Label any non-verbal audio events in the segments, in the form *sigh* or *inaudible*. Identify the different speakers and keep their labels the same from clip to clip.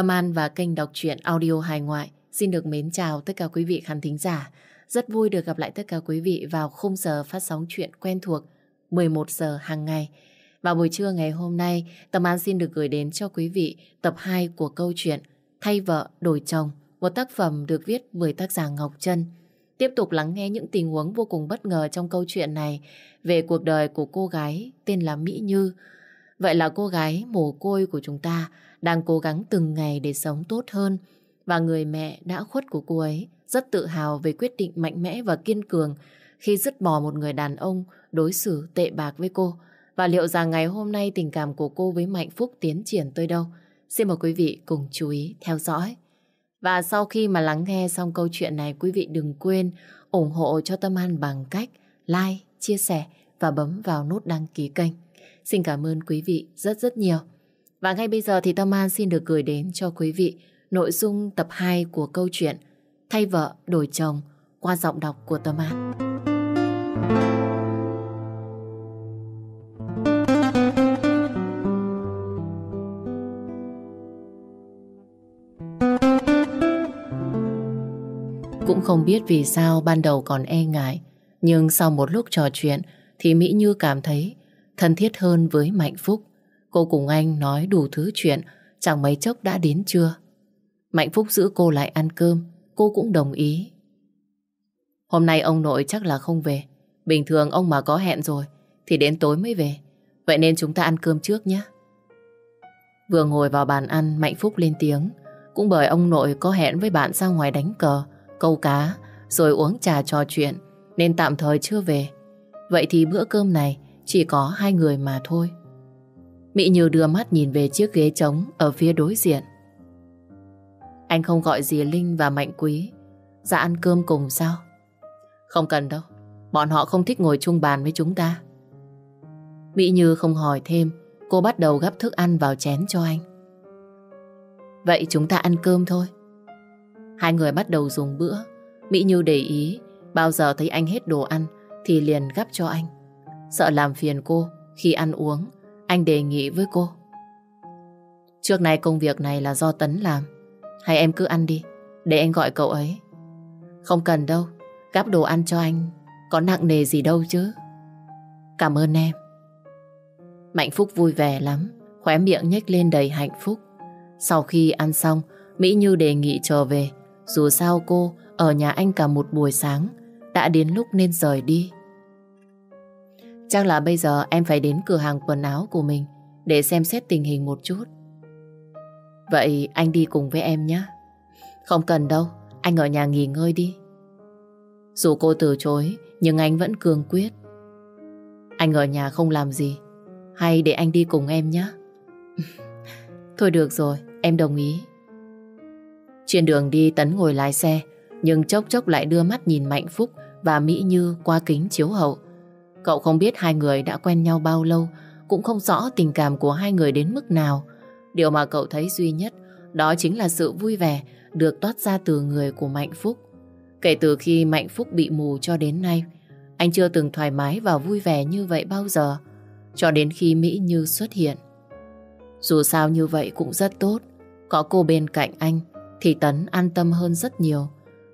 Speaker 1: Tâm An và kênh đọc truyện audio hài ngoại xin được mến chào tất cả quý vị khán thính giả. Rất vui được gặp lại tất cả quý vị vào khung giờ phát sóng chuyện quen thuộc 11 giờ hàng ngày. Vào buổi trưa ngày hôm nay, Tâm An xin được gửi đến cho quý vị tập 2 của câu chuyện Thay vợ đổi chồng, một tác phẩm được viết bởi tác giả Ngọc Trân. Tiếp tục lắng nghe những tình huống vô cùng bất ngờ trong câu chuyện này về cuộc đời của cô gái tên là Mỹ Như. Vậy là cô gái mồ côi của chúng ta đang cố gắng từng ngày để sống tốt hơn và người mẹ đã khuất của cô ấy rất tự hào về quyết định mạnh mẽ và kiên cường khi dứt bỏ một người đàn ông đối xử tệ bạc với cô. Và liệu rằng ngày hôm nay tình cảm của cô với Mạnh Phúc tiến triển tới đâu? Xin mời quý vị cùng chú ý theo dõi. Và sau khi mà lắng nghe xong câu chuyện này, quý vị đừng quên ủng hộ cho Tâm An bằng cách like, chia sẻ và bấm vào nút đăng ký kênh. Xin cảm ơn quý vị rất rất nhiều. Và ngay bây giờ thì Tâm An xin được gửi đến cho quý vị nội dung tập 2 của câu chuyện Thay vợ đổi chồng qua giọng đọc của Tâm An. Cũng không biết vì sao ban đầu còn e ngại, nhưng sau một lúc trò chuyện thì Mỹ Như cảm thấy thân thiết hơn với Mạnh Phúc. Cô cùng anh nói đủ thứ chuyện, chẳng mấy chốc đã đến trưa. Mạnh Phúc giữ cô lại ăn cơm, cô cũng đồng ý. Hôm nay ông nội chắc là không về. Bình thường ông mà có hẹn rồi, thì đến tối mới về. Vậy nên chúng ta ăn cơm trước nhé. Vừa ngồi vào bàn ăn, Mạnh Phúc lên tiếng. Cũng bởi ông nội có hẹn với bạn ra ngoài đánh cờ, câu cá, rồi uống trà trò chuyện, nên tạm thời chưa về. Vậy thì bữa cơm này chỉ có hai người mà thôi. Mỹ Như đưa mắt nhìn về chiếc ghế trống ở phía đối diện. Anh không gọi dì Linh và Mạnh Quý ra ăn cơm cùng sao? Không cần đâu. Bọn họ không thích ngồi chung bàn với chúng ta. Mỹ Như không hỏi thêm, cô bắt đầu gắp thức ăn vào chén cho anh. Vậy chúng ta ăn cơm thôi. Hai người bắt đầu dùng bữa. Mỹ Như để ý, bao giờ thấy anh hết đồ ăn thì liền gắp cho anh. Sợ làm phiền cô khi ăn uống, anh đề nghị với cô. Trước này công việc này là do Tấn làm. Hay em cứ ăn đi, để anh gọi cậu ấy. Không cần đâu, gắp đồ ăn cho anh, có nặng nề gì đâu chứ. Cảm ơn em. Mạnh Phúc vui vẻ lắm, khóe miệng nhếch lên đầy hạnh phúc. Sau khi ăn xong, Mỹ Như đề nghị trở về. Dù sao cô ở nhà anh cả một buổi sáng, đã đến lúc nên rời đi. Chắc là bây giờ em phải đến cửa hàng quần áo của mình để xem xét tình hình một chút. Vậy anh đi cùng với em nhé. Không cần đâu, anh ở nhà nghỉ ngơi đi. Dù cô từ chối, nhưng anh vẫn cường quyết. Anh ở nhà không làm gì, hay để anh đi cùng em nhé. *laughs* Thôi được rồi, em đồng ý. Trên đường đi Tấn ngồi lái xe, nhưng chốc chốc lại đưa mắt nhìn Mạnh Phúc và Mỹ Như qua kính chiếu hậu. Cậu không biết hai người đã quen nhau bao lâu, cũng không rõ tình cảm của hai người đến mức nào. Điều mà cậu thấy duy nhất đó chính là sự vui vẻ được toát ra từ người của Mạnh Phúc. Kể từ khi Mạnh Phúc bị mù cho đến nay, anh chưa từng thoải mái và vui vẻ như vậy bao giờ, cho đến khi Mỹ Như xuất hiện. Dù sao như vậy cũng rất tốt, có cô bên cạnh anh thì Tấn an tâm hơn rất nhiều.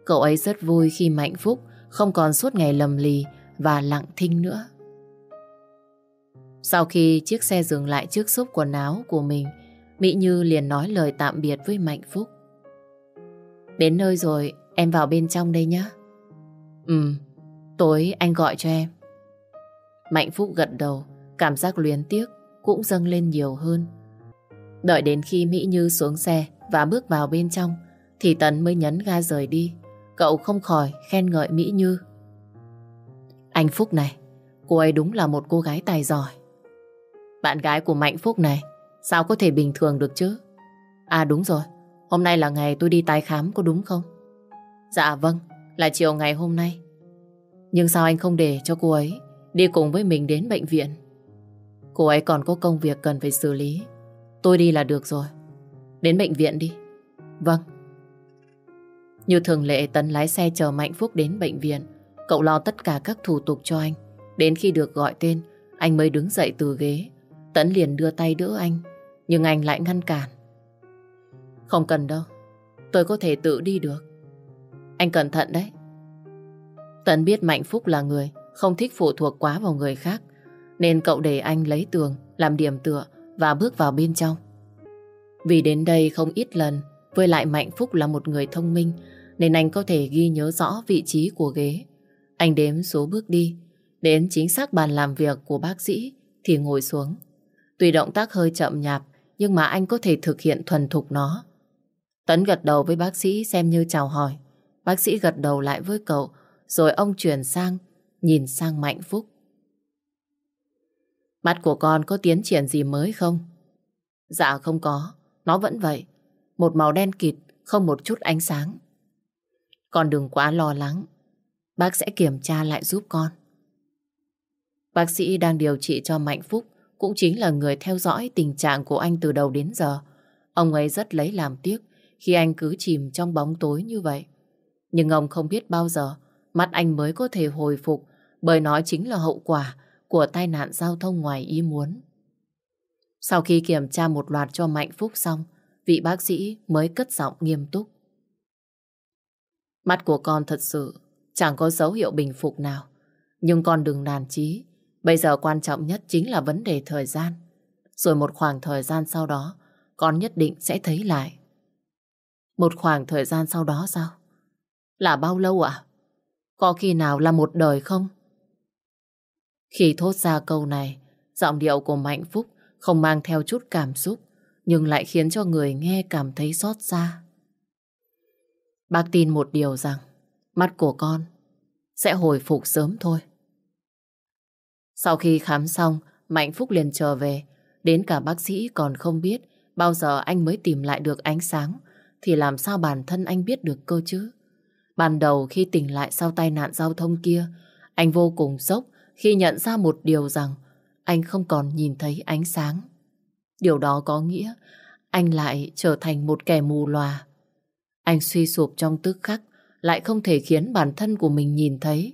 Speaker 1: Cậu ấy rất vui khi Mạnh Phúc không còn suốt ngày lầm lì và lặng thinh nữa. Sau khi chiếc xe dừng lại trước xốp quần áo của mình, Mỹ Như liền nói lời tạm biệt với Mạnh Phúc. Đến nơi rồi, em vào bên trong đây nhé. Ừ, tối anh gọi cho em. Mạnh Phúc gật đầu, cảm giác luyến tiếc cũng dâng lên nhiều hơn. Đợi đến khi Mỹ Như xuống xe và bước vào bên trong, thì Tấn mới nhấn ga rời đi. Cậu không khỏi khen ngợi Mỹ Như. Anh Phúc này, cô ấy đúng là một cô gái tài giỏi. Bạn gái của Mạnh Phúc này Sao có thể bình thường được chứ? À đúng rồi, hôm nay là ngày tôi đi tái khám có đúng không? Dạ vâng, là chiều ngày hôm nay. Nhưng sao anh không để cho cô ấy đi cùng với mình đến bệnh viện? Cô ấy còn có công việc cần phải xử lý. Tôi đi là được rồi. Đến bệnh viện đi. Vâng. Như thường lệ Tấn lái xe chờ Mạnh Phúc đến bệnh viện. Cậu lo tất cả các thủ tục cho anh. Đến khi được gọi tên, anh mới đứng dậy từ ghế. Tấn liền đưa tay đỡ anh nhưng anh lại ngăn cản. Không cần đâu. Tôi có thể tự đi được. Anh cẩn thận đấy. Tấn biết Mạnh Phúc là người không thích phụ thuộc quá vào người khác. Nên cậu để anh lấy tường làm điểm tựa và bước vào bên trong. Vì đến đây không ít lần với lại Mạnh Phúc là một người thông minh nên anh có thể ghi nhớ rõ vị trí của ghế. Anh đếm số bước đi đến chính xác bàn làm việc của bác sĩ thì ngồi xuống. Tuy động tác hơi chậm nhạp nhưng mà anh có thể thực hiện thuần thục nó. Tấn gật đầu với bác sĩ xem như chào hỏi. Bác sĩ gật đầu lại với cậu rồi ông chuyển sang nhìn sang Mạnh Phúc. Mắt của con có tiến triển gì mới không? Dạ không có, nó vẫn vậy. Một màu đen kịt, không một chút ánh sáng. Con đừng quá lo lắng. Bác sẽ kiểm tra lại giúp con. Bác sĩ đang điều trị cho Mạnh Phúc cũng chính là người theo dõi tình trạng của anh từ đầu đến giờ. Ông ấy rất lấy làm tiếc khi anh cứ chìm trong bóng tối như vậy. Nhưng ông không biết bao giờ mắt anh mới có thể hồi phục bởi nó chính là hậu quả của tai nạn giao thông ngoài ý muốn. Sau khi kiểm tra một loạt cho Mạnh Phúc xong, vị bác sĩ mới cất giọng nghiêm túc. Mắt của con thật sự chẳng có dấu hiệu bình phục nào. Nhưng con đừng nản chí. Bây giờ quan trọng nhất chính là vấn đề thời gian. Rồi một khoảng thời gian sau đó, con nhất định sẽ thấy lại. Một khoảng thời gian sau đó sao? Là bao lâu ạ? Có khi nào là một đời không? Khi thốt ra câu này, giọng điệu của Mạnh Phúc không mang theo chút cảm xúc, nhưng lại khiến cho người nghe cảm thấy xót xa. Bác tin một điều rằng mắt của con sẽ hồi phục sớm thôi. Sau khi khám xong, Mạnh Phúc liền trở về. Đến cả bác sĩ còn không biết bao giờ anh mới tìm lại được ánh sáng thì làm sao bản thân anh biết được cơ chứ? Ban đầu khi tỉnh lại sau tai nạn giao thông kia, anh vô cùng sốc khi nhận ra một điều rằng anh không còn nhìn thấy ánh sáng. Điều đó có nghĩa anh lại trở thành một kẻ mù lòa. Anh suy sụp trong tức khắc, lại không thể khiến bản thân của mình nhìn thấy.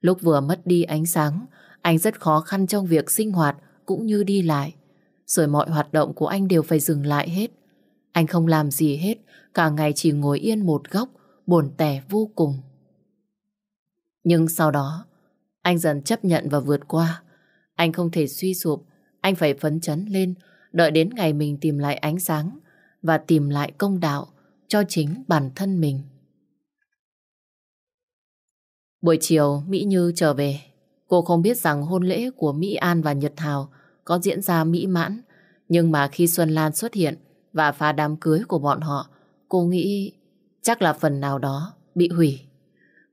Speaker 1: Lúc vừa mất đi ánh sáng, anh rất khó khăn trong việc sinh hoạt cũng như đi lại. Rồi mọi hoạt động của anh đều phải dừng lại hết. Anh không làm gì hết, cả ngày chỉ ngồi yên một góc, buồn tẻ vô cùng. Nhưng sau đó, anh dần chấp nhận và vượt qua. Anh không thể suy sụp, anh phải phấn chấn lên, đợi đến ngày mình tìm lại ánh sáng và tìm lại công đạo cho chính bản thân mình. Buổi chiều, Mỹ Như trở về. Cô không biết rằng hôn lễ của Mỹ An và Nhật Thảo có diễn ra mỹ mãn. Nhưng mà khi Xuân Lan xuất hiện và phá đám cưới của bọn họ, cô nghĩ chắc là phần nào đó bị hủy.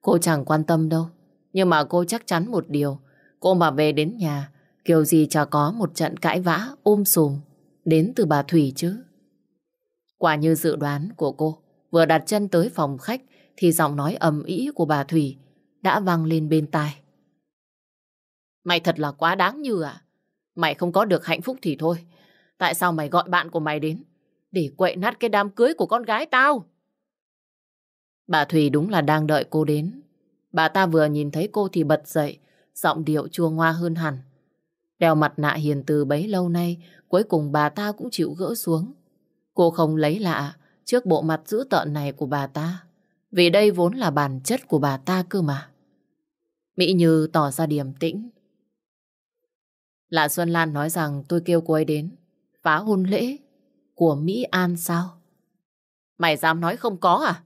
Speaker 1: Cô chẳng quan tâm đâu. Nhưng mà cô chắc chắn một điều. Cô mà về đến nhà, kiểu gì chả có một trận cãi vã ôm sùm đến từ bà Thủy chứ. Quả như dự đoán của cô, vừa đặt chân tới phòng khách thì giọng nói ầm ĩ của bà Thủy đã vang lên bên tai. Mày thật là quá đáng như à? Mày không có được hạnh phúc thì thôi. Tại sao mày gọi bạn của mày đến? Để quậy nát cái đám cưới của con gái tao. Bà Thủy đúng là đang đợi cô đến. Bà ta vừa nhìn thấy cô thì bật dậy, giọng điệu chua ngoa hơn hẳn. Đeo mặt nạ hiền từ bấy lâu nay, cuối cùng bà ta cũng chịu gỡ xuống. Cô không lấy lạ trước bộ mặt dữ tợn này của bà ta. Vì đây vốn là bản chất của bà ta cơ mà. Mỹ Như tỏ ra điềm tĩnh. Lạ Xuân Lan nói rằng tôi kêu cô ấy đến phá hôn lễ của Mỹ An sao? Mày dám nói không có à?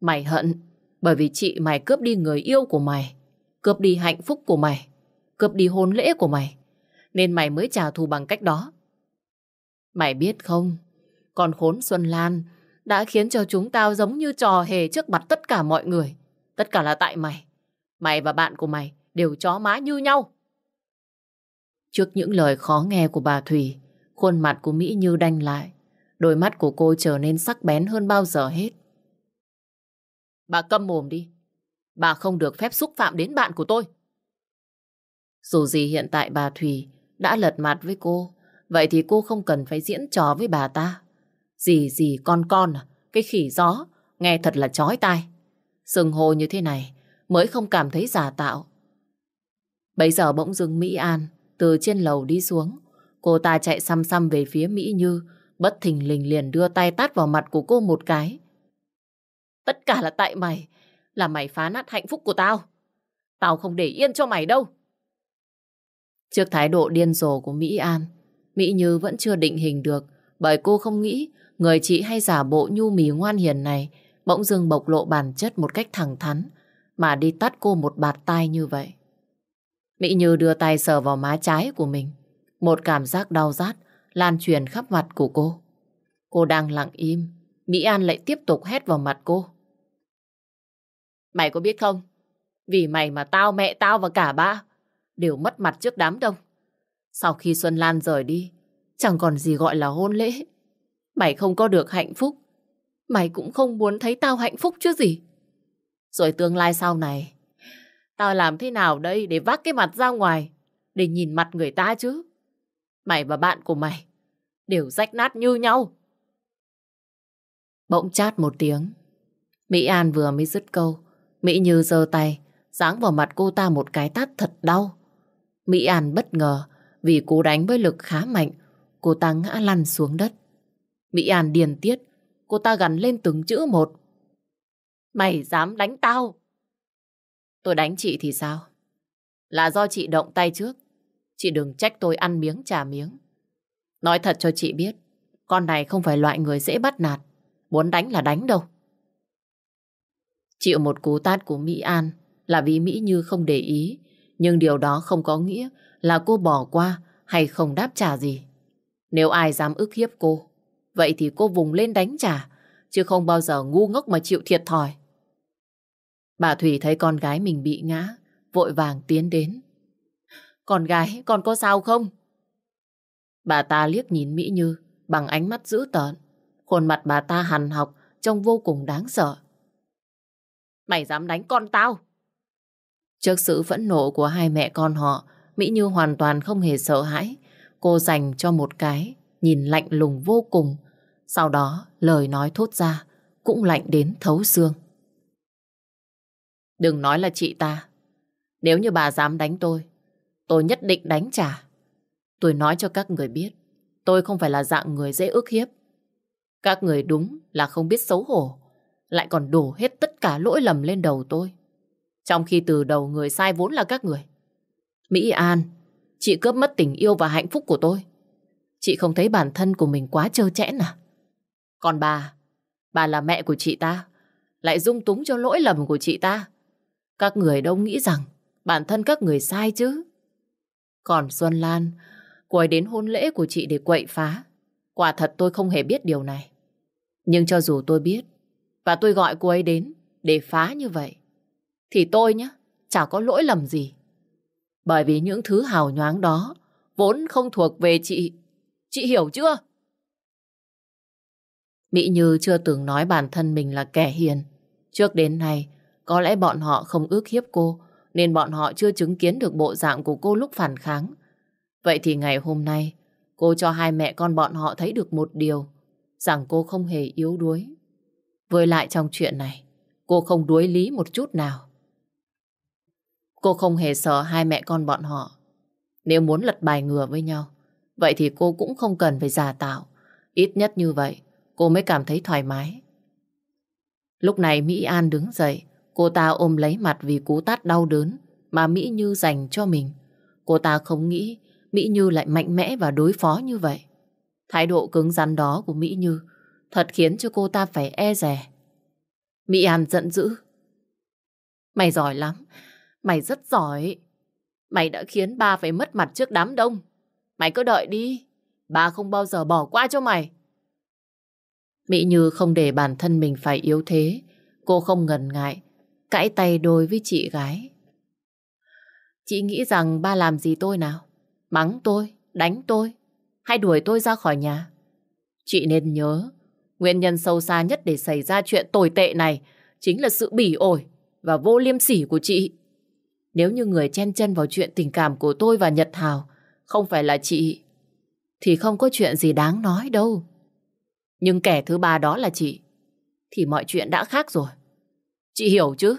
Speaker 1: Mày hận bởi vì chị mày cướp đi người yêu của mày, cướp đi hạnh phúc của mày, cướp đi hôn lễ của mày. Nên mày mới trả thù bằng cách đó. Mày biết không, con khốn Xuân Lan đã khiến cho chúng tao giống như trò hề trước mặt tất cả mọi người. Tất cả là tại mày. Mày và bạn của mày đều chó má như nhau. Trước những lời khó nghe của bà Thủy, khuôn mặt của Mỹ Như đanh lại. Đôi mắt của cô trở nên sắc bén hơn bao giờ hết. Bà câm mồm đi. Bà không được phép xúc phạm đến bạn của tôi. Dù gì hiện tại bà Thủy đã lật mặt với cô, vậy thì cô không cần phải diễn trò với bà ta. Gì gì con con à, cái khỉ gió, nghe thật là chói tai. Sừng hồ như thế này mới không cảm thấy giả tạo. Bây giờ bỗng dưng Mỹ An từ trên lầu đi xuống. Cô ta chạy xăm xăm về phía Mỹ Như, bất thình lình liền đưa tay tát vào mặt của cô một cái. Tất cả là tại mày, là mày phá nát hạnh phúc của tao. Tao không để yên cho mày đâu. Trước thái độ điên rồ của Mỹ An, Mỹ Như vẫn chưa định hình được bởi cô không nghĩ người chị hay giả bộ nhu mì ngoan hiền này bỗng dưng bộc lộ bản chất một cách thẳng thắn mà đi tắt cô một bạt tai như vậy. Mỹ Như đưa tay sờ vào má trái của mình. Một cảm giác đau rát lan truyền khắp mặt của cô. Cô đang lặng im, Mỹ An lại tiếp tục hét vào mặt cô. Mày có biết không? Vì mày mà tao, mẹ tao và cả ba đều mất mặt trước đám đông. Sau khi Xuân Lan rời đi, chẳng còn gì gọi là hôn lễ. Mày không có được hạnh phúc, mày cũng không muốn thấy tao hạnh phúc chứ gì. Rồi tương lai sau này, tao làm thế nào đây để vác cái mặt ra ngoài, để nhìn mặt người ta chứ? Mày và bạn của mày đều rách nát như nhau. Bỗng chát một tiếng. Mỹ An vừa mới dứt câu. Mỹ Như giơ tay, giáng vào mặt cô ta một cái tát thật đau. Mỹ An bất ngờ vì cú đánh với lực khá mạnh, cô ta ngã lăn xuống đất. Mỹ An điền tiết, cô ta gằn lên từng chữ một. Mày dám đánh tao? Tôi đánh chị thì sao? Là do chị động tay trước. Chị đừng trách tôi ăn miếng trả miếng. Nói thật cho chị biết, con này không phải loại người dễ bắt nạt. Muốn đánh là đánh đâu. Chịu một cú tát của Mỹ An là vì Mỹ Như không để ý. Nhưng điều đó không có nghĩa là cô bỏ qua hay không đáp trả gì. Nếu ai dám ức hiếp cô, vậy thì cô vùng lên đánh trả, chứ không bao giờ ngu ngốc mà chịu thiệt thòi. Bà Thủy thấy con gái mình bị ngã, vội vàng tiến đến. Con gái, con có sao không? Bà ta liếc nhìn Mỹ Như bằng ánh mắt dữ tợn. Khuôn mặt bà ta hằn học, trông vô cùng đáng sợ. Mày dám đánh con tao? Trước sự phẫn nộ của hai mẹ con họ, Mỹ Như hoàn toàn không hề sợ hãi. Cô dành cho một cái, nhìn lạnh lùng vô cùng. Sau đó, lời nói thốt ra, cũng lạnh đến thấu xương. Đừng nói là chị ta. Nếu như bà dám đánh tôi, tôi nhất định đánh trả. Tôi nói cho các người biết, tôi không phải là dạng người dễ ức hiếp. Các người đúng là không biết xấu hổ, lại còn đổ hết tất cả lỗi lầm lên đầu tôi. Trong khi từ đầu người sai vốn là các người. Mỹ An, chị cướp mất tình yêu và hạnh phúc của tôi. Chị không thấy bản thân của mình quá trơ trẽn à? Còn bà, bà là mẹ của chị ta, lại dung túng cho lỗi lầm của chị ta. Các người đâu nghĩ rằng bản thân các người sai chứ. Còn Xuân Lan, cô ấy đến hôn lễ của chị để quậy phá. Quả thật tôi không hề biết điều này. Nhưng cho dù tôi biết, và tôi gọi cô ấy đến để phá như vậy, thì tôi nhá, chả có lỗi lầm gì. Bởi vì những thứ hào nhoáng đó vốn không thuộc về chị. Chị hiểu chưa? Mỹ Như chưa từng nói bản thân mình là kẻ hiền. Trước đến nay, có lẽ bọn họ không ước hiếp cô, nên bọn họ chưa chứng kiến được bộ dạng của cô lúc phản kháng. Vậy thì ngày hôm nay, cô cho hai mẹ con bọn họ thấy được một điều, rằng cô không hề yếu đuối. Với lại trong chuyện này, cô không đuối lý một chút nào. Cô không hề sợ hai mẹ con bọn họ. Nếu muốn lật bài ngừa với nhau, vậy thì cô cũng không cần phải giả tạo. Ít nhất như vậy, cô mới cảm thấy thoải mái. Lúc này Mỹ An đứng dậy, cô ta ôm lấy mặt vì cú tát đau đớn mà Mỹ Như dành cho mình. Cô ta không nghĩ Mỹ Như lại mạnh mẽ và đối phó như vậy. Thái độ cứng rắn đó của Mỹ Như thật khiến cho cô ta phải e rè. Mỹ An giận dữ. Mày giỏi lắm, Mày rất giỏi. Mày đã khiến ba phải mất mặt trước đám đông. Mày cứ đợi đi. Ba không bao giờ bỏ qua cho mày. Mỹ Như không để bản thân mình phải yếu thế. Cô không ngần ngại. Cãi tay đôi với chị gái. Chị nghĩ rằng ba làm gì tôi nào? Mắng tôi, đánh tôi, hay đuổi tôi ra khỏi nhà? Chị nên nhớ, nguyên nhân sâu xa nhất để xảy ra chuyện tồi tệ này chính là sự bỉ ổi và vô liêm sỉ của chị. Nếu như người chen chân vào chuyện tình cảm của tôi và Nhật Hào không phải là chị, thì không có chuyện gì đáng nói đâu. Nhưng kẻ thứ ba đó là chị, thì mọi chuyện đã khác rồi. Chị hiểu chứ?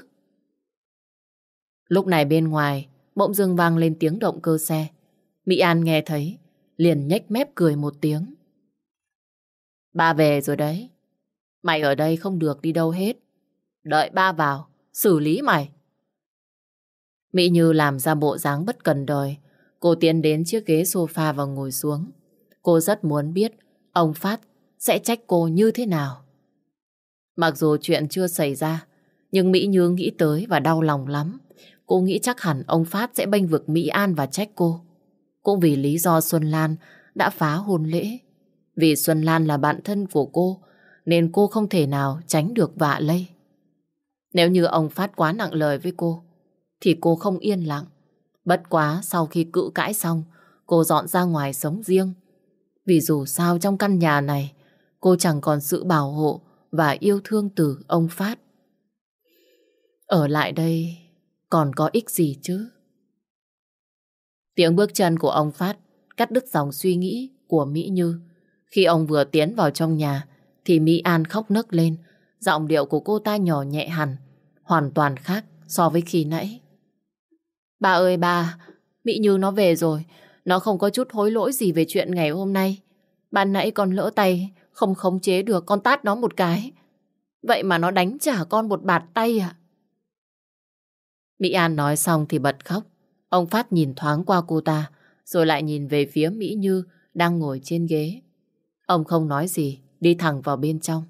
Speaker 1: Lúc này bên ngoài, bỗng dưng vang lên tiếng động cơ xe. Mỹ An nghe thấy, liền nhếch mép cười một tiếng. Ba về rồi đấy. Mày ở đây không được đi đâu hết. Đợi ba vào, xử lý mày. Mỹ Như làm ra bộ dáng bất cần đời. Cô tiến đến chiếc ghế sofa và ngồi xuống. Cô rất muốn biết ông Phát sẽ trách cô như thế nào. Mặc dù chuyện chưa xảy ra, nhưng Mỹ Như nghĩ tới và đau lòng lắm. Cô nghĩ chắc hẳn ông Phát sẽ bênh vực Mỹ An và trách cô. Cũng vì lý do Xuân Lan đã phá hôn lễ. Vì Xuân Lan là bạn thân của cô, nên cô không thể nào tránh được vạ lây. Nếu như ông Phát quá nặng lời với cô, thì cô không yên lặng. Bất quá sau khi cự cãi xong, cô dọn ra ngoài sống riêng. Vì dù sao trong căn nhà này, cô chẳng còn sự bảo hộ và yêu thương từ ông Phát. Ở lại đây còn có ích gì chứ? Tiếng bước chân của ông Phát cắt đứt dòng suy nghĩ của Mỹ Như. Khi ông vừa tiến vào trong nhà thì Mỹ An khóc nấc lên. Giọng điệu của cô ta nhỏ nhẹ hẳn, hoàn toàn khác so với khi nãy. Bà ơi bà, Mỹ Như nó về rồi. Nó không có chút hối lỗi gì về chuyện ngày hôm nay. Ban nãy con lỡ tay, không khống chế được con tát nó một cái. Vậy mà nó đánh trả con một bạt tay à? Mỹ An nói xong thì bật khóc. Ông Phát nhìn thoáng qua cô ta, rồi lại nhìn về phía Mỹ Như đang ngồi trên ghế. Ông không nói gì, đi thẳng vào bên trong.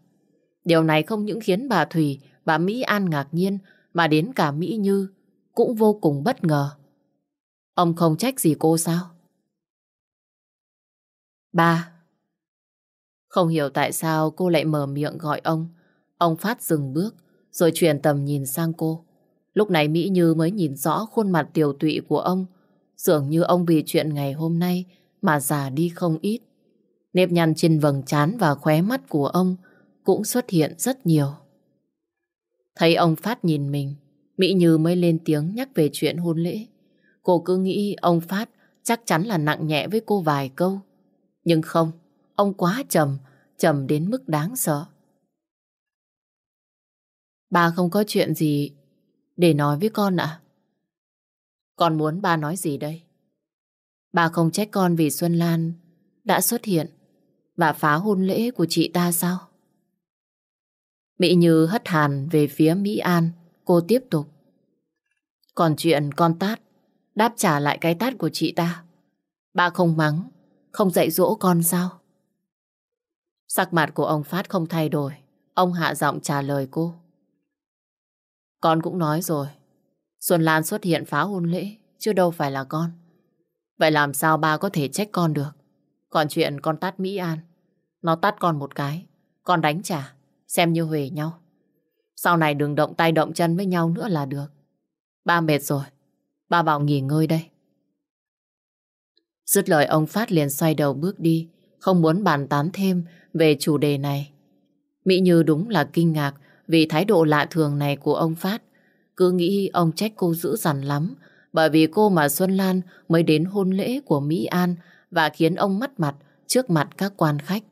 Speaker 1: Điều này không những khiến bà Thùy, bà Mỹ An ngạc nhiên, mà đến cả Mỹ Như cũng vô cùng bất ngờ. Ông không trách gì cô sao? Ba. Không hiểu tại sao cô lại mở miệng gọi ông. Ông Phát dừng bước, rồi chuyển tầm nhìn sang cô. Lúc này Mỹ Như mới nhìn rõ khuôn mặt tiểu tụy của ông. Dường như ông vì chuyện ngày hôm nay mà già đi không ít. Nếp nhăn trên vầng trán và khóe mắt của ông cũng xuất hiện rất nhiều. Thấy ông Phát nhìn mình, Mỹ Như mới lên tiếng nhắc về chuyện hôn lễ. Cô cứ nghĩ ông Phát chắc chắn là nặng nhẹ với cô vài câu. Nhưng không, ông quá trầm, trầm đến mức đáng sợ. Bà không có chuyện gì để nói với con ạ. Con muốn ba nói gì đây? Bà không trách con vì Xuân Lan đã xuất hiện và phá hôn lễ của chị ta sao? Mỹ Như hất hàn về phía Mỹ An, cô tiếp tục. Còn chuyện con tát, đáp trả lại cái tát của chị ta. ba không mắng, không dạy dỗ con sao? Sắc mặt của ông Phát không thay đổi, ông hạ giọng trả lời cô. Con cũng nói rồi, Xuân Lan xuất hiện phá hôn lễ, chứ đâu phải là con. Vậy làm sao ba có thể trách con được? Còn chuyện con tát Mỹ An, nó tát con một cái, con đánh trả, xem như huề nhau. Sau này đừng động tay động chân với nhau nữa là được. Ba mệt rồi, ba bảo nghỉ ngơi đây. Dứt lời ông Phát liền xoay đầu bước đi, không muốn bàn tán thêm về chủ đề này. Mỹ Như đúng là kinh ngạc vì thái độ lạ thường này của ông Phát. Cứ nghĩ ông trách cô dữ dằn lắm, bởi vì cô mà Xuân Lan mới đến hôn lễ của Mỹ An và khiến ông mất mặt trước mặt các quan khách.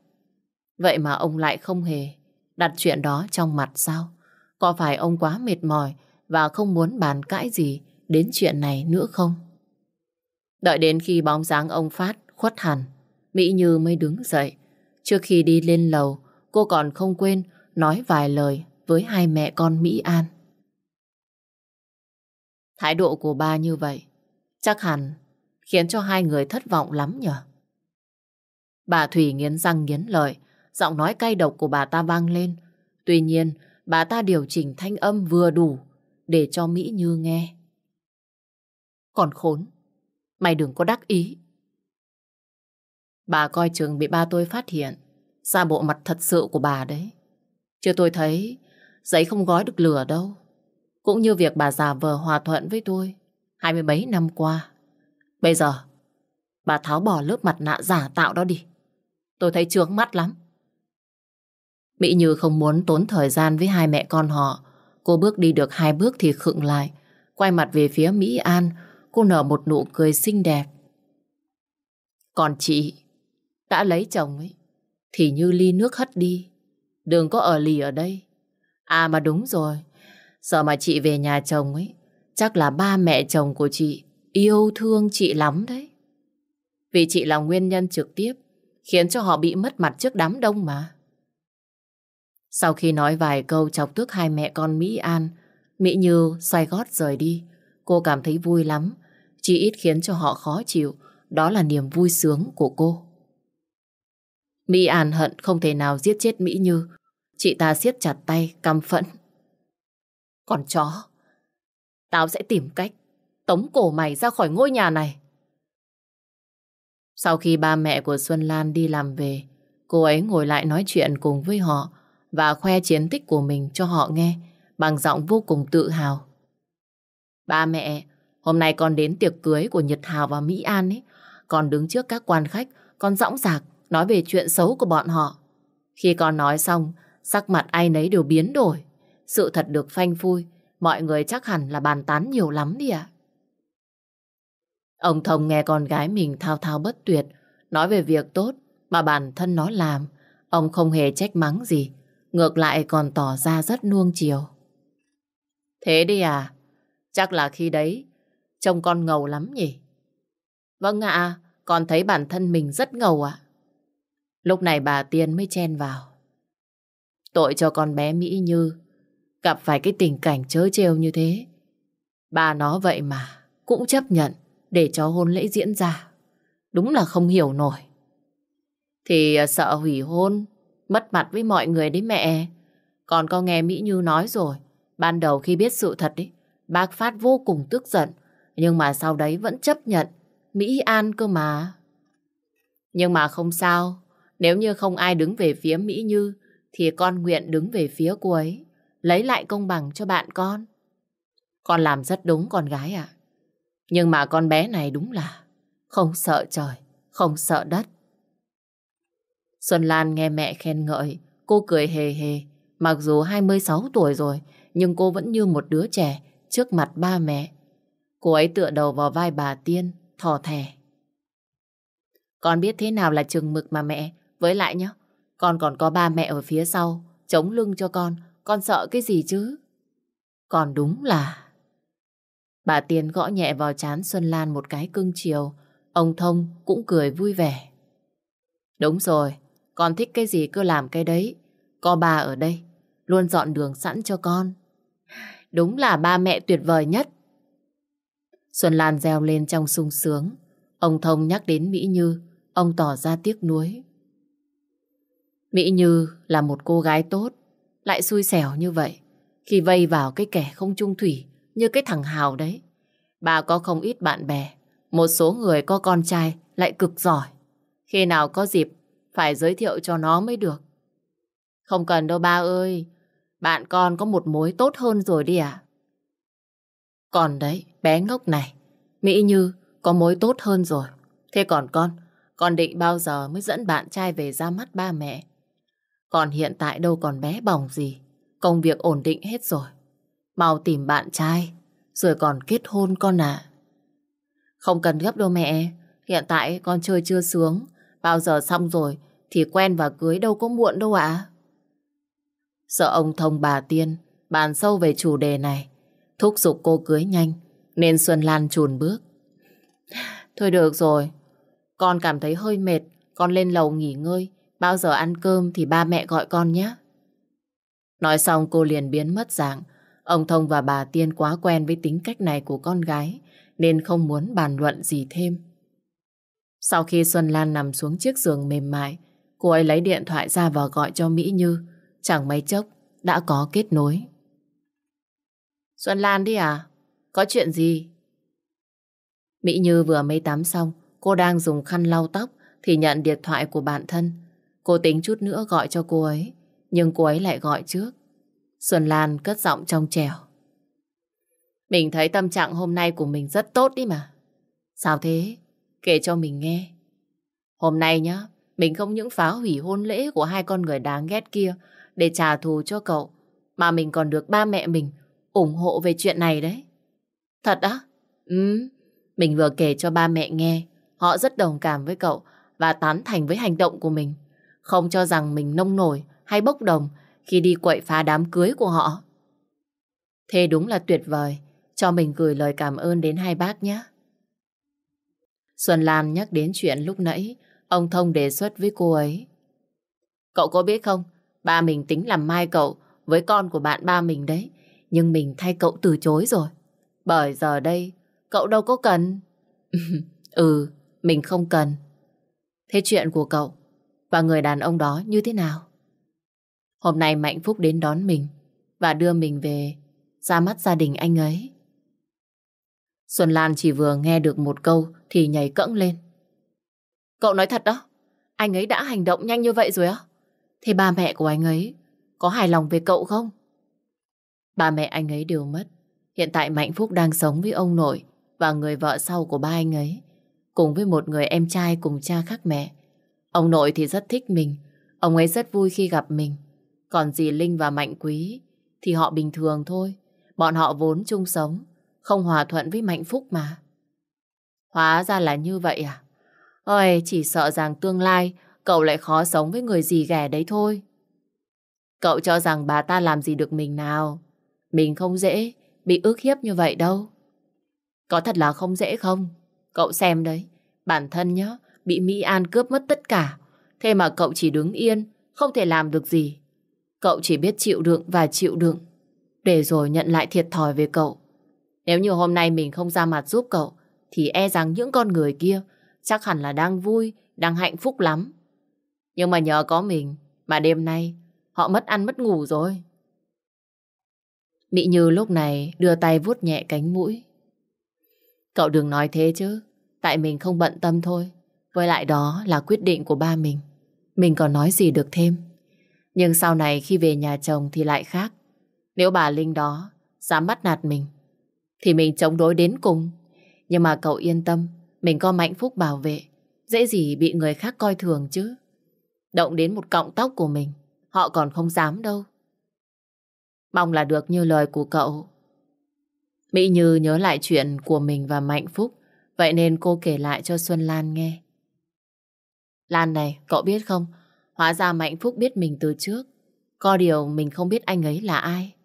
Speaker 1: Vậy mà ông lại không hề đặt chuyện đó trong mặt sao? Có phải ông quá mệt mỏi và không muốn bàn cãi gì đến chuyện này nữa không? Đợi đến khi bóng dáng ông Phát khuất hẳn, Mỹ Như mới đứng dậy. Trước khi đi lên lầu, cô còn không quên nói vài lời với hai mẹ con Mỹ An. Thái độ của ba như vậy, chắc hẳn khiến cho hai người thất vọng lắm nhở. Bà Thủy nghiến răng nghiến lợi, giọng nói cay độc của bà ta vang lên. Tuy nhiên, bà ta điều chỉnh thanh âm vừa đủ để cho Mỹ Như nghe. Còn khốn, mày đừng có đắc ý. Bà coi chừng bị ba tôi phát hiện ra bộ mặt thật sự của bà đấy. Chứ tôi thấy giấy không gói được lửa đâu. Cũng như việc bà già vờ hòa thuận với tôi hai mươi mấy năm qua. Bây giờ, bà tháo bỏ lớp mặt nạ giả tạo đó đi. Tôi thấy trướng mắt lắm. Mỹ Như không muốn tốn thời gian với hai mẹ con họ. Cô bước đi được hai bước thì khựng lại. Quay mặt về phía Mỹ An, cô nở một nụ cười xinh đẹp. Còn chị, đã lấy chồng ấy, thì như ly nước hất đi. Đừng có ở lì ở đây. À mà đúng rồi, sợ mà chị về nhà chồng ấy, chắc là ba mẹ chồng của chị yêu thương chị lắm đấy. Vì chị là nguyên nhân trực tiếp khiến cho họ bị mất mặt trước đám đông mà. Sau khi nói vài câu chọc tức hai mẹ con Mỹ An, Mỹ Như xoay gót rời đi. Cô cảm thấy vui lắm, chỉ ít khiến cho họ khó chịu, đó là niềm vui sướng của cô. Mỹ An hận không thể nào giết chết Mỹ Như. Chị ta siết chặt tay, căm phẫn. Còn chó, tao sẽ tìm cách tống cổ mày ra khỏi ngôi nhà này. Sau khi ba mẹ của Xuân Lan đi làm về, cô ấy ngồi lại nói chuyện cùng với họ và khoe chiến tích của mình cho họ nghe bằng giọng vô cùng tự hào. Ba mẹ, hôm nay con đến tiệc cưới của Nhật Hào và Mỹ An ấy, con đứng trước các quan khách, con dõng dạc nói về chuyện xấu của bọn họ. Khi con nói xong, sắc mặt ai nấy đều biến đổi. Sự thật được phanh phui, mọi người chắc hẳn là bàn tán nhiều lắm đi ạ. Ông Thông nghe con gái mình thao thao bất tuyệt, nói về việc tốt mà bản thân nó làm. Ông không hề trách mắng gì, ngược lại còn tỏ ra rất nuông chiều. Thế đi à, chắc là khi đấy, trông con ngầu lắm nhỉ? Vâng ạ, con thấy bản thân mình rất ngầu ạ. Lúc này bà Tiên mới chen vào. Tội cho con bé Mỹ Như gặp phải cái tình cảnh chớ trêu như thế. Bà nó vậy mà cũng chấp nhận để cho hôn lễ diễn ra. Đúng là không hiểu nổi. Thì à, sợ hủy hôn, mất mặt với mọi người đấy mẹ. Còn con nghe Mỹ Như nói rồi, ban đầu khi biết sự thật ấy, bác Phát vô cùng tức giận, nhưng mà sau đấy vẫn chấp nhận Mỹ An cơ mà. Nhưng mà không sao, nếu như không ai đứng về phía Mỹ Như, thì con nguyện đứng về phía cô ấy, lấy lại công bằng cho bạn con. Con làm rất đúng con gái ạ. Nhưng mà con bé này đúng là không sợ trời, không sợ đất. Xuân Lan nghe mẹ khen ngợi, cô cười hề hề. Mặc dù 26 tuổi rồi, nhưng cô vẫn như một đứa trẻ trước mặt ba mẹ. Cô ấy tựa đầu vào vai bà Tiên, thò thẻ. Con biết thế nào là chừng mực mà mẹ, với lại nhá, con còn có ba mẹ ở phía sau, chống lưng cho con, con sợ cái gì chứ? Còn đúng là... Bà Tiên gõ nhẹ vào chán Xuân Lan một cái cưng chiều, ông Thông cũng cười vui vẻ. Đúng rồi, con thích cái gì cứ làm cái đấy, có bà ở đây, luôn dọn đường sẵn cho con. Đúng là ba mẹ tuyệt vời nhất. Xuân Lan reo lên trong sung sướng. Ông Thông nhắc đến Mỹ Như, ông tỏ ra tiếc nuối. Mỹ Như là một cô gái tốt, lại xui xẻo như vậy. Khi vây vào cái kẻ không trung thủy như cái thằng Hào đấy. Bà có không ít bạn bè, một số người có con trai lại cực giỏi. Khi nào có dịp, phải giới thiệu cho nó mới được. Không cần đâu ba ơi, bạn con có một mối tốt hơn rồi đi à? Còn đấy, bé ngốc này, Mỹ Như có mối tốt hơn rồi. Thế còn con, con định bao giờ mới dẫn bạn trai về ra mắt ba mẹ? Còn hiện tại đâu còn bé bỏng gì. Công việc ổn định hết rồi. Mau tìm bạn trai, rồi còn kết hôn con ạ. Không cần gấp đâu mẹ. Hiện tại con chơi chưa sướng. Bao giờ xong rồi thì quen và cưới đâu có muộn đâu ạ. Sợ ông thông bà Tiên bàn sâu về chủ đề này. Thúc giục cô cưới nhanh nên Xuân Lan chùn bước. Thôi được rồi. Con cảm thấy hơi mệt. Con lên lầu nghỉ ngơi. Bao giờ ăn cơm thì ba mẹ gọi con nhé. Nói xong cô liền biến mất dạng. Ông Thông và bà Tiên quá quen với tính cách này của con gái nên không muốn bàn luận gì thêm. Sau khi Xuân Lan nằm xuống chiếc giường mềm mại, cô ấy lấy điện thoại ra và gọi cho Mỹ Như. Chẳng mấy chốc đã có kết nối. Xuân Lan đi à? Có chuyện gì? Mỹ Như vừa mới tắm xong, cô đang dùng khăn lau tóc thì nhận điện thoại của bạn thân. Cô tính chút nữa gọi cho cô ấy, nhưng cô ấy lại gọi trước. Xuân Lan cất giọng trong trèo. Mình thấy tâm trạng hôm nay của mình rất tốt đi mà. Sao thế? Kể cho mình nghe. Hôm nay nhá, mình không những phá hủy hôn lễ của hai con người đáng ghét kia để trả thù cho cậu, mà mình còn được ba mẹ mình ủng hộ về chuyện này đấy. Thật á? Ừ, mình vừa kể cho ba mẹ nghe, họ rất đồng cảm với cậu và tán thành với hành động của mình. Không cho rằng mình nông nổi hay bốc đồng khi đi quậy phá đám cưới của họ. Thế đúng là tuyệt vời. Cho mình gửi lời cảm ơn đến hai bác nhé. Xuân Lan nhắc đến chuyện lúc nãy ông Thông đề xuất với cô ấy. Cậu có biết không, Ba mình tính làm mai cậu với con của bạn ba mình đấy. Nhưng mình thay cậu từ chối rồi. Bởi giờ đây, cậu đâu có cần. *laughs* ừ, mình không cần. Thế chuyện của cậu và người đàn ông đó như thế nào? Hôm nay Mạnh Phúc đến đón mình và đưa mình về ra mắt gia đình anh ấy. Xuân Lan chỉ vừa nghe được một câu thì nhảy cẫng lên. Cậu nói thật đó, anh ấy đã hành động nhanh như vậy rồi á? Thế ba mẹ của anh ấy có hài lòng về cậu không? Ba mẹ anh ấy đều mất. Hiện tại Mạnh Phúc đang sống với ông nội và người vợ sau của ba anh ấy, cùng với một người em trai cùng cha khác mẹ. Ông nội thì rất thích mình, ông ấy rất vui khi gặp mình. Còn dì Linh và Mạnh Quý thì họ bình thường thôi. Bọn họ vốn chung sống, không hòa thuận với Mạnh Phúc mà. Hóa ra là như vậy à? Ôi, chỉ sợ rằng tương lai cậu lại khó sống với người gì ghẻ đấy thôi. Cậu cho rằng bà ta làm gì được mình nào? Mình không dễ bị ước hiếp như vậy đâu. Có thật là không dễ không? Cậu xem đấy, bản thân nhá, bị Mỹ An cướp mất tất cả. Thế mà cậu chỉ đứng yên, không thể làm được gì. Cậu chỉ biết chịu đựng và chịu đựng, để rồi nhận lại thiệt thòi về cậu. Nếu như hôm nay mình không ra mặt giúp cậu, thì e rằng những con người kia chắc hẳn là đang vui, đang hạnh phúc lắm. Nhưng mà nhờ có mình, mà đêm nay họ mất ăn mất ngủ rồi. Mỹ Như lúc này đưa tay vuốt nhẹ cánh mũi. Cậu đừng nói thế chứ, tại mình không bận tâm thôi. Với lại đó là quyết định của ba mình. Mình còn nói gì được thêm. Nhưng sau này khi về nhà chồng thì lại khác. Nếu bà Linh đó dám bắt nạt mình, thì mình chống đối đến cùng. Nhưng mà cậu yên tâm, mình có Mạnh Phúc bảo vệ. Dễ gì bị người khác coi thường chứ. Động đến một cọng tóc của mình, họ còn không dám đâu. Mong là được như lời của cậu. Mỹ Như nhớ lại chuyện của mình và Mạnh Phúc, vậy nên cô kể lại cho Xuân Lan nghe. Lan này, cậu biết không, hóa ra Mạnh Phúc biết mình từ trước. Có điều mình không biết anh ấy là ai.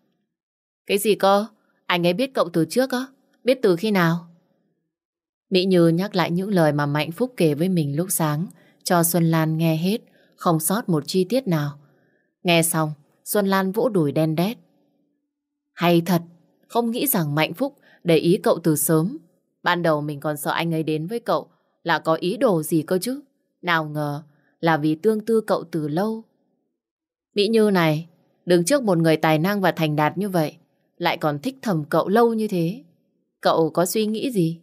Speaker 1: Cái gì cơ? Anh ấy biết cậu từ trước á? Biết từ khi nào? Mỹ Như nhắc lại những lời mà Mạnh Phúc kể với mình lúc sáng, cho Xuân Lan nghe hết, không sót một chi tiết nào. Nghe xong, Xuân Lan vỗ đùi đen đét. Hay thật, không nghĩ rằng Mạnh Phúc để ý cậu từ sớm. Ban đầu mình còn sợ anh ấy đến với cậu là có ý đồ gì cơ chứ. Nào ngờ là vì tương tư cậu từ lâu. Mỹ Như này, đứng trước một người tài năng và thành đạt như vậy, lại còn thích thầm cậu lâu như thế. Cậu có suy nghĩ gì?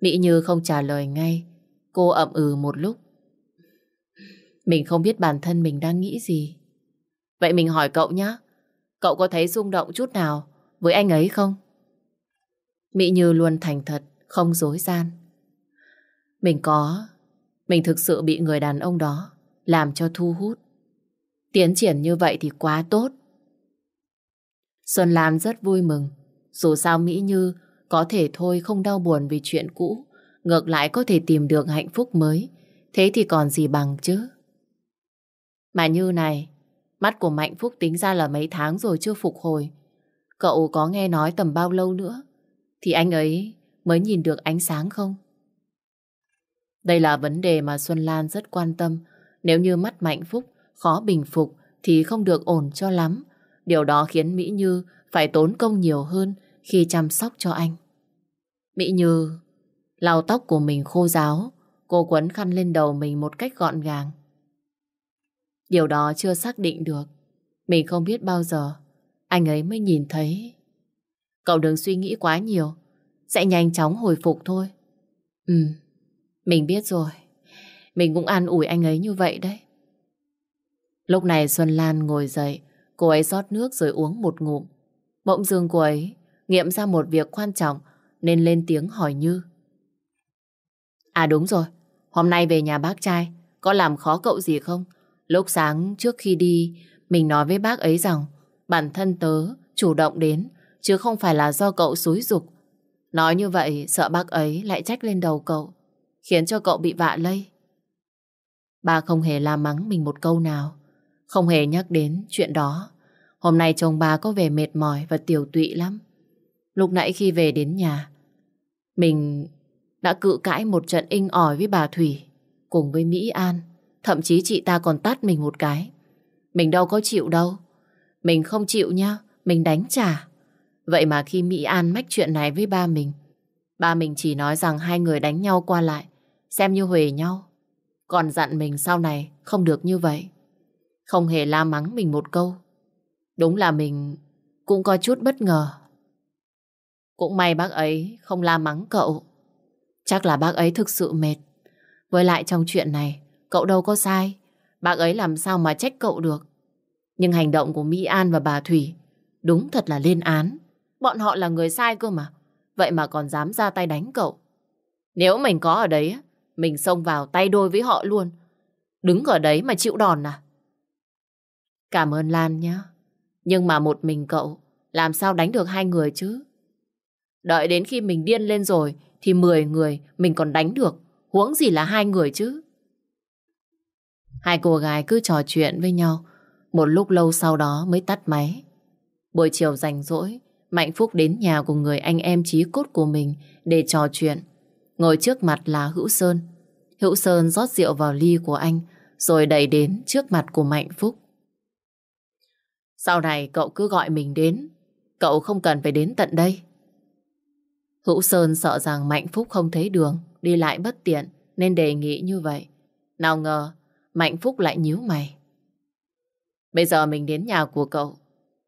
Speaker 1: Mỹ Như không trả lời ngay. Cô ậm ừ một lúc. Mình không biết bản thân mình đang nghĩ gì. Vậy mình hỏi cậu nhé. Cậu có thấy rung động chút nào với anh ấy không? Mỹ Như luôn thành thật, không dối gian. Mình có. Mình thực sự bị người đàn ông đó làm cho thu hút. Tiến triển như vậy thì quá tốt. Xuân Lan rất vui mừng. Dù sao Mỹ Như có thể thôi không đau buồn vì chuyện cũ, ngược lại có thể tìm được hạnh phúc mới. Thế thì còn gì bằng chứ? Mà Như này, mắt của Mạnh Phúc tính ra là mấy tháng rồi chưa phục hồi. Cậu có nghe nói tầm bao lâu nữa thì anh ấy mới nhìn được ánh sáng không? Đây là vấn đề mà Xuân Lan rất quan tâm. Nếu như mắt Mạnh Phúc khó bình phục thì không được ổn cho lắm. Điều đó khiến Mỹ Như phải tốn công nhiều hơn khi chăm sóc cho anh. Mỹ Như lau tóc của mình khô ráo, cô quấn khăn lên đầu mình một cách gọn gàng. Điều đó chưa xác định được. Mình không biết bao giờ anh ấy mới nhìn thấy. Cậu đừng suy nghĩ quá nhiều, sẽ nhanh chóng hồi phục thôi. Ừ, mình biết rồi. Mình cũng an ủi anh ấy như vậy đấy. Lúc này Xuân Lan ngồi dậy, cô ấy rót nước rồi uống một ngụm. Bỗng dưng cô ấy nghiệm ra một việc quan trọng nên lên tiếng hỏi Như. À đúng rồi, hôm nay về nhà bác trai, có làm khó cậu gì không? Lúc sáng trước khi đi, mình nói với bác ấy rằng bản thân tớ chủ động đến, chứ không phải là do cậu xúi dục. Nói như vậy, sợ bác ấy lại trách lên đầu cậu, khiến cho cậu bị vạ lây. Ba không hề la mắng mình một câu nào, không hề nhắc đến chuyện đó. Hôm nay chồng bà có vẻ mệt mỏi và tiểu tụy lắm. Lúc nãy khi về đến nhà, mình đã cự cãi một trận inh ỏi với bà Thủy, cùng với Mỹ An. Thậm chí chị ta còn tát mình một cái. Mình đâu có chịu đâu. Mình không chịu nhá, mình đánh trả. Vậy mà khi Mỹ An mách chuyện này với ba mình, ba mình chỉ nói rằng hai người đánh nhau qua lại, xem như huề nhau. Còn dặn mình sau này không được như vậy. Không hề la mắng mình một câu. Đúng là mình cũng có chút bất ngờ. Cũng may bác ấy không la mắng cậu. Chắc là bác ấy thực sự mệt. Với lại trong chuyện này, cậu đâu có sai. Bác ấy làm sao mà trách cậu được. Nhưng hành động của Mỹ An và bà Thủy đúng thật là lên án. Bọn họ là người sai cơ mà. Vậy mà còn dám ra tay đánh cậu. Nếu mình có ở đấy, mình xông vào tay đôi với họ luôn. Đứng ở đấy mà chịu đòn à? Cảm ơn Lan nhé. Nhưng mà một mình cậu làm sao đánh được hai người chứ? Đợi đến khi mình điên lên rồi thì mười người mình còn đánh được. Huống gì là hai người chứ? Hai cô gái cứ trò chuyện với nhau. Một lúc lâu sau đó mới tắt máy. Buổi chiều rảnh rỗi, Mạnh Phúc đến nhà của người anh em chí cốt của mình để trò chuyện. Ngồi trước mặt là Hữu Sơn. Hữu Sơn rót rượu vào ly của anh rồi đẩy đến trước mặt của Mạnh Phúc. Sau này cậu cứ gọi mình đến. Cậu không cần phải đến tận đây. Hữu Sơn sợ rằng Mạnh Phúc không thấy đường, đi lại bất tiện, nên đề nghị như vậy. Nào ngờ, Mạnh Phúc lại nhíu mày. Bây giờ mình đến nhà của cậu,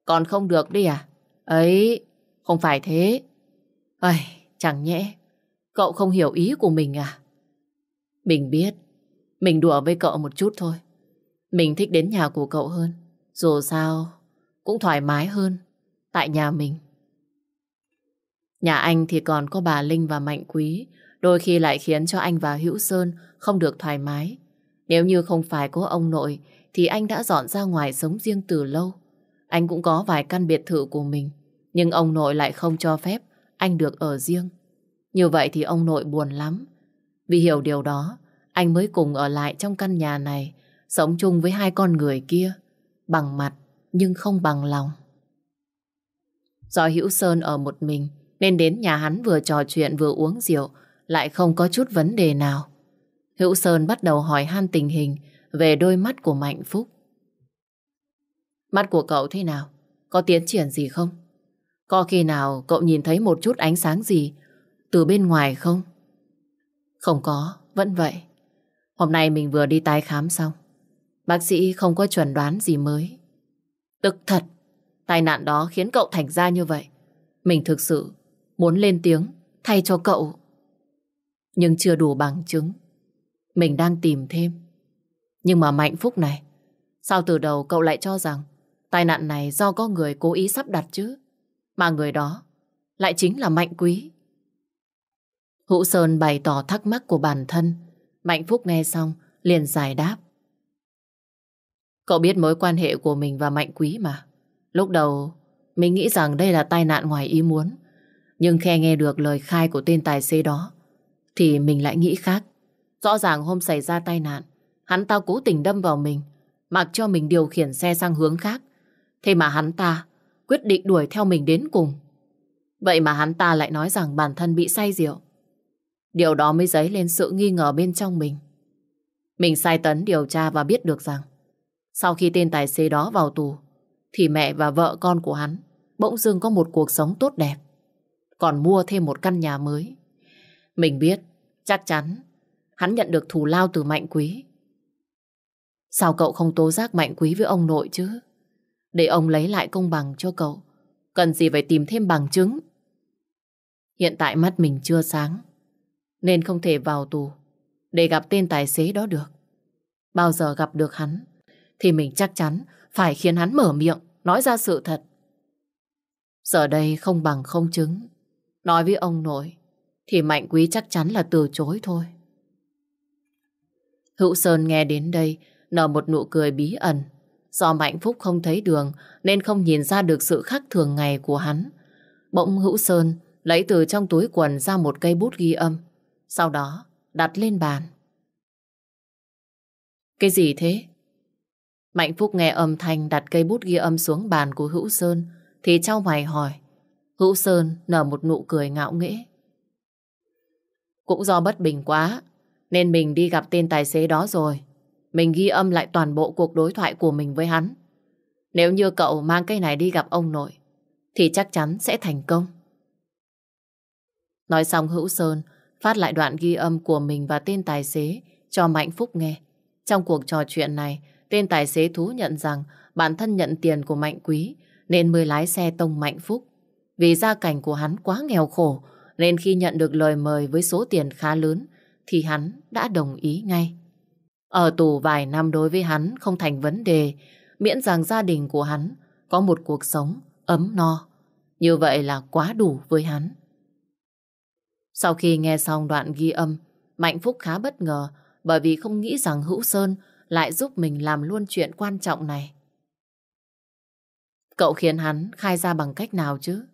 Speaker 1: còn không được đi à? Ấy, không phải thế. Ây, chẳng nhẽ, cậu không hiểu ý của mình à? Mình biết, mình đùa với cậu một chút thôi. Mình thích đến nhà của cậu hơn. Dù sao, cũng thoải mái hơn tại nhà mình. Nhà anh thì còn có bà Linh và Mạnh Quý, đôi khi lại khiến cho anh và Hữu Sơn không được thoải mái. Nếu như không phải có ông nội, thì anh đã dọn ra ngoài sống riêng từ lâu. Anh cũng có vài căn biệt thự của mình, nhưng ông nội lại không cho phép anh được ở riêng. Như vậy thì ông nội buồn lắm. Vì hiểu điều đó, anh mới cùng ở lại trong căn nhà này, sống chung với hai con người kia, bằng mặt nhưng không bằng lòng. Do Hữu Sơn ở một mình, nên đến nhà hắn vừa trò chuyện vừa uống rượu, lại không có chút vấn đề nào. Hữu Sơn bắt đầu hỏi han tình hình về đôi mắt của Mạnh Phúc. Mắt của cậu thế nào? Có tiến triển gì không? Có khi nào cậu nhìn thấy một chút ánh sáng gì từ bên ngoài không? Không có, vẫn vậy. Hôm nay mình vừa đi tái khám xong. Bác sĩ không có chuẩn đoán gì mới. Tức thật, tai nạn đó khiến cậu thành ra như vậy. Mình thực sự muốn lên tiếng thay cho cậu. Nhưng chưa đủ bằng chứng. Mình đang tìm thêm. Nhưng mà Mạnh Phúc này, sao từ đầu cậu lại cho rằng tai nạn này do có người cố ý sắp đặt chứ? Mà người đó lại chính là Mạnh Quý. Hữu Sơn bày tỏ thắc mắc của bản thân. Mạnh Phúc nghe xong, liền giải đáp. Cậu biết mối quan hệ của mình và Mạnh Quý mà. Lúc đầu, mình nghĩ rằng đây là tai nạn ngoài ý muốn. Nhưng khi nghe được lời khai của tên tài xế đó, thì mình lại nghĩ khác. Rõ ràng hôm xảy ra tai nạn, hắn ta cố tình đâm vào mình, mặc cho mình điều khiển xe sang hướng khác. Thế mà hắn ta quyết định đuổi theo mình đến cùng. Vậy mà hắn ta lại nói rằng bản thân bị say rượu. Điều đó mới dấy lên sự nghi ngờ bên trong mình. Mình sai tấn điều tra và biết được rằng, sau khi tên tài xế đó vào tù, thì mẹ và vợ con của hắn bỗng dưng có một cuộc sống tốt đẹp, còn mua thêm một căn nhà mới. Mình biết, chắc chắn, hắn nhận được thù lao từ Mạnh Quý. Sao cậu không tố giác Mạnh Quý với ông nội chứ? Để ông lấy lại công bằng cho cậu. Cần gì phải tìm thêm bằng chứng? Hiện tại mắt mình chưa sáng nên không thể vào tù để gặp tên tài xế đó được. Bao giờ gặp được hắn, thì mình chắc chắn phải khiến hắn mở miệng, nói ra sự thật. Giờ đây không bằng không chứng. Nói với ông nội, thì Mạnh Quý chắc chắn là từ chối thôi. Hữu Sơn nghe đến đây, nở một nụ cười bí ẩn. Do Mạnh Phúc không thấy đường, nên không nhìn ra được sự khác thường ngày của hắn. Bỗng Hữu Sơn lấy từ trong túi quần ra một cây bút ghi âm. Sau đó đặt lên bàn. Cái gì thế? Mạnh Phúc nghe âm thanh đặt cây bút ghi âm xuống bàn của Hữu Sơn thì trao mày hỏi. Hữu Sơn nở một nụ cười ngạo nghễ. Cũng do bất bình quá nên mình đi gặp tên tài xế đó rồi. Mình ghi âm lại toàn bộ cuộc đối thoại của mình với hắn. Nếu như cậu mang cây này đi gặp ông nội, thì chắc chắn sẽ thành công. Nói xong Hữu Sơn phát lại đoạn ghi âm của mình và tên tài xế cho Mạnh Phúc nghe. Trong cuộc trò chuyện này, tên tài xế thú nhận rằng bản thân nhận tiền của Mạnh Quý nên mới lái xe tông Mạnh Phúc. Vì gia cảnh của hắn quá nghèo khổ nên khi nhận được lời mời với số tiền khá lớn thì hắn đã đồng ý ngay. Ở tù vài năm đối với hắn không thành vấn đề miễn rằng gia đình của hắn có một cuộc sống ấm no. Như vậy là quá đủ với hắn. Sau khi nghe xong đoạn ghi âm, Mạnh Phúc khá bất ngờ bởi vì không nghĩ rằng Hữu Sơn lại giúp mình làm luôn chuyện quan trọng này. Cậu khiến hắn khai ra bằng cách nào chứ?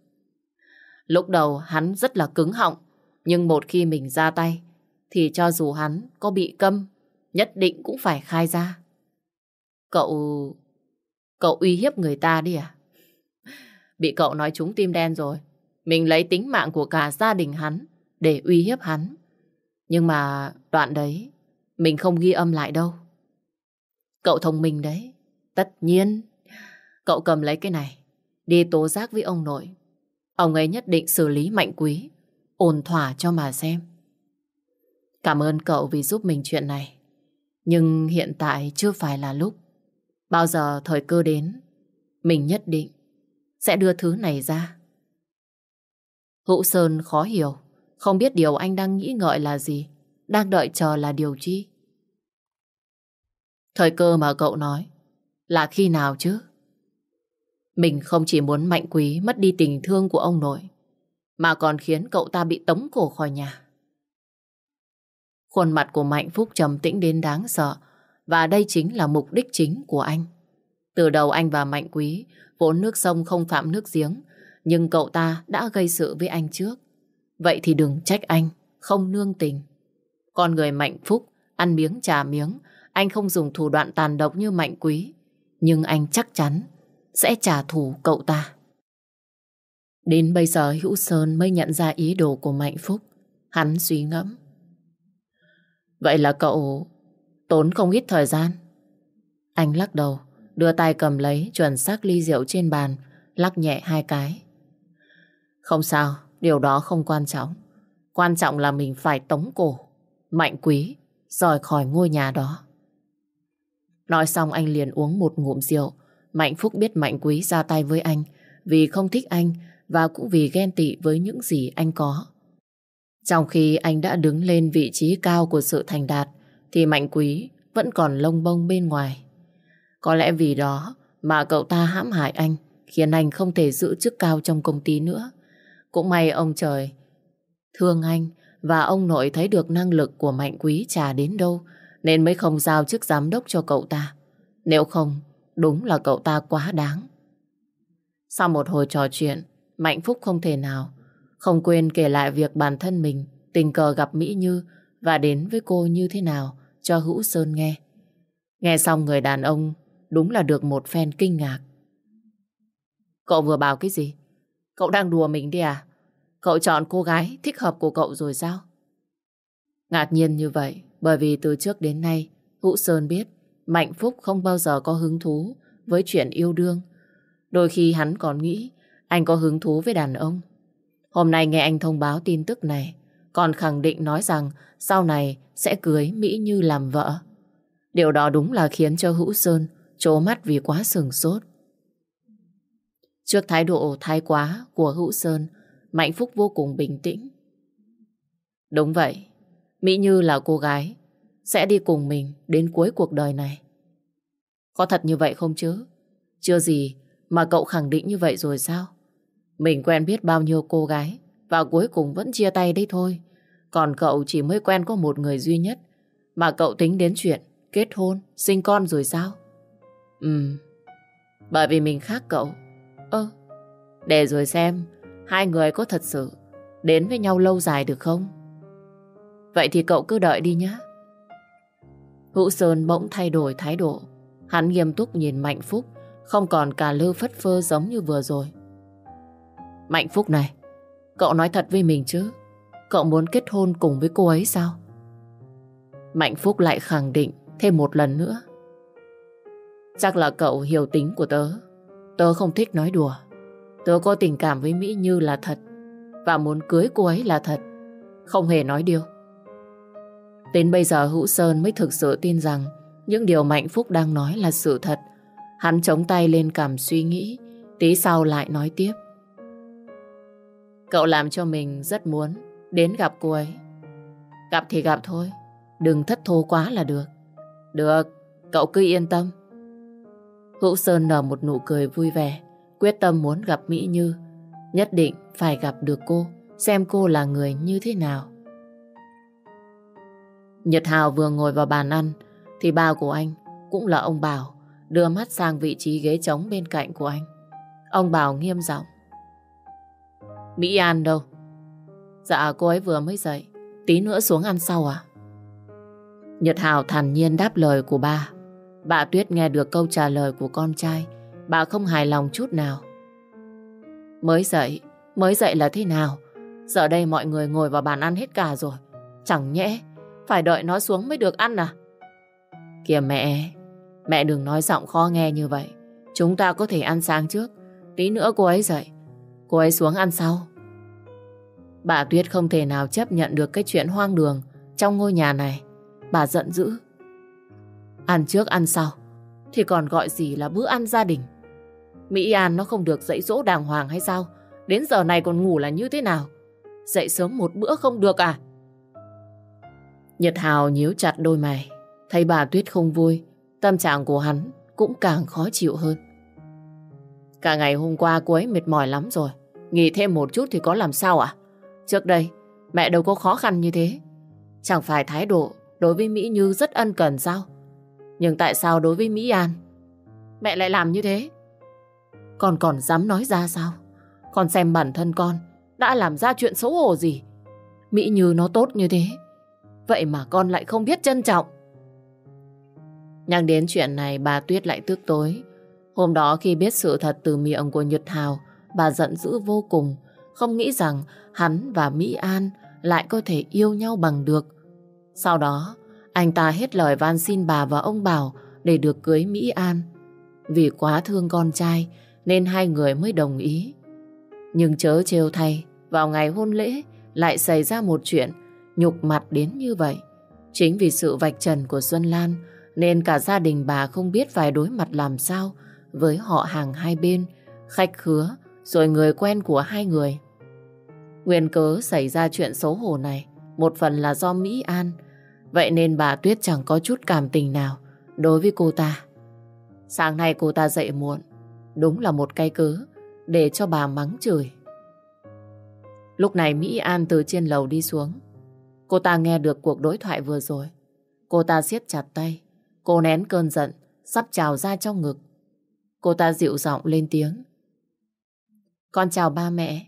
Speaker 1: Lúc đầu hắn rất là cứng họng, nhưng một khi mình ra tay, thì cho dù hắn có bị câm, nhất định cũng phải khai ra. Cậu... cậu uy hiếp người ta đi à? Bị cậu nói trúng tim đen rồi. Mình lấy tính mạng của cả gia đình hắn để uy hiếp hắn. Nhưng mà đoạn đấy, mình không ghi âm lại đâu. Cậu thông minh đấy. Tất nhiên. Cậu cầm lấy cái này, đi tố giác với ông nội. Ông ấy nhất định xử lý mạnh quý, ổn thỏa cho mà xem. Cảm ơn cậu vì giúp mình chuyện này. Nhưng hiện tại chưa phải là lúc. Bao giờ thời cơ đến, mình nhất định sẽ đưa thứ này ra. Hữu Sơn khó hiểu, không biết điều anh đang nghĩ ngợi là gì, đang đợi chờ là điều chi. Thời cơ mà cậu nói là khi nào chứ? Mình không chỉ muốn mạnh quý mất đi tình thương của ông nội, mà còn khiến cậu ta bị tống cổ khỏi nhà. Khuôn mặt của Mạnh Phúc trầm tĩnh đến đáng sợ, và đây chính là mục đích chính của anh. Từ đầu anh và Mạnh Quý vốn nước sông không phạm nước giếng, nhưng cậu ta đã gây sự với anh trước. Vậy thì đừng trách anh, không nương tình. Con người Mạnh Phúc, ăn miếng trả miếng, anh không dùng thủ đoạn tàn độc như Mạnh Quý, nhưng anh chắc chắn sẽ trả thù cậu ta. Đến bây giờ Hữu Sơn mới nhận ra ý đồ của Mạnh Phúc. Hắn suy ngẫm. Vậy là cậu tốn không ít thời gian. Anh lắc đầu, đưa tay cầm lấy chuẩn xác ly rượu trên bàn, lắc nhẹ hai cái. Không sao, điều đó không quan trọng. Quan trọng là mình phải tống cổ, mạnh quý, rời khỏi ngôi nhà đó. Nói xong anh liền uống một ngụm rượu. Mạnh Phúc biết Mạnh Quý ra tay với anh vì không thích anh và cũng vì ghen tị với những gì anh có. Trong khi anh đã đứng lên vị trí cao của sự thành đạt thì Mạnh Quý vẫn còn lông bông bên ngoài. Có lẽ vì đó mà cậu ta hãm hại anh khiến anh không thể giữ chức cao trong công ty nữa. Cũng may ông trời thương anh và ông nội thấy được năng lực của Mạnh Quý trà đến đâu nên mới không giao chức giám đốc cho cậu ta. Nếu không, đúng là cậu ta quá đáng. Sau một hồi trò chuyện, Mạnh Phúc không thể nào không quên kể lại việc bản thân mình tình cờ gặp Mỹ Như và đến với cô như thế nào cho Hữu Sơn nghe. Nghe xong người đàn ông đúng là được một phen kinh ngạc. Cậu vừa bảo cái gì? Cậu đang đùa mình đi à? Cậu chọn cô gái thích hợp của cậu rồi sao? Ngạc nhiên như vậy, bởi vì từ trước đến nay, Hữu Sơn biết Mạnh Phúc không bao giờ có hứng thú với chuyện yêu đương. Đôi khi hắn còn nghĩ anh có hứng thú với đàn ông. Hôm nay nghe anh thông báo tin tức này, còn khẳng định nói rằng sau này sẽ cưới Mỹ Như làm vợ. Điều đó đúng là khiến cho Hữu Sơn trố mắt vì quá sừng sốt. Trước thái độ thái quá của Hữu Sơn, Mạnh Phúc vô cùng bình tĩnh. Đúng vậy, Mỹ Như là cô gái, sẽ đi cùng mình đến cuối cuộc đời này. Có thật như vậy không chứ? Chưa gì mà cậu khẳng định như vậy rồi sao? Mình quen biết bao nhiêu cô gái và cuối cùng vẫn chia tay đấy thôi. Còn cậu chỉ mới quen có một người duy nhất mà cậu tính đến chuyện kết hôn, sinh con rồi sao? Ừ, bởi vì mình khác cậu. Ơ, để rồi xem hai người có thật sự đến với nhau lâu dài được không? Vậy thì cậu cứ đợi đi nhé. Hữu Sơn bỗng thay đổi thái độ. Hắn nghiêm túc nhìn Mạnh Phúc, không còn cả lơ phất phơ giống như vừa rồi. Mạnh Phúc này, cậu nói thật với mình chứ, cậu muốn kết hôn cùng với cô ấy sao? Mạnh Phúc lại khẳng định thêm một lần nữa. Chắc là cậu hiểu tính của tớ, Tớ không thích nói đùa. Tớ có tình cảm với Mỹ Như là thật. Và muốn cưới cô ấy là thật. Không hề nói điều. Đến bây giờ Hữu Sơn mới thực sự tin rằng những điều Mạnh Phúc đang nói là sự thật. Hắn chống tay lên cảm suy nghĩ, tí sau lại nói tiếp. Cậu làm cho mình rất muốn đến gặp cô ấy. Gặp thì gặp thôi, đừng thất thố quá là được. Được, cậu cứ yên tâm. Hữu Sơn nở một nụ cười vui vẻ, quyết tâm muốn gặp Mỹ Như. Nhất định phải gặp được cô, xem cô là người như thế nào. Nhật Hào vừa ngồi vào bàn ăn, thì ba của anh cũng là ông Bảo, đưa mắt sang vị trí ghế trống bên cạnh của anh. Ông Bảo nghiêm giọng. Mỹ An đâu? Dạ cô ấy vừa mới dậy, tí nữa xuống ăn sau à? Nhật Hào thản nhiên đáp lời của ba. Bà Tuyết nghe được câu trả lời của con trai, bà không hài lòng chút nào. Mới dậy, mới dậy là thế nào? Giờ đây mọi người ngồi vào bàn ăn hết cả rồi. Chẳng nhẽ, phải đợi nó xuống mới được ăn à? Kìa mẹ, mẹ đừng nói giọng khó nghe như vậy. Chúng ta có thể ăn sáng trước, tí nữa cô ấy dậy. Cô ấy xuống ăn sau. Bà Tuyết không thể nào chấp nhận được cái chuyện hoang đường trong ngôi nhà này. Bà giận dữ. Ăn trước ăn sau, thì còn gọi gì là bữa ăn gia đình. Mỹ An nó không được dạy dỗ đàng hoàng hay sao? Đến giờ này còn ngủ là như thế nào? Dậy sớm một bữa không được à? Nhật Hào nhíu chặt đôi mày. Thấy bà Tuyết không vui, tâm trạng của hắn cũng càng khó chịu hơn. Cả ngày hôm qua cô ấy mệt mỏi lắm rồi. Nghỉ thêm một chút thì có làm sao ạ? Trước đây, mẹ đâu có khó khăn như thế. Chẳng phải thái độ đối với Mỹ Như rất ân cần sao? Nhưng tại sao đối với Mỹ An, mẹ lại làm như thế? Con còn dám nói ra sao? Con xem bản thân con đã làm ra chuyện xấu hổ gì? Mỹ Như nó tốt như thế. Vậy mà con lại không biết trân trọng. Nhắc đến chuyện này bà Tuyết lại tức tối. Hôm đó khi biết sự thật từ miệng của Nhật Hào, bà giận dữ vô cùng. Không nghĩ rằng hắn và Mỹ An lại có thể yêu nhau bằng được. Sau đó, anh ta hết lời van xin bà và ông Bảo để được cưới Mỹ An. Vì quá thương con trai nên hai người mới đồng ý. Nhưng chớ trêu thay, vào ngày hôn lễ lại xảy ra một chuyện nhục mặt đến như vậy. Chính vì sự vạch trần của Xuân Lan nên cả gia đình bà không biết phải đối mặt làm sao với họ hàng hai bên, khách khứa, rồi người quen của hai người. Nguyên cớ xảy ra chuyện xấu hổ này một phần là do Mỹ An, vậy nên bà Tuyết chẳng có chút cảm tình nào đối với cô ta. Sáng nay cô ta dậy muộn, đúng là một cái cớ để cho bà mắng chửi. Lúc này Mỹ An từ trên lầu đi xuống. Cô ta nghe được cuộc đối thoại vừa rồi. Cô ta siết chặt tay, Cô nén cơn giận, sắp trào ra trong ngực. Cô ta dịu giọng lên tiếng. Con chào ba mẹ.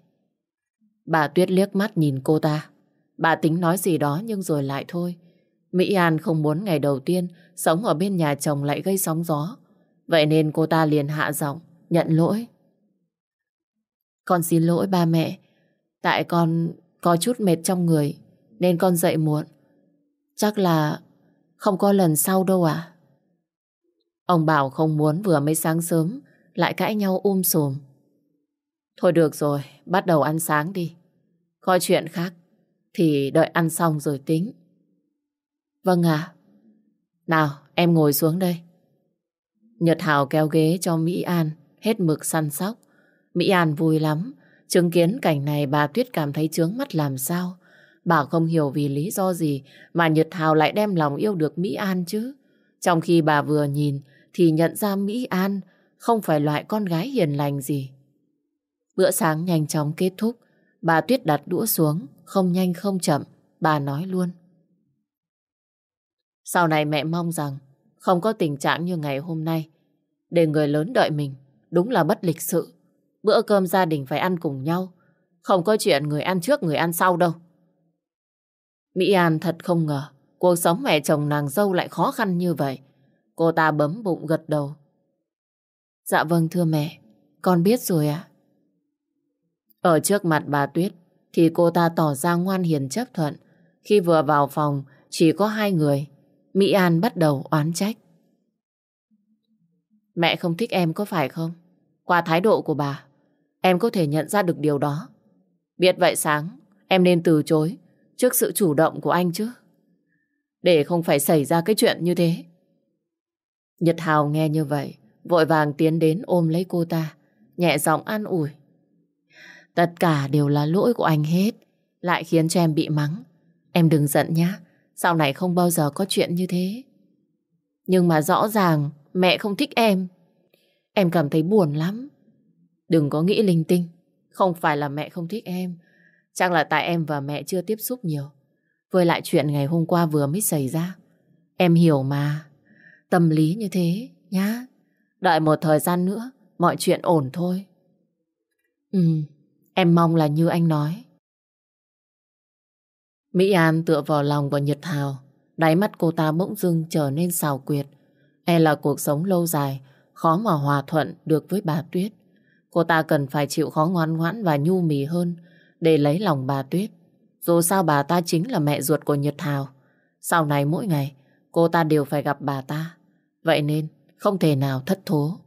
Speaker 1: Bà Tuyết liếc mắt nhìn cô ta. Bà tính nói gì đó nhưng rồi lại thôi. Mỹ An không muốn ngày đầu tiên sống ở bên nhà chồng lại gây sóng gió. Vậy nên cô ta liền hạ giọng, nhận lỗi. Con xin lỗi ba mẹ. Tại con có chút mệt trong người nên con dậy muộn. Chắc là không có lần sau đâu à? Ông bảo không muốn vừa mới sáng sớm lại cãi nhau um sùm. Thôi được rồi, bắt đầu ăn sáng đi. Có chuyện khác thì đợi ăn xong rồi tính. Vâng ạ. Nào, em ngồi xuống đây. Nhật Hảo kéo ghế cho Mỹ An, hết mực săn sóc. Mỹ An vui lắm. Chứng kiến cảnh này bà Tuyết cảm thấy chướng mắt làm sao. Bà không hiểu vì lý do gì mà Nhật Hào lại đem lòng yêu được Mỹ An chứ. Trong khi bà vừa nhìn thì nhận ra Mỹ An không phải loại con gái hiền lành gì. Bữa sáng nhanh chóng kết thúc, bà Tuyết đặt đũa xuống, không nhanh không chậm, bà nói luôn. Sau này mẹ mong rằng không có tình trạng như ngày hôm nay. Để người lớn đợi mình, đúng là bất lịch sự. Bữa cơm gia đình phải ăn cùng nhau, không có chuyện người ăn trước người ăn sau đâu. Mỹ An thật không ngờ cuộc sống mẹ chồng nàng dâu lại khó khăn như vậy. Cô ta bấm bụng gật đầu. Dạ vâng thưa mẹ, con biết rồi ạ. Ở trước mặt bà Tuyết thì cô ta tỏ ra ngoan hiền chấp thuận. Khi vừa vào phòng chỉ có hai người, Mỹ An bắt đầu oán trách. Mẹ không thích em có phải không? Qua thái độ của bà, em có thể nhận ra được điều đó. Biết vậy sáng, em nên từ chối trước sự chủ động của anh chứ. Để không phải xảy ra cái chuyện như thế. Nhật Hào nghe như vậy, vội vàng tiến đến ôm lấy cô ta, nhẹ giọng an ủi. Tất cả đều là lỗi của anh hết, lại khiến cho em bị mắng. Em đừng giận nhá, sau này không bao giờ có chuyện như thế. Nhưng mà rõ ràng mẹ không thích em. Em cảm thấy buồn lắm. Đừng có nghĩ linh tinh, không phải là mẹ không thích em. Chắc là tại em và mẹ chưa tiếp xúc nhiều. Với lại chuyện ngày hôm qua vừa mới xảy ra. Em hiểu mà. Tâm lý như thế, nhá. Đợi một thời gian nữa, mọi chuyện ổn thôi. Ừ, em mong là như anh nói. Mỹ An tựa vào lòng của Nhật Hào. Đáy mắt cô ta bỗng dưng trở nên xào quyệt. E là cuộc sống lâu dài, khó mà hòa thuận được với bà Tuyết. Cô ta cần phải chịu khó ngoan ngoãn và nhu mì hơn để lấy lòng bà Tuyết. Dù sao bà ta chính là mẹ ruột của Nhật Hào. Sau này mỗi ngày, cô ta đều phải gặp bà ta. Vậy nên, không thể nào thất thố.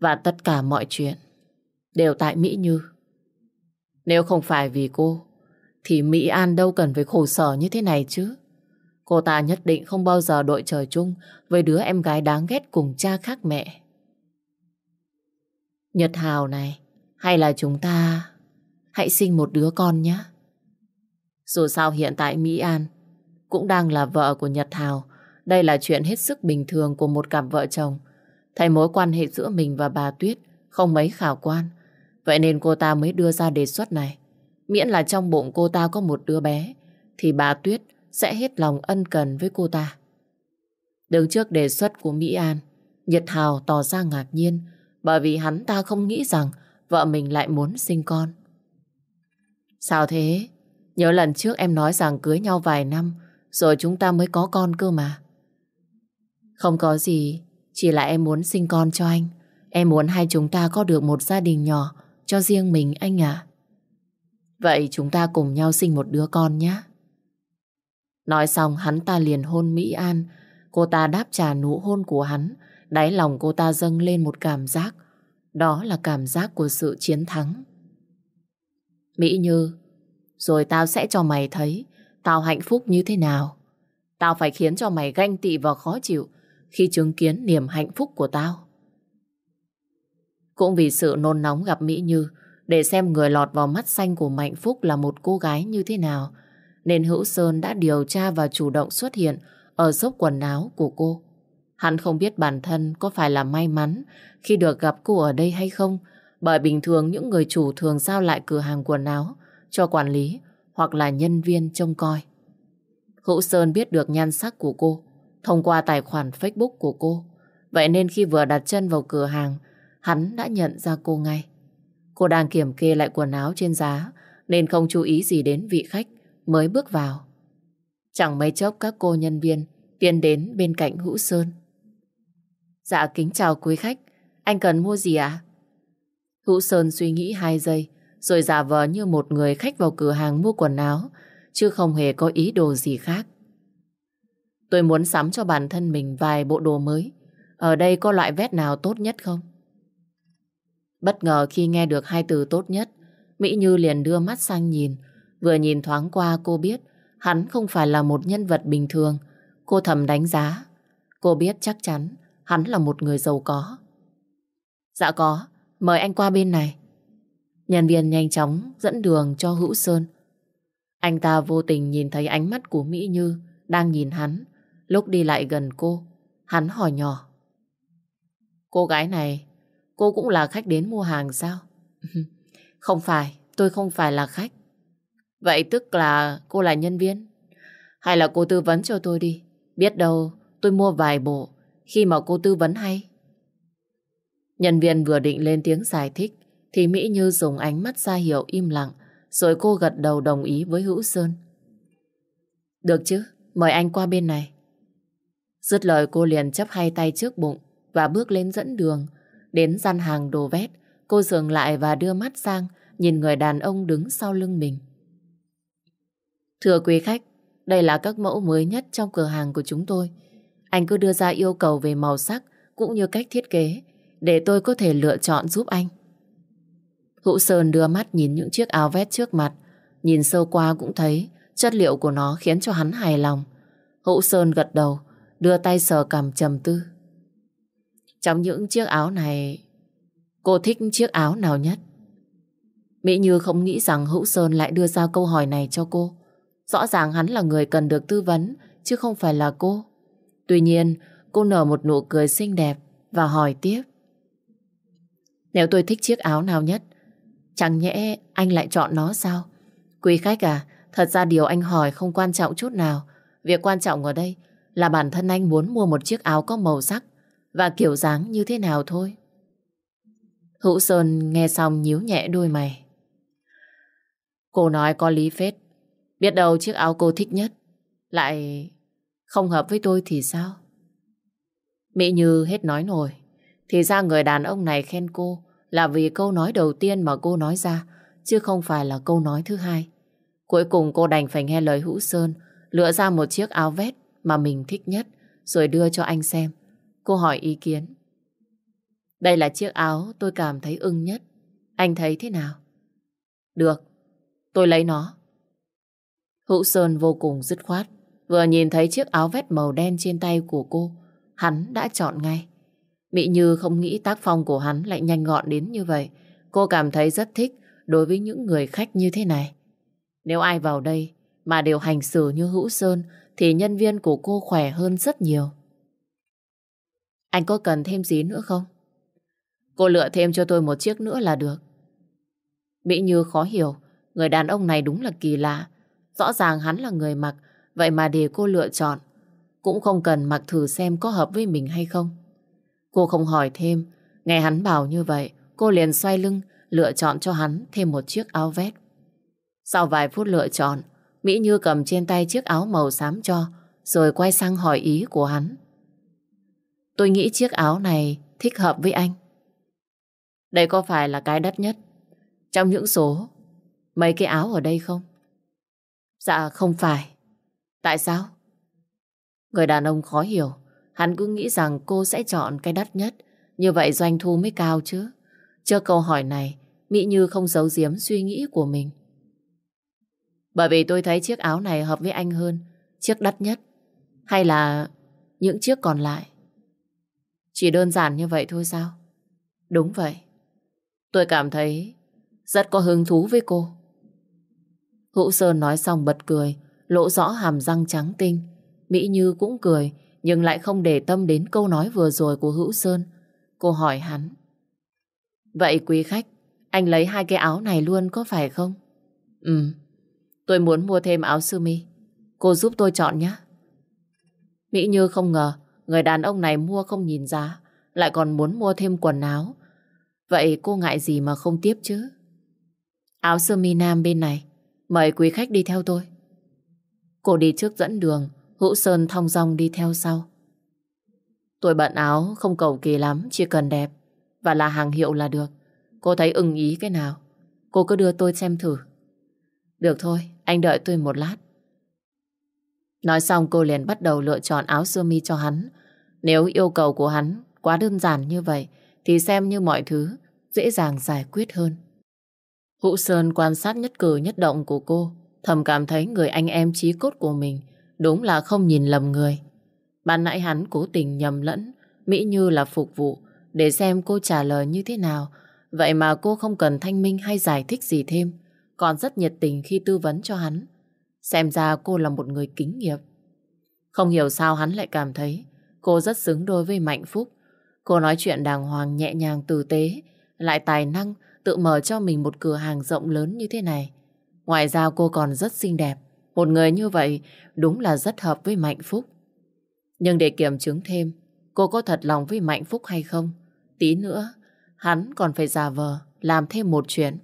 Speaker 1: Và tất cả mọi chuyện đều tại Mỹ Như. Nếu không phải vì cô, thì Mỹ An đâu cần phải khổ sở như thế này chứ. Cô ta nhất định không bao giờ đội trời chung với đứa em gái đáng ghét cùng cha khác mẹ. Nhật Hào này, hay là chúng ta hãy sinh một đứa con nhé. Dù sao hiện tại Mỹ An cũng đang là vợ của Nhật Hào. Đây là chuyện hết sức bình thường của một cặp vợ chồng. Thay mối quan hệ giữa mình và bà Tuyết không mấy khả quan. Vậy nên cô ta mới đưa ra đề xuất này. Miễn là trong bụng cô ta có một đứa bé, thì bà Tuyết sẽ hết lòng ân cần với cô ta. Đứng trước đề xuất của Mỹ An, Nhật Hào tỏ ra ngạc nhiên bởi vì hắn ta không nghĩ rằng vợ mình lại muốn sinh con. Sao thế? Nhớ lần trước em nói rằng cưới nhau vài năm rồi chúng ta mới có con cơ mà. Không có gì, chỉ là em muốn sinh con cho anh. Em muốn hai chúng ta có được một gia đình nhỏ cho riêng mình anh ạ. Vậy chúng ta cùng nhau sinh một đứa con nhé. Nói xong hắn ta liền hôn Mỹ An. Cô ta đáp trả nụ hôn của hắn. Đáy lòng cô ta dâng lên một cảm giác. Đó là cảm giác của sự chiến thắng. Mỹ Như, rồi tao sẽ cho mày thấy tao hạnh phúc như thế nào. Tao phải khiến cho mày ganh tị và khó chịu khi chứng kiến niềm hạnh phúc của tao. Cũng vì sự nôn nóng gặp Mỹ Như, để xem người lọt vào mắt xanh của Mạnh Phúc là một cô gái như thế nào, nên Hữu Sơn đã điều tra và chủ động xuất hiện ở dốc quần áo của cô. Hắn không biết bản thân có phải là may mắn khi được gặp cô ở đây hay không, bởi bình thường những người chủ thường giao lại cửa hàng quần áo cho quản lý hoặc là nhân viên trông coi. Hữu Sơn biết được nhan sắc của cô thông qua tài khoản Facebook của cô. Vậy nên khi vừa đặt chân vào cửa hàng, hắn đã nhận ra cô ngay. Cô đang kiểm kê lại quần áo trên giá nên không chú ý gì đến vị khách mới bước vào. Chẳng mấy chốc các cô nhân viên tiến đến bên cạnh Hữu Sơn. Dạ kính chào quý khách, anh cần mua gì ạ? Hữu Sơn suy nghĩ hai giây rồi giả vờ như một người khách vào cửa hàng mua quần áo chứ không hề có ý đồ gì khác. Tôi muốn sắm cho bản thân mình vài bộ đồ mới. Ở đây có loại vest nào tốt nhất không? Bất ngờ khi nghe được hai từ tốt nhất, Mỹ Như liền đưa mắt sang nhìn. Vừa nhìn thoáng qua cô biết hắn không phải là một nhân vật bình thường. Cô thầm đánh giá. Cô biết chắc chắn hắn là một người giàu có. Dạ có, mời anh qua bên này. Nhân viên nhanh chóng dẫn đường cho Hữu Sơn. Anh ta vô tình nhìn thấy ánh mắt của Mỹ Như đang nhìn hắn. Lúc đi lại gần cô, hắn hỏi nhỏ. Cô gái này Cô cũng là khách đến mua hàng sao? *laughs* không phải, tôi không phải là khách. Vậy tức là cô là nhân viên? Hay là cô tư vấn cho tôi đi? Biết đâu tôi mua vài bộ khi mà cô tư vấn hay. Nhân viên vừa định lên tiếng giải thích thì Mỹ Như dùng ánh mắt ra hiệu im lặng rồi cô gật đầu đồng ý với Hữu Sơn. Được chứ, mời anh qua bên này. Dứt lời cô liền chấp hai tay trước bụng và bước lên dẫn đường Đến gian hàng đồ vét, cô dừng lại và đưa mắt sang nhìn người đàn ông đứng sau lưng mình. Thưa quý khách, đây là các mẫu mới nhất trong cửa hàng của chúng tôi. Anh cứ đưa ra yêu cầu về màu sắc cũng như cách thiết kế để tôi có thể lựa chọn giúp anh. Hữu Sơn đưa mắt nhìn những chiếc áo vest trước mặt, nhìn sơ qua cũng thấy chất liệu của nó khiến cho hắn hài lòng. Hữu Sơn gật đầu, đưa tay sờ cằm trầm tư. Trong những chiếc áo này, cô thích chiếc áo nào nhất? Mỹ Như không nghĩ rằng Hữu Sơn lại đưa ra câu hỏi này cho cô. Rõ ràng hắn là người cần được tư vấn, chứ không phải là cô. Tuy nhiên, cô nở một nụ cười xinh đẹp và hỏi tiếp. Nếu tôi thích chiếc áo nào nhất, chẳng nhẽ anh lại chọn nó sao? Quý khách à, thật ra điều anh hỏi không quan trọng chút nào. Việc quan trọng ở đây là bản thân anh muốn mua một chiếc áo có màu sắc và kiểu dáng như thế nào thôi. Hữu Sơn nghe xong nhíu nhẹ đôi mày. Cô nói có lý phết. Biết đâu chiếc áo cô thích nhất lại không hợp với tôi thì sao? Mỹ Như hết nói nổi. Thì ra người đàn ông này khen cô là vì câu nói đầu tiên mà cô nói ra, chứ không phải là câu nói thứ hai. Cuối cùng cô đành phải nghe lời Hữu Sơn, lựa ra một chiếc áo vest mà mình thích nhất, rồi đưa cho anh xem. Cô hỏi ý kiến. Đây là chiếc áo tôi cảm thấy ưng nhất. Anh thấy thế nào? Được, tôi lấy nó. Hữu Sơn vô cùng dứt khoát. Vừa nhìn thấy chiếc áo vét màu đen trên tay của cô, hắn đã chọn ngay. Mỹ Như không nghĩ tác phong của hắn lại nhanh gọn đến như vậy. Cô cảm thấy rất thích đối với những người khách như thế này. Nếu ai vào đây mà đều hành xử như Hữu Sơn thì nhân viên của cô khỏe hơn rất nhiều. Anh có cần thêm gì nữa không? Cô lựa thêm cho tôi một chiếc nữa là được. Mỹ Như khó hiểu, người đàn ông này đúng là kỳ lạ. Rõ ràng hắn là người mặc, vậy mà để cô lựa chọn. Cũng không cần mặc thử xem có hợp với mình hay không. Cô không hỏi thêm, nghe hắn bảo như vậy, cô liền xoay lưng, lựa chọn cho hắn thêm một chiếc áo vest. Sau vài phút lựa chọn, Mỹ Như cầm trên tay chiếc áo màu xám cho, rồi quay sang hỏi ý của hắn. Tôi nghĩ chiếc áo này thích hợp với anh. Đây có phải là cái đắt nhất trong những số mấy cái áo ở đây không? Dạ không phải. Tại sao? Người đàn ông khó hiểu. Hắn cứ nghĩ rằng cô sẽ chọn cái đắt nhất. Như vậy doanh thu mới cao chứ. Trước câu hỏi này, Mỹ Như không giấu giếm suy nghĩ của mình. Bởi vì tôi thấy chiếc áo này hợp với anh hơn. Chiếc đắt nhất. Hay là những chiếc còn lại. Chỉ đơn giản như vậy thôi sao? Đúng vậy. Tôi cảm thấy rất có hứng thú với cô. Hữu Sơn nói xong bật cười, lộ rõ hàm răng trắng tinh. Mỹ Như cũng cười, nhưng lại không để tâm đến câu nói vừa rồi của Hữu Sơn. Cô hỏi hắn. Vậy quý khách, anh lấy hai cái áo này luôn có phải không? Ừ, tôi muốn mua thêm áo sơ mi. Cô giúp tôi chọn nhé. Mỹ Như không ngờ người đàn ông này mua không nhìn giá, lại còn muốn mua thêm quần áo. Vậy cô ngại gì mà không tiếp chứ? Áo sơ mi nam bên này, mời quý khách đi theo tôi. Cô đi trước dẫn đường, Hữu Sơn thong dong đi theo sau. Tôi bận áo không cầu kỳ lắm, chỉ cần đẹp và là hàng hiệu là được. Cô thấy ưng ý cái nào, cô cứ đưa tôi xem thử. Được thôi, anh đợi tôi một lát. Nói xong cô liền bắt đầu lựa chọn áo sơ mi cho hắn. Nếu yêu cầu của hắn quá đơn giản như vậy thì xem như mọi thứ dễ dàng giải quyết hơn. Hữu Sơn quan sát nhất cử nhất động của cô, thầm cảm thấy người anh em chí cốt của mình đúng là không nhìn lầm người. Ban nãy hắn cố tình nhầm lẫn, Mỹ Như là phục vụ, để xem cô trả lời như thế nào. Vậy mà cô không cần thanh minh hay giải thích gì thêm, còn rất nhiệt tình khi tư vấn cho hắn. Xem ra cô là một người kính nghiệp. Không hiểu sao hắn lại cảm thấy cô rất xứng đôi với Mạnh Phúc. Cô nói chuyện đàng hoàng nhẹ nhàng tử tế, lại tài năng tự mở cho mình một cửa hàng rộng lớn như thế này. Ngoài ra cô còn rất xinh đẹp. Một người như vậy đúng là rất hợp với Mạnh Phúc. Nhưng để kiểm chứng thêm, cô có thật lòng với Mạnh Phúc hay không? Tí nữa, hắn còn phải giả vờ, làm thêm một chuyện.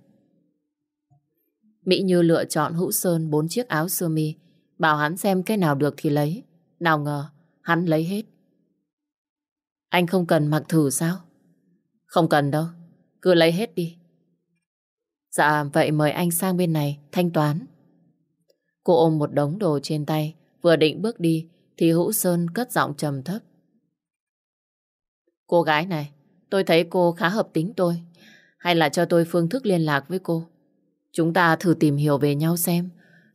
Speaker 1: Mỹ Như lựa chọn Hữu Sơn bốn chiếc áo sơ mi, bảo hắn xem cái nào được thì lấy. Nào ngờ, hắn lấy hết. Anh không cần mặc thử sao? Không cần đâu, cứ lấy hết đi. Dạ, vậy mời anh sang bên này, thanh toán. Cô ôm một đống đồ trên tay, vừa định bước đi, thì Hữu Sơn cất giọng trầm thấp. Cô gái này, tôi thấy cô khá hợp tính tôi. Hay là cho tôi phương thức liên lạc với cô. Chúng ta thử tìm hiểu về nhau xem.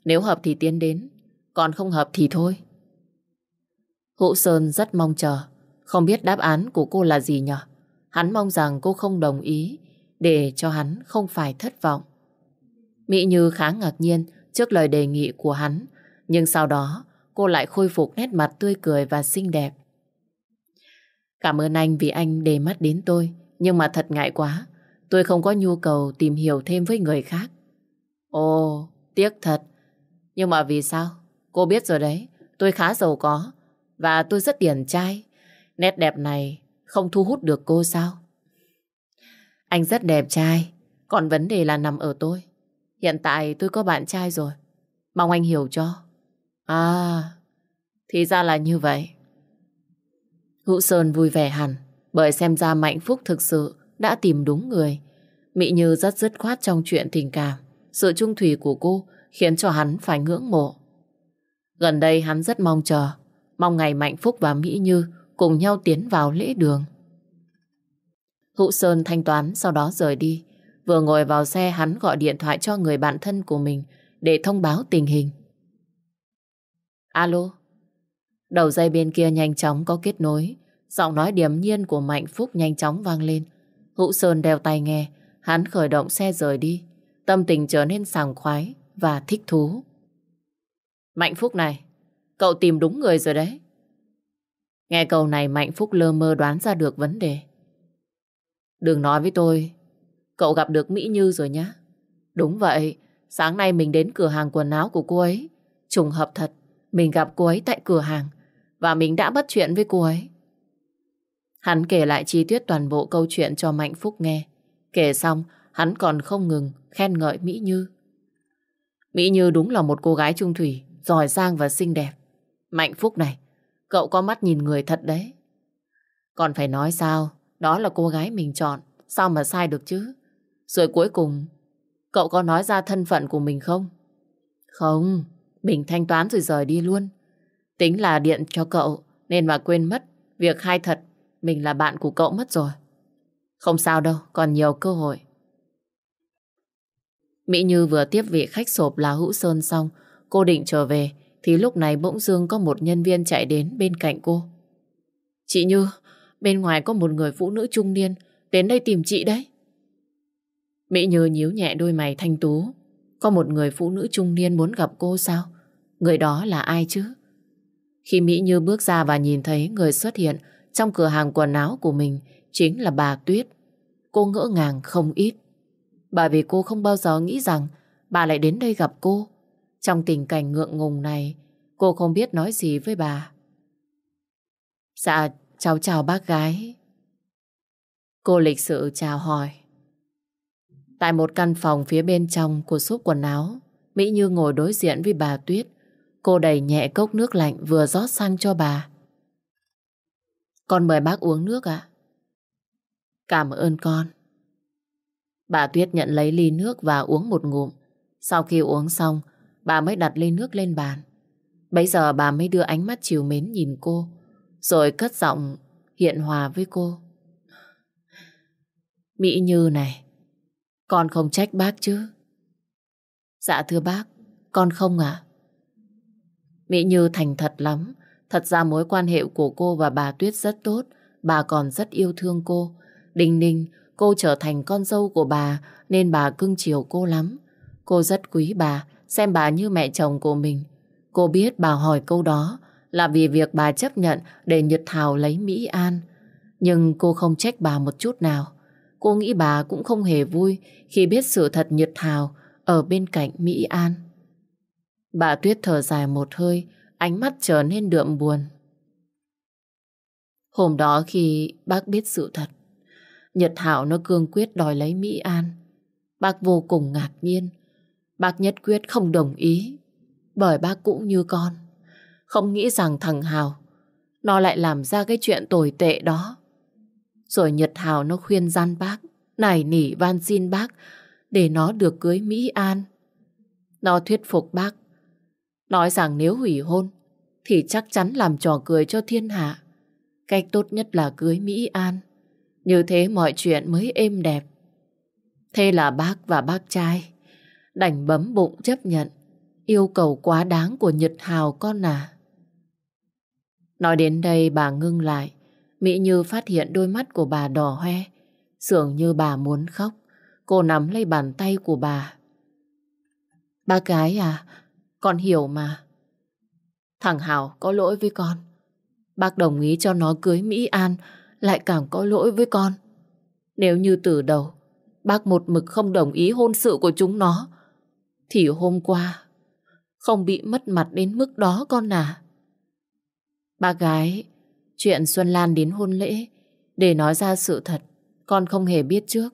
Speaker 1: Nếu hợp thì tiến đến, còn không hợp thì thôi. Hữu Sơn rất mong chờ, không biết đáp án của cô là gì nhỉ? Hắn mong rằng cô không đồng ý, để cho hắn không phải thất vọng. Mỹ Như khá ngạc nhiên trước lời đề nghị của hắn, nhưng sau đó cô lại khôi phục nét mặt tươi cười và xinh đẹp. Cảm ơn anh vì anh đề mắt đến tôi, nhưng mà thật ngại quá, tôi không có nhu cầu tìm hiểu thêm với người khác. Ồ, tiếc thật. Nhưng mà vì sao? Cô biết rồi đấy, tôi khá giàu có và tôi rất điển trai. Nét đẹp này không thu hút được cô sao? Anh rất đẹp trai, còn vấn đề là nằm ở tôi. Hiện tại tôi có bạn trai rồi. Mong anh hiểu cho. À, thì ra là như vậy. Hữu Sơn vui vẻ hẳn, bởi xem ra Mạnh Phúc thực sự đã tìm đúng người. Mỹ Như rất dứt khoát trong chuyện tình cảm. Sự trung thủy của cô khiến cho hắn phải ngưỡng mộ. Gần đây hắn rất mong chờ, mong ngày Mạnh Phúc và Mỹ Như cùng nhau tiến vào lễ đường. Hữu Sơn thanh toán sau đó rời đi. Vừa ngồi vào xe hắn gọi điện thoại cho người bạn thân của mình để thông báo tình hình. Alo. Đầu dây bên kia nhanh chóng có kết nối. Giọng nói điềm nhiên của Mạnh Phúc nhanh chóng vang lên. Hữu Sơn đeo tay nghe. Hắn khởi động xe rời đi. Tâm tình trở nên sảng khoái và thích thú. Mạnh Phúc này, cậu tìm đúng người rồi đấy. Nghe câu này Mạnh Phúc lơ mơ đoán ra được vấn đề. Đừng nói với tôi, cậu gặp được Mỹ Như rồi nhá. Đúng vậy, sáng nay mình đến cửa hàng quần áo của cô ấy. Trùng hợp thật, mình gặp cô ấy tại cửa hàng và mình đã bắt chuyện với cô ấy. Hắn kể lại chi tiết toàn bộ câu chuyện cho Mạnh Phúc nghe. Kể xong, hắn còn không ngừng khen ngợi Mỹ Như. Mỹ Như đúng là một cô gái trung thủy, giỏi giang và xinh đẹp. Mạnh Phúc này, cậu có mắt nhìn người thật đấy. Còn phải nói sao, đó là cô gái mình chọn, sao mà sai được chứ? Rồi cuối cùng, cậu có nói ra thân phận của mình không? Không, mình thanh toán rồi rời đi luôn. Tính là điện cho cậu, nên mà quên mất việc khai thật mình là bạn của cậu mất rồi. Không sao đâu, còn nhiều cơ hội. Mỹ Như vừa tiếp vị khách sộp là Hữu Sơn xong, cô định trở về, thì lúc này bỗng dưng có một nhân viên chạy đến bên cạnh cô. Chị Như, bên ngoài có một người phụ nữ trung niên đến đây tìm chị đấy. Mỹ Như nhíu nhẹ đôi mày thanh tú. Có một người phụ nữ trung niên muốn gặp cô sao? Người đó là ai chứ? Khi Mỹ Như bước ra và nhìn thấy người xuất hiện trong cửa hàng quần áo của mình chính là bà Tuyết. Cô ngỡ ngàng không ít. Bởi vì cô không bao giờ nghĩ rằng bà lại đến đây gặp cô. Trong tình cảnh ngượng ngùng này, cô không biết nói gì với bà. Dạ, cháu chào bác gái. Cô lịch sự chào hỏi. Tại một căn phòng phía bên trong của súp quần áo, Mỹ Như ngồi đối diện với bà Tuyết. Cô đẩy nhẹ cốc nước lạnh vừa rót sang cho bà. Con mời bác uống nước ạ. Cảm ơn con. Bà Tuyết nhận lấy ly nước và uống một ngụm. Sau khi uống xong, bà mới đặt ly nước lên bàn. Bây giờ bà mới đưa ánh mắt chiều mến nhìn cô, rồi cất giọng hiện hòa với cô. Mỹ Như này, con không trách bác chứ? Dạ thưa bác, con không ạ. Mỹ Như thành thật lắm, thật ra mối quan hệ của cô và bà Tuyết rất tốt, bà còn rất yêu thương cô. Đinh ninh, cô trở thành con dâu của bà nên bà cưng chiều cô lắm. Cô rất quý bà, xem bà như mẹ chồng của mình. Cô biết bà hỏi câu đó là vì việc bà chấp nhận để Nhật Thảo lấy Mỹ An. Nhưng cô không trách bà một chút nào. Cô nghĩ bà cũng không hề vui khi biết sự thật Nhật Thảo ở bên cạnh Mỹ An. Bà Tuyết thở dài một hơi, ánh mắt trở nên đượm buồn. Hôm đó khi bác biết sự thật, Nhật Thảo nó cương quyết đòi lấy Mỹ An. Bác vô cùng ngạc nhiên. Bác nhất quyết không đồng ý. Bởi bác cũng như con. Không nghĩ rằng thằng Hào nó lại làm ra cái chuyện tồi tệ đó. Rồi Nhật Hào nó khuyên gian bác, nài nỉ van xin bác để nó được cưới Mỹ An. Nó thuyết phục bác, nói rằng nếu hủy hôn thì chắc chắn làm trò cười cho thiên hạ. Cách tốt nhất là cưới Mỹ An. Như thế mọi chuyện mới êm đẹp. Thế là bác và bác trai đành bấm bụng chấp nhận yêu cầu quá đáng của Nhật Hào con à. Nói đến đây bà ngưng lại. Mỹ Như phát hiện đôi mắt của bà đỏ hoe. Dường như bà muốn khóc. Cô nắm lấy bàn tay của bà. Ba cái à, con hiểu mà. Thằng Hào có lỗi với con. Bác đồng ý cho nó cưới Mỹ An lại càng có lỗi với con. Nếu như từ đầu bác một mực không đồng ý hôn sự của chúng nó thì hôm qua không bị mất mặt đến mức đó con à. Ba gái, chuyện Xuân Lan đến hôn lễ để nói ra sự thật con không hề biết trước.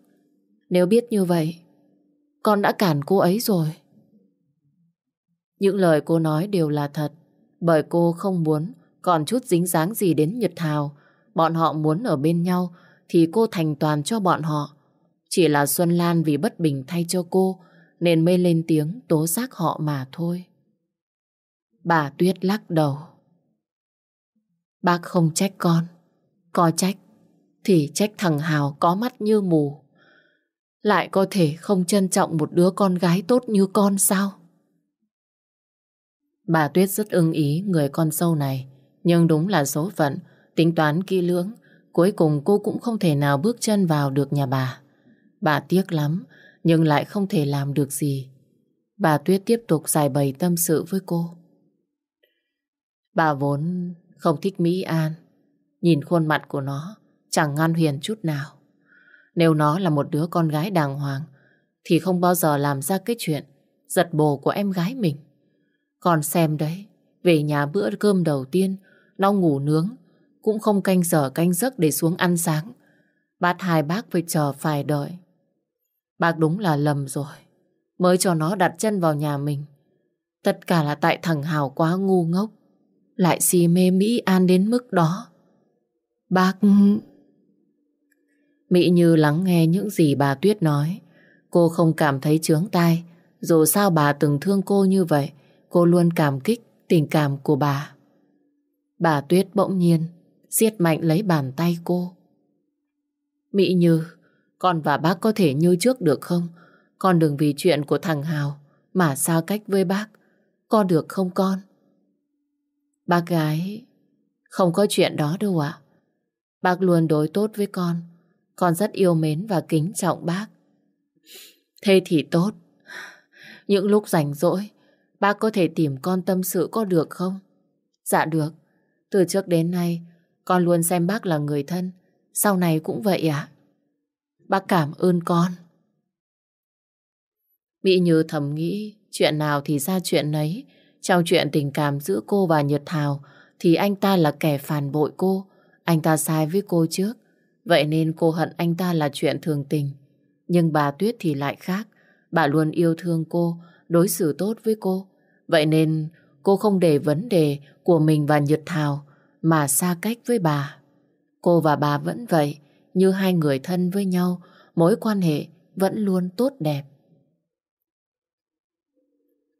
Speaker 1: Nếu biết như vậy con đã cản cô ấy rồi. Những lời cô nói đều là thật bởi cô không muốn còn chút dính dáng gì đến Nhật Thảo. Bọn họ muốn ở bên nhau thì cô thành toàn cho bọn họ. Chỉ là Xuân Lan vì bất bình thay cho cô nên mới lên tiếng tố giác họ mà thôi. Bà Tuyết lắc đầu. Bác không trách con. Có trách thì trách thằng Hào có mắt như mù. Lại có thể không trân trọng một đứa con gái tốt như con sao? Bà Tuyết rất ưng ý người con sâu này. Nhưng đúng là số phận, tính toán kỹ lưỡng. Cuối cùng cô cũng không thể nào bước chân vào được nhà bà. Bà tiếc lắm, nhưng lại không thể làm được gì. Bà Tuyết tiếp tục giải bày tâm sự với cô. Bà vốn không thích Mỹ An. Nhìn khuôn mặt của nó, chẳng ngăn huyền chút nào. Nếu nó là một đứa con gái đàng hoàng, thì không bao giờ làm ra cái chuyện giật bồ của em gái mình. Còn xem đấy, về nhà bữa cơm đầu tiên, nó ngủ nướng, cũng không canh giờ canh giấc để xuống ăn sáng. Bát hai bác phải chờ phải đợi. Bác đúng là lầm rồi. Mới cho nó đặt chân vào nhà mình. Tất cả là tại thằng Hào quá ngu ngốc. Lại si mê Mỹ An đến mức đó. Bác... Mỹ Như lắng nghe những gì bà Tuyết nói. Cô không cảm thấy chướng tai. Dù sao bà từng thương cô như vậy, cô luôn cảm kích tình cảm của bà. Bà Tuyết bỗng nhiên siết mạnh lấy bàn tay cô. Mỹ Như, con và bác có thể như trước được không? Con đừng vì chuyện của thằng Hào mà xa cách với bác. Con được không con? Bác gái, không có chuyện đó đâu ạ. Bác luôn đối tốt với con. Con rất yêu mến và kính trọng bác. Thế thì tốt. Những lúc rảnh rỗi, bác có thể tìm con tâm sự có được không? Dạ được. Từ trước đến nay, con luôn xem bác là người thân. Sau này cũng vậy ạ. Bác cảm ơn con. Mỹ Như thầm nghĩ chuyện nào thì ra chuyện nấy. Trong chuyện tình cảm giữa cô và Nhật Thảo thì anh ta là kẻ phản bội cô. Anh ta sai với cô trước. Vậy nên cô hận anh ta là chuyện thường tình. Nhưng bà Tuyết thì lại khác. Bà luôn yêu thương cô, đối xử tốt với cô. Vậy nên cô không để vấn đề của mình và Nhật Thảo mà xa cách với bà. Cô và bà vẫn vậy, như hai người thân với nhau, mối quan hệ vẫn luôn tốt đẹp.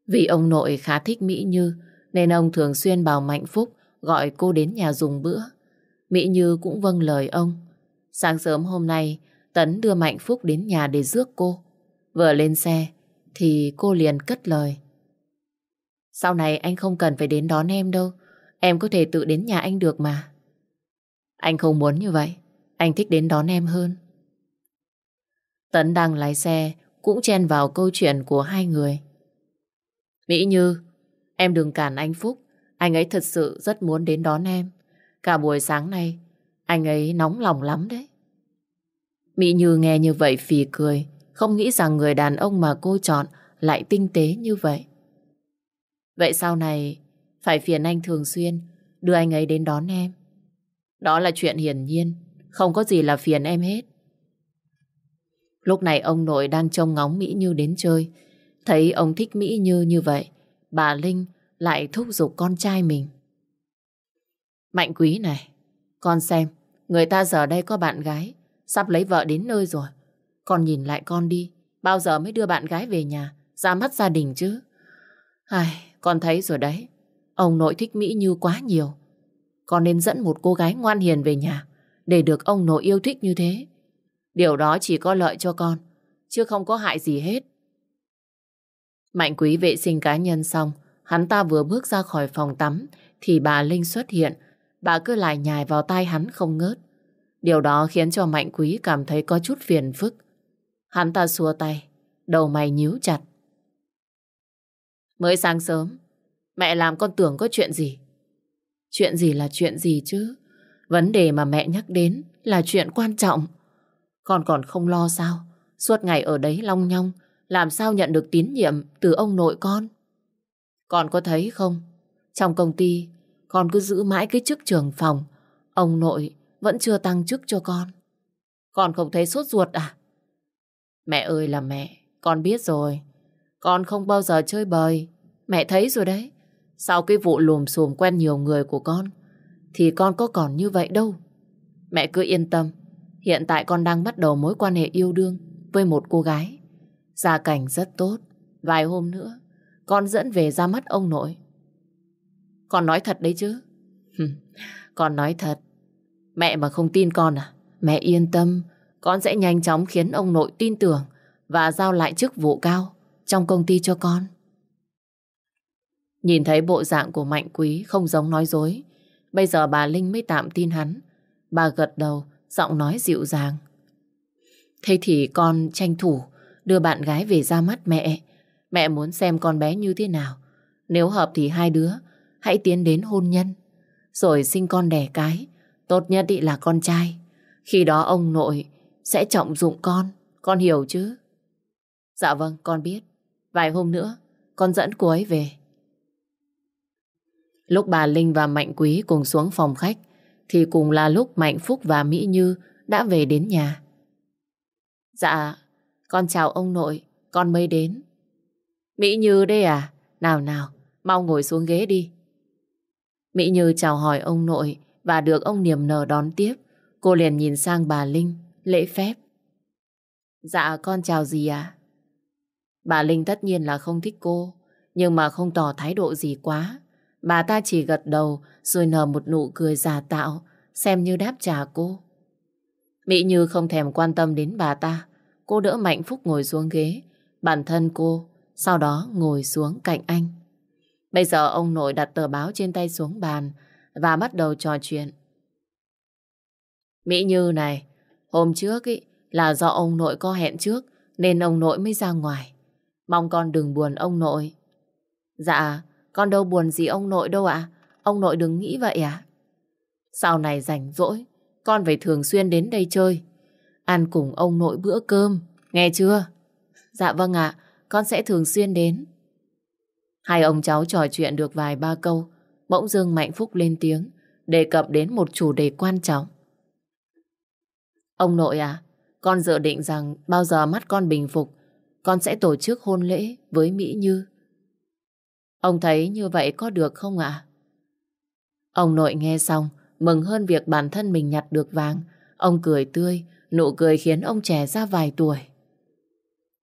Speaker 1: Vì ông nội khá thích Mỹ Như, nên ông thường xuyên bảo Mạnh Phúc gọi cô đến nhà dùng bữa. Mỹ Như cũng vâng lời ông. Sáng sớm hôm nay, Tấn đưa Mạnh Phúc đến nhà để rước cô. Vừa lên xe, thì cô liền cất lời. Sau này anh không cần phải đến đón em đâu. Em có thể tự đến nhà anh được mà. Anh không muốn như vậy. Anh thích đến đón em hơn. Tấn đang lái xe cũng chen vào câu chuyện của hai người. Mỹ Như, em đừng cản anh Phúc. Anh ấy thật sự rất muốn đến đón em. Cả buổi sáng nay, anh ấy nóng lòng lắm đấy. Mỹ Như nghe như vậy phì cười, không nghĩ rằng người đàn ông mà cô chọn lại tinh tế như vậy. Vậy sau này, phải phiền anh thường xuyên đưa anh ấy đến đón em. Đó là chuyện hiển nhiên, không có gì là phiền em hết. Lúc này ông nội đang trông ngóng Mỹ Như đến chơi. Thấy ông thích Mỹ Như như vậy, bà Linh lại thúc giục con trai mình. Mạnh quý này, con xem, người ta giờ đây có bạn gái, sắp lấy vợ đến nơi rồi. Con nhìn lại con đi, bao giờ mới đưa bạn gái về nhà, ra mắt gia đình chứ. Ai, con thấy rồi đấy, ông nội thích Mỹ Như quá nhiều. Con nên dẫn một cô gái ngoan hiền về nhà, để được ông nội yêu thích như thế. Điều đó chỉ có lợi cho con, chứ không có hại gì hết. Mạnh quý vệ sinh cá nhân xong, hắn ta vừa bước ra khỏi phòng tắm, thì bà Linh xuất hiện. Bà cứ lại nhài vào tai hắn không ngớt. Điều đó khiến cho Mạnh quý cảm thấy có chút phiền phức. Hắn ta xua tay, đầu mày nhíu chặt. Mới sáng sớm, mẹ làm con tưởng có chuyện gì. Chuyện gì là chuyện gì chứ? Vấn đề mà mẹ nhắc đến là chuyện quan trọng. Con còn không lo sao? Suốt ngày ở đấy long nhong, làm sao nhận được tín nhiệm từ ông nội con? Con có thấy không? Trong công ty, con cứ giữ mãi cái chức trưởng phòng. Ông nội vẫn chưa tăng chức cho con. Con không thấy sốt ruột à? Mẹ ơi là mẹ, con biết rồi. Con không bao giờ chơi bời. Mẹ thấy rồi đấy. Sau cái vụ lùm xùm quen nhiều người của con, thì con có còn như vậy đâu. Mẹ cứ yên tâm. Hiện tại con đang bắt đầu mối quan hệ yêu đương với một cô gái. Gia cảnh rất tốt. Vài hôm nữa, con dẫn về ra mắt ông nội. Con nói thật đấy chứ. con nói thật. Mẹ mà không tin con à? Mẹ yên tâm, con sẽ nhanh chóng khiến ông nội tin tưởng và giao lại chức vụ cao trong công ty cho con. Nhìn thấy bộ dạng của Mạnh Quý không giống nói dối. Bây giờ bà Linh mới tạm tin hắn. Bà gật đầu, giọng nói dịu dàng. Thế thì con tranh thủ đưa bạn gái về ra mắt mẹ. Mẹ muốn xem con bé như thế nào. Nếu hợp thì hai đứa hãy tiến đến hôn nhân. Rồi sinh con đẻ cái. Tốt nhất ý là con trai. Khi đó ông nội sẽ trọng dụng con. Con hiểu chứ? Dạ vâng, con biết. Vài hôm nữa, con dẫn cô ấy về. Lúc bà Linh và Mạnh Quý cùng xuống phòng khách, thì cùng là lúc Mạnh Phúc và Mỹ Như đã về đến nhà. Dạ, con chào ông nội, con mới đến. Mỹ Như đây à? Nào nào, mau ngồi xuống ghế đi. Mỹ Như chào hỏi ông nội và được ông niềm nở đón tiếp. Cô liền nhìn sang bà Linh, lễ phép. Dạ, con chào gì à? Bà Linh tất nhiên là không thích cô, nhưng mà không tỏ thái độ gì quá. Bà ta chỉ gật đầu rồi nở một nụ cười giả tạo, xem như đáp trả cô. Mỹ Như không thèm quan tâm đến bà ta. Cô đỡ Mạnh Phúc ngồi xuống ghế. Bản thân cô sau đó ngồi xuống cạnh anh. Bây giờ ông nội đặt tờ báo trên tay xuống bàn và bắt đầu trò chuyện. Mỹ Như này, hôm trước ý, là do ông nội có hẹn trước nên ông nội mới ra ngoài. Mong con đừng buồn ông nội. Dạ, con đâu buồn gì ông nội đâu ạ. Ông nội đừng nghĩ vậy à? Sau này rảnh rỗi, con phải thường xuyên đến đây chơi. Ăn cùng ông nội bữa cơm, nghe chưa? Dạ vâng ạ, con sẽ thường xuyên đến. Hai ông cháu trò chuyện được vài ba câu, bỗng dưng Mạnh Phúc lên tiếng, đề cập đến một chủ đề quan trọng. Ông nội à, con dự định rằng bao giờ mắt con bình phục, con sẽ tổ chức hôn lễ với Mỹ Như. Ông thấy như vậy có được không ạ? Ông nội nghe xong, mừng hơn việc bản thân mình nhặt được vàng. Ông cười tươi, nụ cười khiến ông trẻ ra vài tuổi.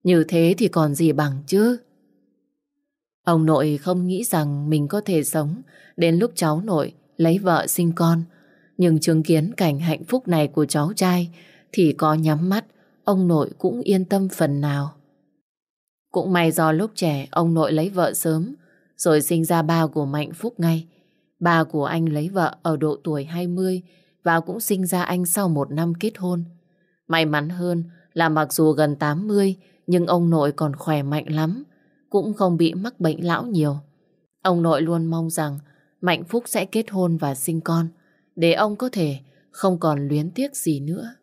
Speaker 1: Như thế thì còn gì bằng chứ? Ông nội không nghĩ rằng mình có thể sống đến lúc cháu nội lấy vợ sinh con. Nhưng chứng kiến cảnh hạnh phúc này của cháu trai thì có nhắm mắt, ông nội cũng yên tâm phần nào. Cũng may do lúc trẻ ông nội lấy vợ sớm, rồi sinh ra ba của Mạnh Phúc ngay. Ba của anh lấy vợ ở độ tuổi 20 và cũng sinh ra anh sau một năm kết hôn. May mắn hơn là mặc dù gần 80 nhưng ông nội còn khỏe mạnh lắm, cũng không bị mắc bệnh lão nhiều. Ông nội luôn mong rằng Mạnh Phúc sẽ kết hôn và sinh con để ông có thể không còn luyến tiếc gì nữa.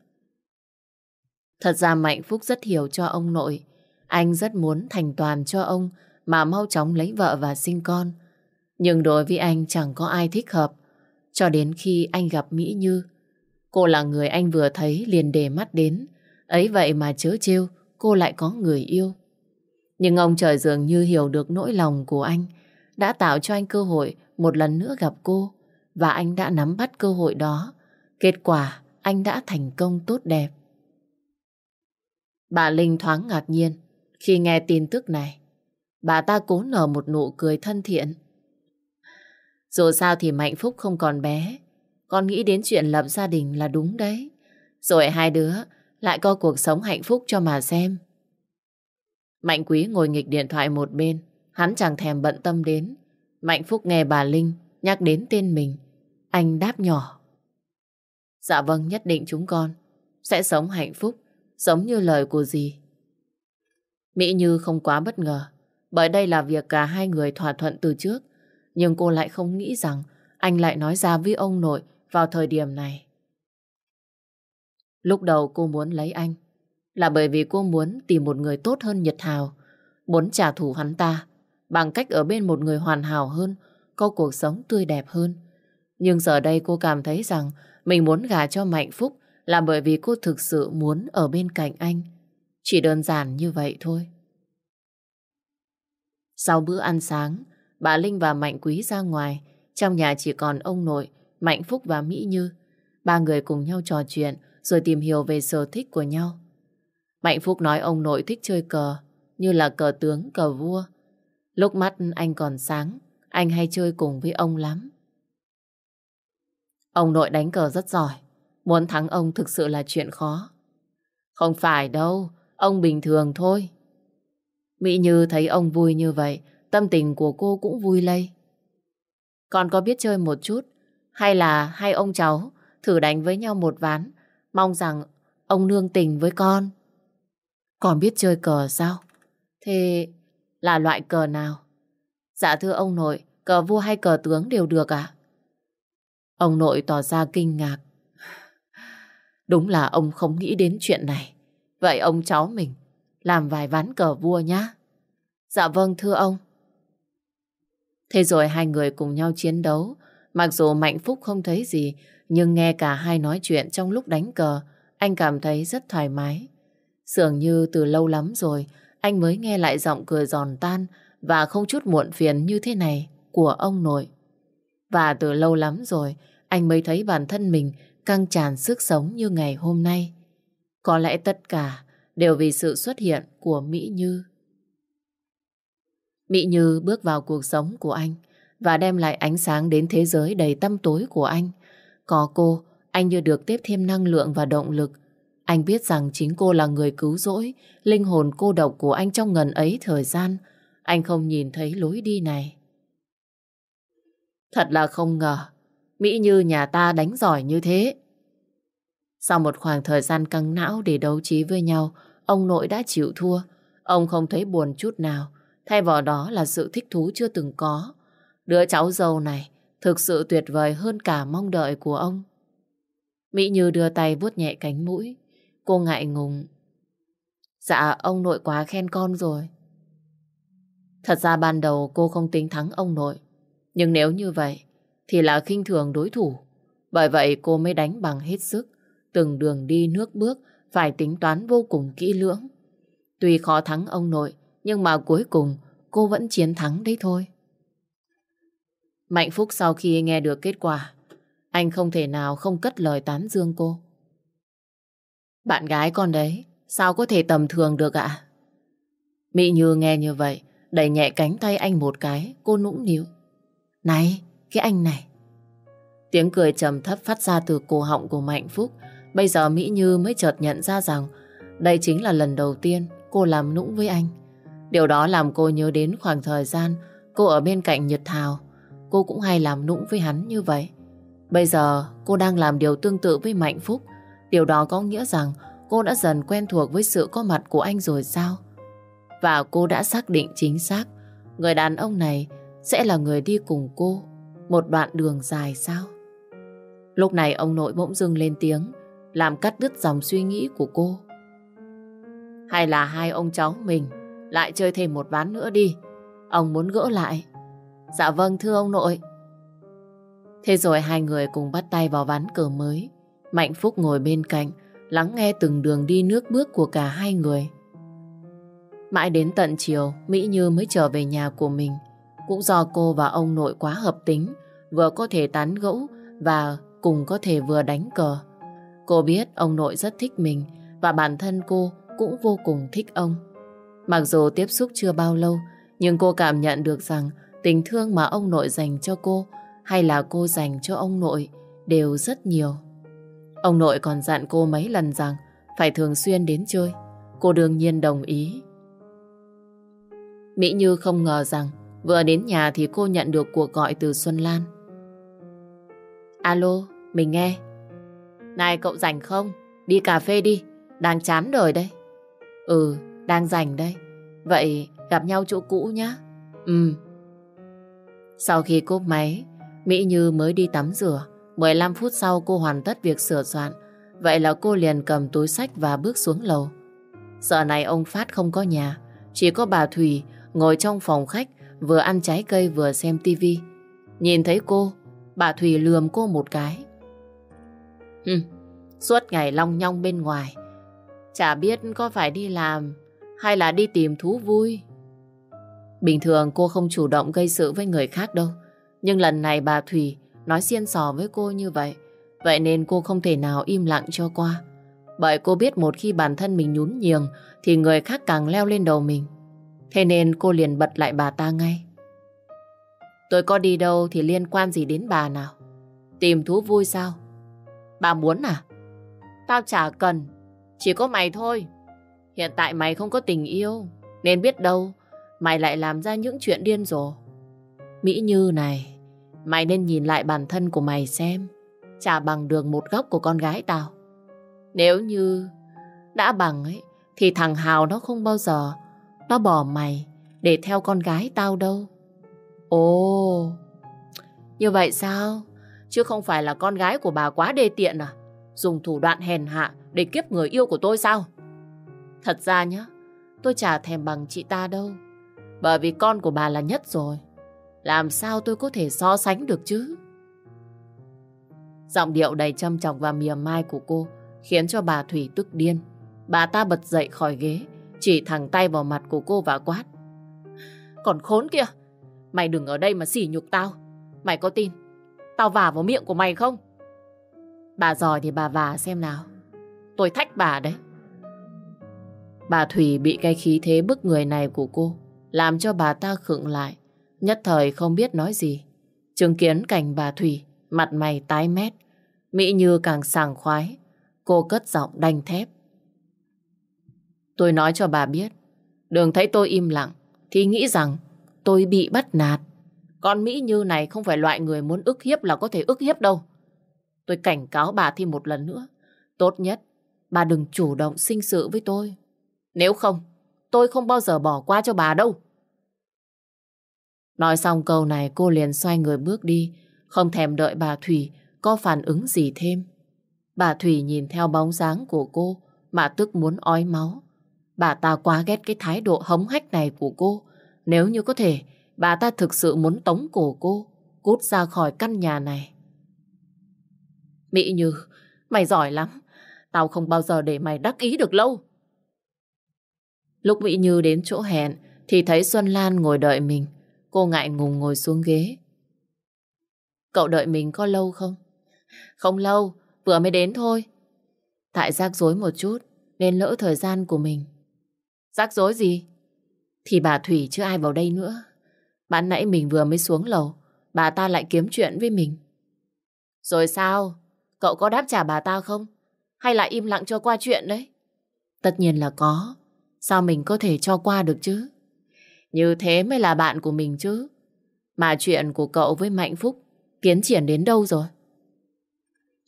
Speaker 1: Thật ra Mạnh Phúc rất hiểu cho ông nội. Anh rất muốn thành toàn cho ông mà mau chóng lấy vợ và sinh con. Nhưng đối với anh chẳng có ai thích hợp. Cho đến khi anh gặp Mỹ Như, cô là người anh vừa thấy liền để mắt đến. Ấy vậy mà chớ trêu, cô lại có người yêu. Nhưng ông trời dường như hiểu được nỗi lòng của anh, đã tạo cho anh cơ hội một lần nữa gặp cô, và anh đã nắm bắt cơ hội đó. Kết quả, anh đã thành công tốt đẹp. Bà Linh thoáng ngạc nhiên khi nghe tin tức này. Bà ta cố nở một nụ cười thân thiện. Dù sao thì Mạnh Phúc không còn bé. con nghĩ đến chuyện lập gia đình là đúng đấy. Rồi hai đứa lại có cuộc sống hạnh phúc cho mà xem. Mạnh Quý ngồi nghịch điện thoại một bên, hắn chẳng thèm bận tâm đến. Mạnh Phúc nghe bà Linh nhắc đến tên mình, anh đáp nhỏ. Dạ vâng, nhất định chúng con sẽ sống hạnh phúc, giống như lời của dì. Mỹ Như không quá bất ngờ, bởi đây là việc cả hai người thỏa thuận từ trước. Nhưng cô lại không nghĩ rằng anh lại nói ra với ông nội vào thời điểm này. Lúc đầu cô muốn lấy anh là bởi vì cô muốn tìm một người tốt hơn Nhật Hào, muốn trả thù hắn ta bằng cách ở bên một người hoàn hảo hơn, có cuộc sống tươi đẹp hơn. Nhưng giờ đây cô cảm thấy rằng mình muốn gả cho Mạnh Phúc là bởi vì cô thực sự muốn ở bên cạnh anh. Chỉ đơn giản như vậy thôi. Sau bữa ăn sáng, bà Linh và Mạnh Quý ra ngoài. Trong nhà chỉ còn ông nội, Mạnh Phúc và Mỹ Như. Ba người cùng nhau trò chuyện rồi tìm hiểu về sở thích của nhau. Mạnh Phúc nói ông nội thích chơi cờ, như là cờ tướng, cờ vua. Lúc mắt anh còn sáng, anh hay chơi cùng với ông lắm. Ông nội đánh cờ rất giỏi, muốn thắng ông thực sự là chuyện khó. Không phải đâu, ông bình thường thôi. Mỹ Như thấy ông vui như vậy, tâm tình của cô cũng vui lây. Con có biết chơi một chút, hay là hai ông cháu thử đánh với nhau một ván, mong rằng ông nương tình với con. Còn biết chơi cờ sao? Thế là loại cờ nào? Dạ thưa ông nội, cờ vua hay cờ tướng đều được ạ. Ông nội tỏ ra kinh ngạc. *sighs* Đúng là ông không nghĩ đến chuyện này. Vậy ông cháu mình làm vài ván cờ vua nhá. Dạ vâng thưa ông. Thế rồi hai người cùng nhau chiến đấu. Mặc dù Mạnh Phúc không thấy gì, nhưng nghe cả hai nói chuyện trong lúc đánh cờ, anh cảm thấy rất thoải mái. Dường như từ lâu lắm rồi, anh mới nghe lại giọng cười giòn tan và không chút muộn phiền như thế này của ông nội. Và từ lâu lắm rồi, anh mới thấy bản thân mình căng tràn sức sống như ngày hôm nay. Có lẽ tất cả đều vì sự xuất hiện của Mỹ Như. Mỹ Như bước vào cuộc sống của anh và đem lại ánh sáng đến thế giới đầy tăm tối của anh. Có cô, anh như được tiếp thêm năng lượng và động lực. Anh biết rằng chính cô là người cứu rỗi, linh hồn cô độc của anh trong ngần ấy thời gian. Anh không nhìn thấy lối đi này. Thật là không ngờ, Mỹ Như nhà ta đánh giỏi như thế. Sau một khoảng thời gian căng não để đấu trí với nhau, ông nội đã chịu thua. Ông không thấy buồn chút nào, thay vào đó là sự thích thú chưa từng có. Đứa cháu dâu này thực sự tuyệt vời hơn cả mong đợi của ông. Mỹ Như đưa tay vuốt nhẹ cánh mũi. Cô ngại ngùng. Dạ, ông nội quá khen con rồi. Thật ra ban đầu cô không tính thắng ông nội. Nhưng nếu như vậy, thì là khinh thường đối thủ. Bởi vậy cô mới đánh bằng hết sức. Từng đường đi nước bước phải tính toán vô cùng kỹ lưỡng. Tuy khó thắng ông nội, nhưng mà cuối cùng cô vẫn chiến thắng đấy thôi. Mạnh Phúc sau khi nghe được kết quả, anh không thể nào không cất lời tán dương cô. Bạn gái con đấy, sao có thể tầm thường được ạ? Mỹ Như nghe như vậy, đẩy nhẹ cánh tay anh một cái, cô nũng nịu. Này, cái anh này. Tiếng cười trầm thấp phát ra từ cổ họng của Mạnh Phúc. Bây giờ Mỹ Như mới chợt nhận ra rằng đây chính là lần đầu tiên cô làm nũng với anh. Điều đó làm cô nhớ đến khoảng thời gian cô ở bên cạnh Nhật Thảo. Cô cũng hay làm nũng với hắn như vậy. Bây giờ cô đang làm điều tương tự với Mạnh Phúc. Điều đó có nghĩa rằng cô đã dần quen thuộc với sự có mặt của anh rồi sao? Và cô đã xác định chính xác người đàn ông này sẽ là người đi cùng cô một đoạn đường dài sao? Lúc này ông nội bỗng dưng lên tiếng làm cắt đứt dòng suy nghĩ của cô. Hay là hai ông cháu mình lại chơi thêm một ván nữa đi. Ông muốn gỡ lại. Dạ vâng thưa ông nội. Thế rồi hai người cùng bắt tay vào ván cờ mới. Mạnh Phúc ngồi bên cạnh, lắng nghe từng đường đi nước bước của cả hai người. Mãi đến tận chiều, Mỹ Như mới trở về nhà của mình. Cũng do cô và ông nội quá hợp tính, vừa có thể tán gẫu và cùng có thể vừa đánh cờ. Cô biết ông nội rất thích mình và bản thân cô cũng vô cùng thích ông. Mặc dù tiếp xúc chưa bao lâu, nhưng cô cảm nhận được rằng tình thương mà ông nội dành cho cô hay là cô dành cho ông nội đều rất nhiều. Ông nội còn dặn cô mấy lần rằng phải thường xuyên đến chơi. Cô đương nhiên đồng ý. Mỹ Như không ngờ rằng vừa đến nhà thì cô nhận được cuộc gọi từ Xuân Lan. Alo, mình nghe. Này cậu rảnh không? Đi cà phê đi, đang chán đời đây. Ừ, đang rảnh đây. Vậy gặp nhau chỗ cũ nhá. Ừ. Sau khi cúp máy, Mỹ Như mới đi tắm rửa. 15 phút sau cô hoàn tất việc sửa soạn. Vậy là cô liền cầm túi sách và bước xuống lầu. Giờ này ông Phát không có nhà. Chỉ có bà Thủy ngồi trong phòng khách vừa ăn trái cây vừa xem tivi. Nhìn thấy cô, bà Thủy lườm cô một cái. Hừm, suốt ngày long nhong bên ngoài. Chả biết có phải đi làm hay là đi tìm thú vui. Bình thường cô không chủ động gây sự với người khác đâu. Nhưng lần này bà Thủy nói xiên sò với cô như vậy. Vậy nên cô không thể nào im lặng cho qua. Bởi cô biết một khi bản thân mình nhún nhường thì người khác càng leo lên đầu mình. Thế nên cô liền bật lại bà ta ngay. Tôi có đi đâu thì liên quan gì đến bà nào? Tìm thú vui sao? Bà muốn à? Tao chả cần. Chỉ có mày thôi. Hiện tại mày không có tình yêu. Nên biết đâu mày lại làm ra những chuyện điên rồ. Mỹ Như này, mày nên nhìn lại bản thân của mày xem. Chả bằng được một góc của con gái tao. Nếu như đã bằng ấy, thì thằng Hào nó không bao giờ nó bỏ mày để theo con gái tao đâu. Ồ, như vậy sao? Chứ không phải là con gái của bà quá đê tiện à? Dùng thủ đoạn hèn hạ để kiếp người yêu của tôi sao? Thật ra nhá, tôi chả thèm bằng chị ta đâu. Bởi vì con của bà là nhất rồi. Làm sao tôi có thể so sánh được chứ? Giọng điệu đầy châm trọng và mỉa mai của cô khiến cho bà Thủy tức điên. Bà ta bật dậy khỏi ghế, chỉ thẳng tay vào mặt của cô và quát. Còn khốn kia, mày đừng ở đây mà xỉ nhục tao. Mày có tin, tao vả vào miệng của mày không? Bà giỏi thì bà vả xem nào. Tôi thách bà đấy. Bà Thủy bị cái khí thế bức người này của cô làm cho bà ta khựng lại, nhất thời không biết nói gì. Chứng kiến cảnh bà Thủy, mặt mày tái mét, Mỹ Như càng sảng khoái, cô cất giọng đanh thép. Tôi nói cho bà biết, đừng thấy tôi im lặng, thì nghĩ rằng tôi bị bắt nạt. Con Mỹ Như này không phải loại người muốn ức hiếp là có thể ức hiếp đâu. Tôi cảnh cáo bà thêm một lần nữa. Tốt nhất, bà đừng chủ động sinh sự với tôi. Nếu không, tôi không bao giờ bỏ qua cho bà đâu. Nói xong câu này cô liền xoay người bước đi, không thèm đợi bà Thủy có phản ứng gì thêm. Bà Thủy nhìn theo bóng dáng của cô mà tức muốn ói máu. Bà ta quá ghét cái thái độ hống hách này của cô. Nếu như có thể, bà ta thực sự muốn tống cổ cô, cút ra khỏi căn nhà này. Mỹ Như, mày giỏi lắm. Tao không bao giờ để mày đắc ý được lâu. Lúc Mỹ Như đến chỗ hẹn thì thấy Xuân Lan ngồi đợi mình. Cô ngại ngùng ngồi xuống ghế. Cậu đợi mình có lâu không? Không lâu, vừa mới đến thôi. Tại rắc rối một chút nên lỡ thời gian của mình. Rắc rối gì? Thì bà Thủy chứ ai vào đây nữa. Bạn nãy mình vừa mới xuống lầu, bà ta lại kiếm chuyện với mình. Rồi sao? Cậu có đáp trả bà ta không? Hay là im lặng cho qua chuyện đấy? Tất nhiên là có. Sao mình có thể cho qua được chứ? Như thế mới là bạn của mình chứ. Mà chuyện của cậu với Mạnh Phúc tiến triển đến đâu rồi?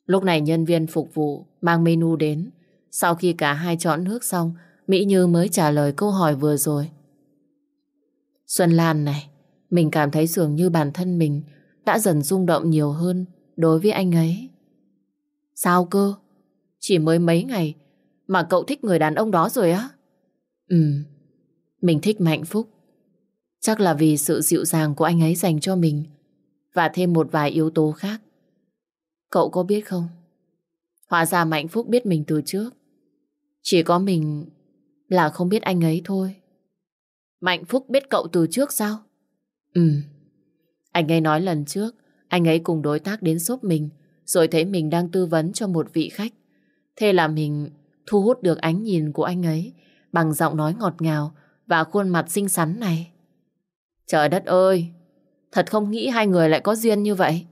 Speaker 1: Lúc này nhân viên phục vụ mang menu đến. Sau khi cả hai chọn nước xong, Mỹ Như mới trả lời câu hỏi vừa rồi. Xuân Lan này, mình cảm thấy dường như bản thân mình đã dần rung động nhiều hơn đối với anh ấy. Sao cơ? Chỉ mới mấy ngày mà cậu thích người đàn ông đó rồi á? Ừ, mình thích Mạnh Phúc. Chắc là vì sự dịu dàng của anh ấy dành cho mình và thêm một vài yếu tố khác. Cậu có biết không? Hóa ra Mạnh Phúc biết mình từ trước. Chỉ có mình là không biết anh ấy thôi. Mạnh Phúc biết cậu từ trước sao? Ừ. Anh ấy nói lần trước, anh ấy cùng đối tác đến shop mình, rồi thấy mình đang tư vấn cho một vị khách. Thế là mình thu hút được ánh nhìn của anh ấy bằng giọng nói ngọt ngào và khuôn mặt xinh xắn này. Trời đất ơi, thật không nghĩ hai người lại có duyên như vậy.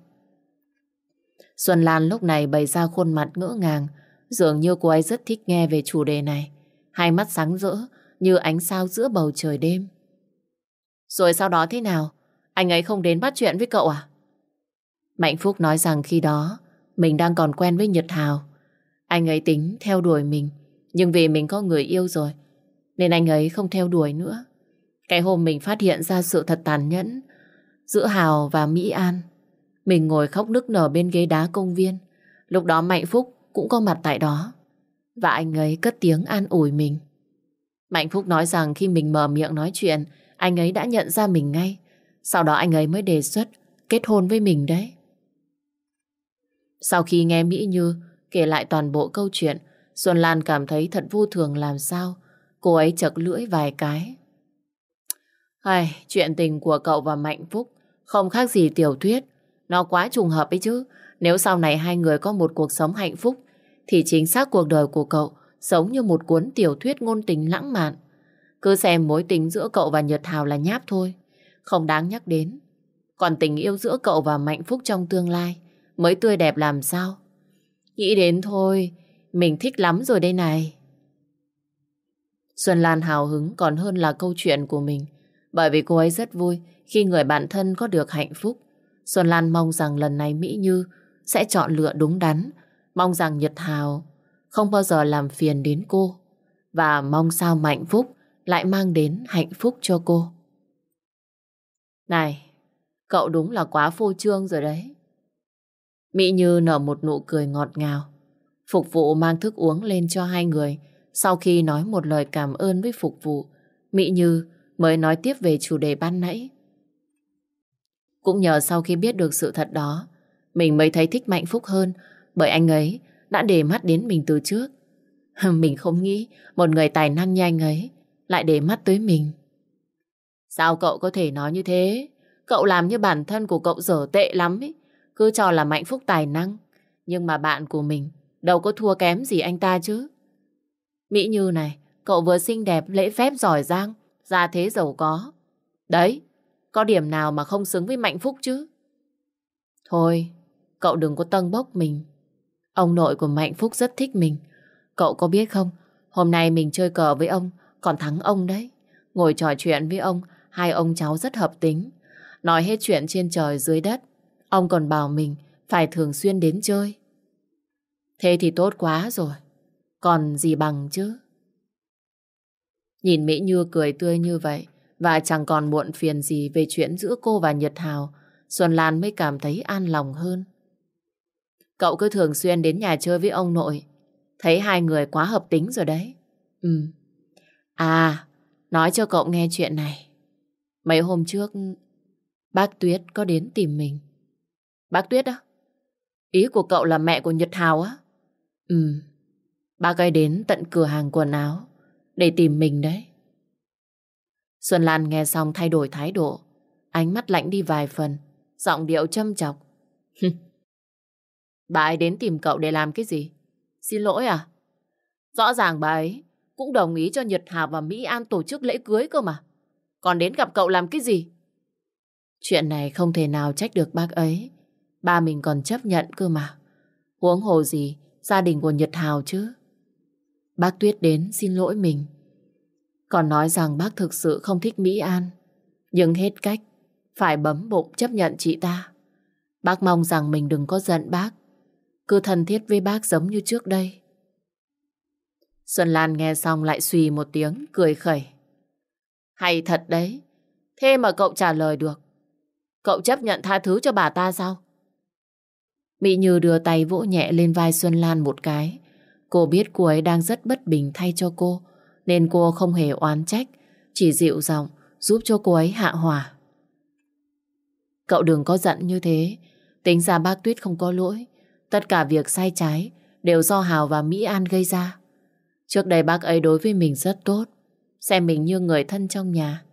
Speaker 1: Xuân Lan lúc này bày ra khuôn mặt ngỡ ngàng, dường như cô ấy rất thích nghe về chủ đề này. Hai mắt sáng rỡ như ánh sao giữa bầu trời đêm. Rồi sau đó thế nào? Anh ấy không đến bắt chuyện với cậu à? Mạnh Phúc nói rằng khi đó mình đang còn quen với Nhật Hào. Anh ấy tính theo đuổi mình, nhưng vì mình có người yêu rồi, nên anh ấy không theo đuổi nữa. Cái hôm mình phát hiện ra sự thật tàn nhẫn giữa Hào và Mỹ An, mình ngồi khóc nức nở bên ghế đá công viên. Lúc đó Mạnh Phúc cũng có mặt tại đó. Và anh ấy cất tiếng an ủi mình. Mạnh Phúc nói rằng khi mình mở miệng nói chuyện, anh ấy đã nhận ra mình ngay. Sau đó anh ấy mới đề xuất kết hôn với mình đấy. Sau khi nghe Mỹ Như kể lại toàn bộ câu chuyện, Xuân Lan cảm thấy thật vô thường làm sao. Cô ấy chật lưỡi vài cái. Ai, chuyện tình của cậu và Mạnh Phúc không khác gì tiểu thuyết. Nó quá trùng hợp ấy chứ. Nếu sau này hai người có một cuộc sống hạnh phúc, thì chính xác cuộc đời của cậu giống như một cuốn tiểu thuyết ngôn tình lãng mạn. Cứ xem mối tình giữa cậu và Nhật Hào là nháp thôi, không đáng nhắc đến. Còn tình yêu giữa cậu và Mạnh Phúc trong tương lai mới tươi đẹp làm sao. Nghĩ đến thôi, mình thích lắm rồi đây này. Xuân Lan hào hứng còn hơn là câu chuyện của mình, bởi vì cô ấy rất vui khi người bạn thân có được hạnh phúc. Xuân Lan mong rằng lần này Mỹ Như sẽ chọn lựa đúng đắn, mong rằng Nhật Hào không bao giờ làm phiền đến cô, và mong sao Mạnh Phúc lại mang đến hạnh phúc cho cô. Này, cậu đúng là quá phô trương rồi đấy. Mỹ Như nở một nụ cười ngọt ngào, phục vụ mang thức uống lên cho hai người. Sau khi nói một lời cảm ơn với phục vụ, Mỹ Như mới nói tiếp về chủ đề ban nãy. Cũng nhờ sau khi biết được sự thật đó, mình mới thấy thích Mạnh Phúc hơn, bởi anh ấy đã để mắt đến mình từ trước. *laughs* Mình không nghĩ một người tài năng như anh ấy lại để mắt tới mình. Sao cậu có thể nói như thế? Cậu làm như bản thân của cậu dở tệ lắm ấy. Cứ cho là Mạnh Phúc tài năng. Nhưng mà bạn của mình đâu có thua kém gì anh ta chứ. Mỹ Như này, cậu vừa xinh đẹp, lễ phép giỏi giang, gia thế giàu có. Đấy, có điểm nào mà không xứng với Mạnh Phúc chứ? Thôi, cậu đừng có tân bốc mình. Ông nội của Mạnh Phúc rất thích mình. Cậu có biết không, hôm nay mình chơi cờ với ông, còn thắng ông đấy. Ngồi trò chuyện với ông, hai ông cháu rất hợp tính. Nói hết chuyện trên trời dưới đất. Ông còn bảo mình phải thường xuyên đến chơi. Thế thì tốt quá rồi. Còn gì bằng chứ? Nhìn Mỹ Như cười tươi như vậy và chẳng còn muộn phiền gì về chuyện giữa cô và Nhật Hào, Xuân Lan mới cảm thấy an lòng hơn. Cậu cứ thường xuyên đến nhà chơi với ông nội. Thấy hai người quá hợp tính rồi đấy. Ừ. À, nói cho cậu nghe chuyện này. Mấy hôm trước, bác Tuyết có đến tìm mình. Bác Tuyết á? Ý của cậu là mẹ của Nhật Hào á? Ừ. Bác ấy đến tận cửa hàng quần áo để tìm mình đấy. Xuân Lan nghe xong thay đổi thái độ. Ánh mắt lạnh đi vài phần, giọng điệu châm chọc. *laughs* bà ấy đến tìm cậu để làm cái gì? Xin lỗi à? Rõ ràng bà ấy cũng đồng ý cho Nhật Hà và Mỹ An tổ chức lễ cưới cơ mà. Còn đến gặp cậu làm cái gì? Chuyện này không thể nào trách được bác ấy. Ba mình còn chấp nhận cơ mà. Huống hồ gì, gia đình của Nhật Hào chứ. Bác Tuyết đến xin lỗi mình. Còn nói rằng bác thực sự không thích Mỹ An. Nhưng hết cách, phải bấm bụng chấp nhận chị ta. Bác mong rằng mình đừng có giận bác. Cứ thân thiết với bác giống như trước đây. Xuân Lan nghe xong lại suy một tiếng, cười khẩy. Hay thật đấy. Thế mà cậu trả lời được. Cậu chấp nhận tha thứ cho bà ta sao? Mỹ Như đưa tay vỗ nhẹ lên vai Xuân Lan một cái. Cô biết cô ấy đang rất bất bình thay cho cô, nên cô không hề oán trách, chỉ dịu giọng giúp cho cô ấy hạ hỏa. Cậu đừng có giận như thế, tính ra bác Tuyết không có lỗi. Tất cả việc sai trái đều do Hào và Mỹ An gây ra. Trước đây bác ấy đối với mình rất tốt, xem mình như người thân trong nhà.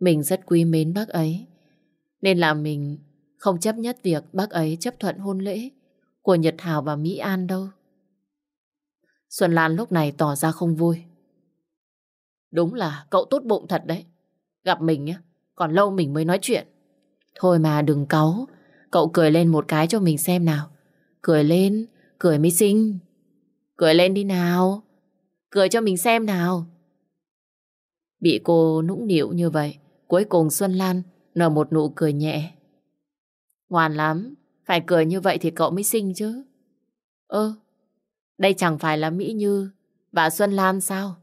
Speaker 1: Mình rất quý mến bác ấy. Nên là mình không chấp nhất việc bác ấy chấp thuận hôn lễ của Nhật Hào và Mỹ An đâu. Xuân Lan lúc này tỏ ra không vui. Đúng là cậu tốt bụng thật đấy. Gặp mình nhé, còn lâu mình mới nói chuyện. Thôi mà đừng cáu, cậu cười lên một cái cho mình xem nào. cười lên, cười mới xinh. Cười lên đi nào, cười cho mình xem nào. Bị cô nũng nịu như vậy, cuối cùng Xuân Lan nở một nụ cười nhẹ. Ngoan lắm, phải cười như vậy thì cậu mới xinh chứ. Ơ, đây chẳng phải là Mỹ Như và Xuân Lan sao?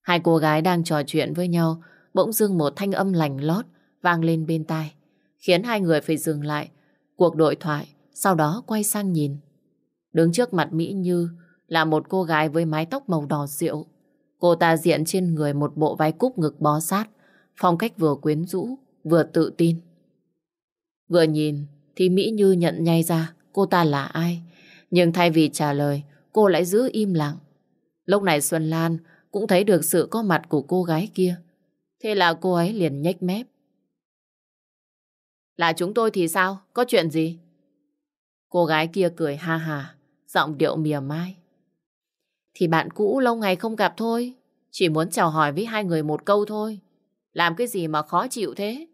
Speaker 1: Hai cô gái đang trò chuyện với nhau, bỗng dưng một thanh âm lành lót vang lên bên tai, khiến hai người phải dừng lại cuộc đội thoại, sau đó quay sang nhìn. Đứng trước mặt Mỹ Như là một cô gái với mái tóc màu đỏ rượu. Cô ta diện trên người một bộ váy cúp ngực bó sát, phong cách vừa quyến rũ, vừa tự tin. Vừa nhìn thì Mỹ Như nhận ngay ra cô ta là ai, nhưng thay vì trả lời, cô lại giữ im lặng. Lúc này Xuân Lan cũng thấy được sự có mặt của cô gái kia. Thế là cô ấy liền nhếch mép. Là chúng tôi thì sao? Có chuyện gì? Cô gái kia cười ha hà, giọng điệu mỉa mai. Thì bạn cũ lâu ngày không gặp thôi. Chỉ muốn chào hỏi với hai người một câu thôi. Làm cái gì mà khó chịu thế?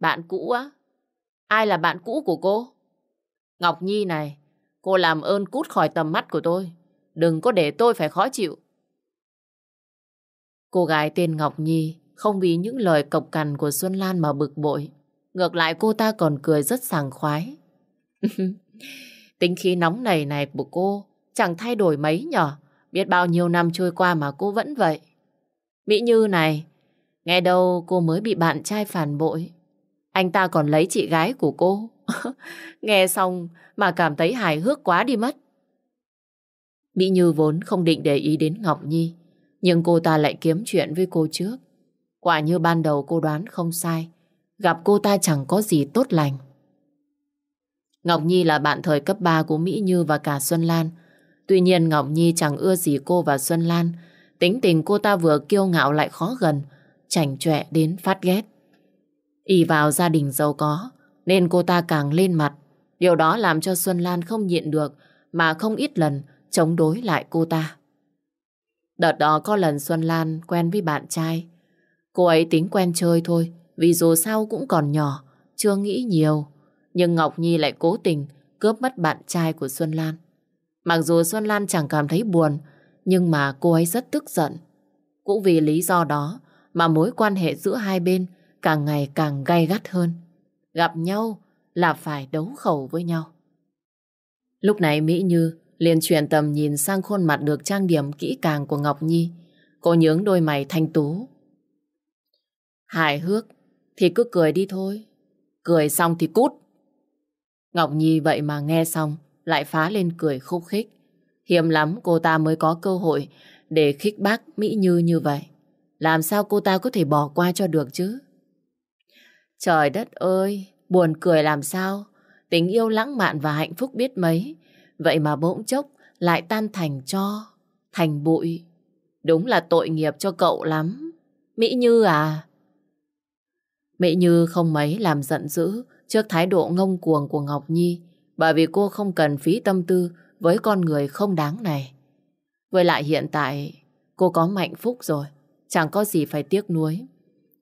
Speaker 1: Bạn cũ á? Ai là bạn cũ của cô? Ngọc Nhi này, cô làm ơn cút khỏi tầm mắt của tôi. Đừng có để tôi phải khó chịu. Cô gái tên Ngọc Nhi không vì những lời cộc cằn của Xuân Lan mà bực bội. Ngược lại cô ta còn cười rất sảng khoái. *laughs* Tính khí nóng này này của cô chẳng thay đổi mấy nhỏ Biết bao nhiêu năm trôi qua mà cô vẫn vậy. Mỹ Như này, nghe đâu cô mới bị bạn trai phản bội. Anh ta còn lấy chị gái của cô. *laughs* nghe xong mà cảm thấy hài hước quá đi mất. Mỹ Như vốn không định để ý đến Ngọc Nhi. Nhưng cô ta lại kiếm chuyện với cô trước. Quả như ban đầu cô đoán không sai. Gặp cô ta chẳng có gì tốt lành. Ngọc Nhi là bạn thời cấp 3 của Mỹ Như và cả Xuân Lan. Tuy nhiên Ngọc Nhi chẳng ưa gì cô và Xuân Lan. Tính tình cô ta vừa kiêu ngạo lại khó gần, chảnh chọe đến phát ghét. Y vào gia đình giàu có, nên cô ta càng lên mặt. Điều đó làm cho Xuân Lan không nhịn được, mà không ít lần chống đối lại cô ta. Đợt đó có lần Xuân Lan quen với bạn trai. Cô ấy tính quen chơi thôi, vì dù sao cũng còn nhỏ, chưa nghĩ nhiều. Nhưng Ngọc Nhi lại cố tình cướp mất bạn trai của Xuân Lan. Mặc dù Xuân Lan chẳng cảm thấy buồn, nhưng mà cô ấy rất tức giận. Cũng vì lý do đó mà mối quan hệ giữa hai bên càng ngày càng gay gắt hơn. Gặp nhau là phải đấu khẩu với nhau. Lúc này Mỹ Như liền chuyển tầm nhìn sang khuôn mặt được trang điểm kỹ càng của Ngọc Nhi. Cô nhướng đôi mày thanh tú. Hài hước thì cứ cười đi thôi. Cười xong thì cút. Ngọc Nhi vậy mà nghe xong lại phá lên cười khúc khích. Hiếm lắm cô ta mới có cơ hội để khích bác Mỹ Như như vậy. Làm sao cô ta có thể bỏ qua cho được chứ? Trời đất ơi, buồn cười làm sao? Tình yêu lãng mạn và hạnh phúc biết mấy. Vậy mà bỗng chốc lại tan thành cho, thành bụi. Đúng là tội nghiệp cho cậu lắm. Mỹ Như à? Mỹ Như không mấy làm giận dữ trước thái độ ngông cuồng của Ngọc Nhi bởi vì cô không cần phí tâm tư với con người không đáng này. Với lại hiện tại cô có mạnh phúc rồi, chẳng có gì phải tiếc nuối.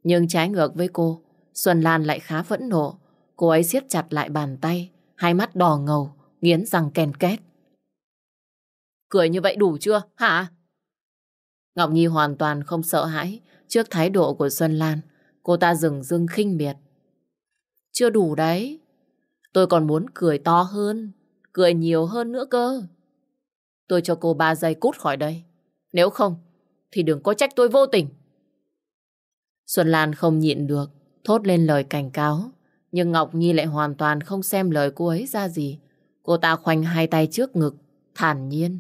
Speaker 1: Nhưng trái ngược với cô, Xuân Lan lại khá phẫn nộ. Cô ấy siết chặt lại bàn tay, hai mắt đỏ ngầu, nghiến răng ken két. Cười như vậy đủ chưa, hả? Ngọc Nhi hoàn toàn không sợ hãi trước thái độ của Xuân Lan. Cô ta dừng dưng khinh miệt. Chưa đủ đấy. Tôi còn muốn cười to hơn, cười nhiều hơn nữa cơ. Tôi cho cô ba giây cút khỏi đây. Nếu không, thì đừng có trách tôi vô tình. Xuân Lan không nhịn được, thốt lên lời cảnh cáo. Nhưng Ngọc Nhi lại hoàn toàn không xem lời cô ấy ra gì. Cô ta khoanh hai tay trước ngực, thản nhiên.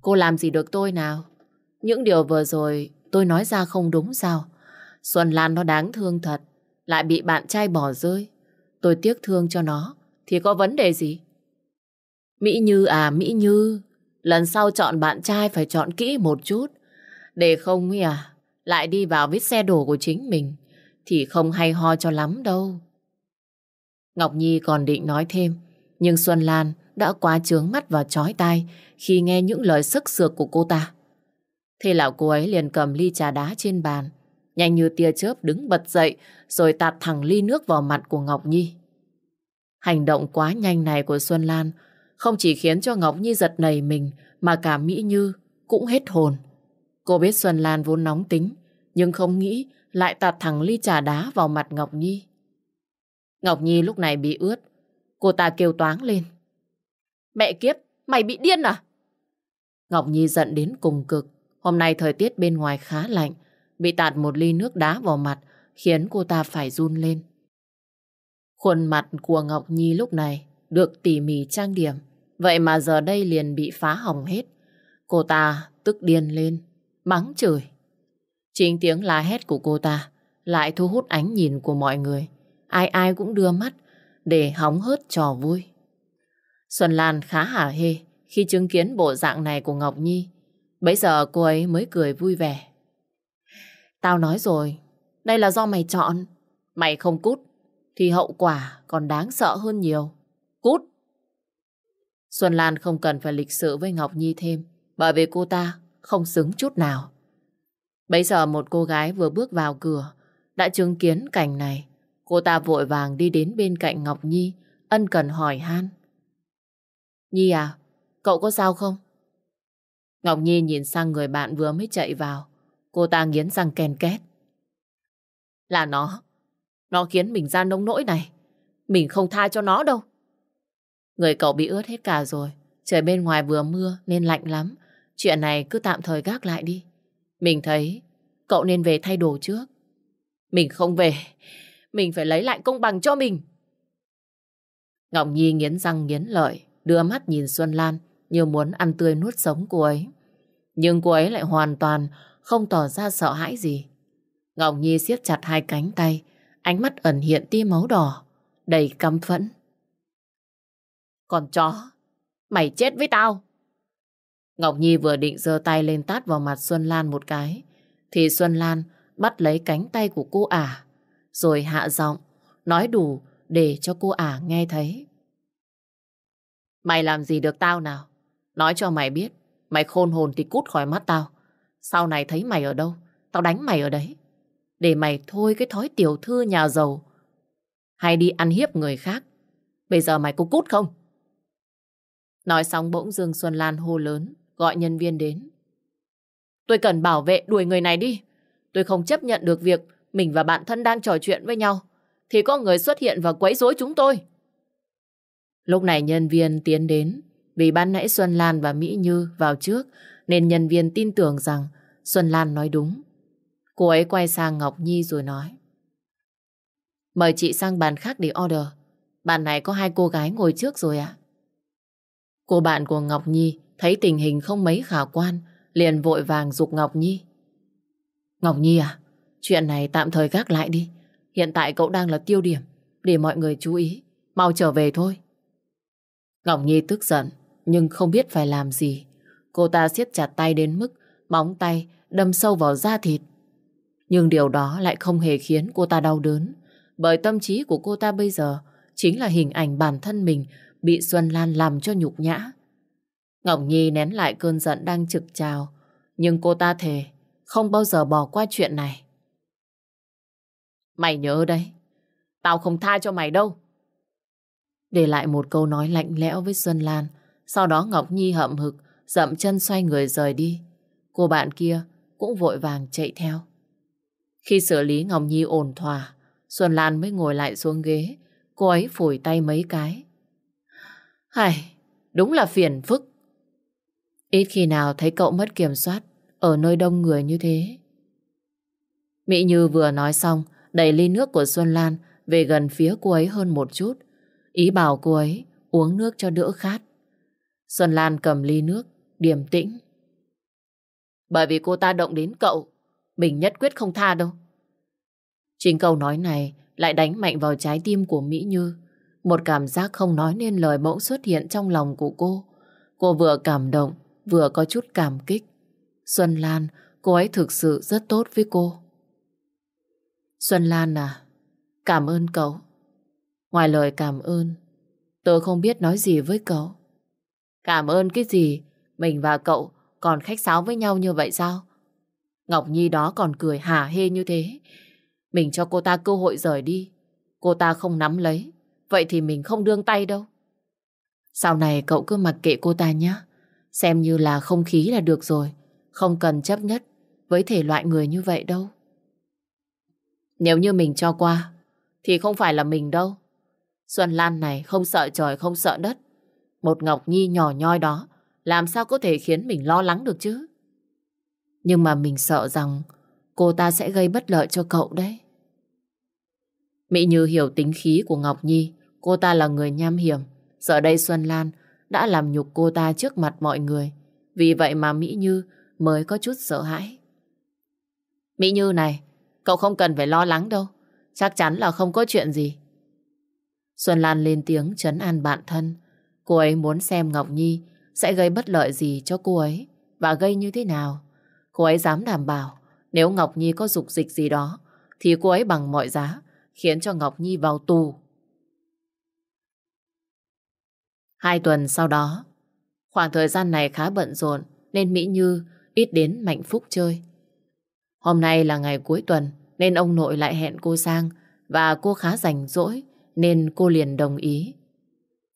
Speaker 1: Cô làm gì được tôi nào? Những điều vừa rồi tôi nói ra không đúng sao? Xuân Lan nó đáng thương thật, lại bị bạn trai bỏ rơi. Tôi tiếc thương cho nó, thì có vấn đề gì? Mỹ Như à Mỹ Như, lần sau chọn bạn trai phải chọn kỹ một chút. Để không ấy à, lại đi vào vết xe đổ của chính mình, thì không hay ho cho lắm đâu. Ngọc Nhi còn định nói thêm, nhưng Xuân Lan đã quá trướng mắt và chói tai khi nghe những lời sức sược của cô ta. Thế là cô ấy liền cầm ly trà đá trên bàn, nhanh như tia chớp đứng bật dậy rồi tạt thẳng ly nước vào mặt của Ngọc Nhi. Hành động quá nhanh này của Xuân Lan không chỉ khiến cho Ngọc Nhi giật nảy mình mà cả Mỹ Như cũng hết hồn. Cô biết Xuân Lan vốn nóng tính nhưng không nghĩ lại tạt thẳng ly trà đá vào mặt Ngọc Nhi. Ngọc Nhi lúc này bị ướt. Cô ta kêu toáng lên. Mẹ kiếp, mày bị điên à? Ngọc Nhi giận đến cùng cực. Hôm nay thời tiết bên ngoài khá lạnh. Bị tạt một ly nước đá vào mặt khiến cô ta phải run lên. Khuôn mặt của Ngọc Nhi lúc này được tỉ mỉ trang điểm. Vậy mà giờ đây liền bị phá hỏng hết. Cô ta tức điên lên, mắng chửi. Chính tiếng la hét của cô ta lại thu hút ánh nhìn của mọi người. Ai ai cũng đưa mắt để hóng hớt trò vui. Xuân Lan khá hả hê khi chứng kiến bộ dạng này của Ngọc Nhi. Bây giờ cô ấy mới cười vui vẻ. Tao nói rồi, đây là do mày chọn. Mày không cút, thì hậu quả còn đáng sợ hơn nhiều. Cút! Xuân Lan không cần phải lịch sự với Ngọc Nhi thêm, bởi vì cô ta không xứng chút nào. Bây giờ một cô gái vừa bước vào cửa, đã chứng kiến cảnh này. Cô ta vội vàng đi đến bên cạnh Ngọc Nhi, ân cần hỏi han. Nhi à, cậu có sao không? Ngọc Nhi nhìn sang người bạn vừa mới chạy vào. Cô ta nghiến răng kèn két. Là nó. Nó khiến mình ra nông nỗi này. Mình không tha cho nó đâu. Người cậu bị ướt hết cả rồi. Trời bên ngoài vừa mưa nên lạnh lắm. Chuyện này cứ tạm thời gác lại đi. Mình thấy cậu nên về thay đồ trước. Mình không về. Mình phải lấy lại công bằng cho mình. Ngọc Nhi nghiến răng nghiến lợi, đưa mắt nhìn Xuân Lan như muốn ăn tươi nuốt sống cô ấy. Nhưng cô ấy lại hoàn toàn không tỏ ra sợ hãi gì. Ngọc Nhi siết chặt hai cánh tay, ánh mắt ẩn hiện tia máu đỏ, đầy căm phẫn. Còn chó, mày chết với tao. Ngọc Nhi vừa định giơ tay lên tát vào mặt Xuân Lan một cái, thì Xuân Lan bắt lấy cánh tay của cô ả, rồi hạ giọng, nói đủ để cho cô ả nghe thấy. Mày làm gì được tao nào? Nói cho mày biết, mày khôn hồn thì cút khỏi mắt tao. Sau này thấy mày ở đâu, tao đánh mày ở đấy. Để mày thôi cái thói tiểu thư nhà giàu. Hay đi ăn hiếp người khác. Bây giờ mày có cút không? Nói xong bỗng Dương Xuân Lan hô lớn, gọi nhân viên đến. Tôi cần bảo vệ đuổi người này đi. Tôi không chấp nhận được việc mình và bạn thân đang trò chuyện với nhau. Thì có người xuất hiện và quấy rối chúng tôi. Lúc này nhân viên tiến đến. Vì ban nãy Xuân Lan và Mỹ Như vào trước nên nhân viên tin tưởng rằng Xuân Lan nói đúng. Cô ấy quay sang Ngọc Nhi rồi nói. Mời chị sang bàn khác để order. Bàn này có hai cô gái ngồi trước rồi ạ. Cô bạn của Ngọc Nhi thấy tình hình không mấy khả quan, liền vội vàng dục Ngọc Nhi. Ngọc Nhi à, chuyện này tạm thời gác lại đi. Hiện tại cậu đang là tiêu điểm, để mọi người chú ý. Mau trở về thôi. Ngọc Nhi tức giận, nhưng không biết phải làm gì. Cô ta siết chặt tay đến mức móng tay đâm sâu vào da thịt. Nhưng điều đó lại không hề khiến cô ta đau đớn, bởi tâm trí của cô ta bây giờ chính là hình ảnh bản thân mình bị Xuân Lan làm cho nhục nhã. Ngọc Nhi nén lại cơn giận đang trực trào, nhưng cô ta thề không bao giờ bỏ qua chuyện này. Mày nhớ đấy, tao không tha cho mày đâu. Để lại một câu nói lạnh lẽo với Xuân Lan, sau đó Ngọc Nhi hậm hực, dậm chân xoay người rời đi. Cô bạn kia cũng vội vàng chạy theo. Khi xử lý Ngọc Nhi ổn thỏa, Xuân Lan mới ngồi lại xuống ghế, cô ấy phủi tay mấy cái. Hài, đúng là phiền phức. Ít khi nào thấy cậu mất kiểm soát ở nơi đông người như thế. Mỹ Như vừa nói xong, đẩy ly nước của Xuân Lan về gần phía cô ấy hơn một chút. Ý bảo cô ấy uống nước cho đỡ khát. Xuân Lan cầm ly nước, điềm tĩnh. Bởi vì cô ta động đến cậu, mình nhất quyết không tha đâu. Chính câu nói này lại đánh mạnh vào trái tim của Mỹ Như. Một cảm giác không nói nên lời bỗng xuất hiện trong lòng của cô. Cô vừa cảm động, vừa có chút cảm kích. Xuân Lan, cô ấy thực sự rất tốt với cô. Xuân Lan à, cảm ơn cậu. Ngoài lời cảm ơn, tôi không biết nói gì với cậu. Cảm ơn cái gì? Mình và cậu còn khách sáo với nhau như vậy sao? Ngọc Nhi đó còn cười hả hê như thế. Mình cho cô ta cơ hội rời đi. Cô ta không nắm lấy, vậy thì mình không đương tay đâu. Sau này cậu cứ mặc kệ cô ta nhé. Xem như là không khí là được rồi. Không cần chấp nhất với thể loại người như vậy đâu. Nếu như mình cho qua, thì không phải là mình đâu. Xuân Lan này không sợ trời không sợ đất. Một Ngọc Nhi nhỏ nhoi đó, làm sao có thể khiến mình lo lắng được chứ? Nhưng mà mình sợ rằng cô ta sẽ gây bất lợi cho cậu đấy. Mỹ Như hiểu tính khí của Ngọc Nhi, cô ta là người nham hiểm. Giờ đây Xuân Lan đã làm nhục cô ta trước mặt mọi người. Vì vậy mà Mỹ Như mới có chút sợ hãi. Mỹ Như này, cậu không cần phải lo lắng đâu. Chắc chắn là không có chuyện gì. Xuân Lan lên tiếng chấn an bạn thân. Cô ấy muốn xem Ngọc Nhi sẽ gây bất lợi gì cho cô ấy và gây như thế nào. Cô ấy dám đảm bảo nếu Ngọc Nhi có dục dịch gì đó thì cô ấy bằng mọi giá khiến cho Ngọc Nhi vào tù. Hai tuần sau đó, khoảng thời gian này khá bận rộn nên Mỹ Như ít đến Mạnh Phúc chơi. Hôm nay là ngày cuối tuần nên ông nội lại hẹn cô sang và cô khá rảnh rỗi nên cô liền đồng ý.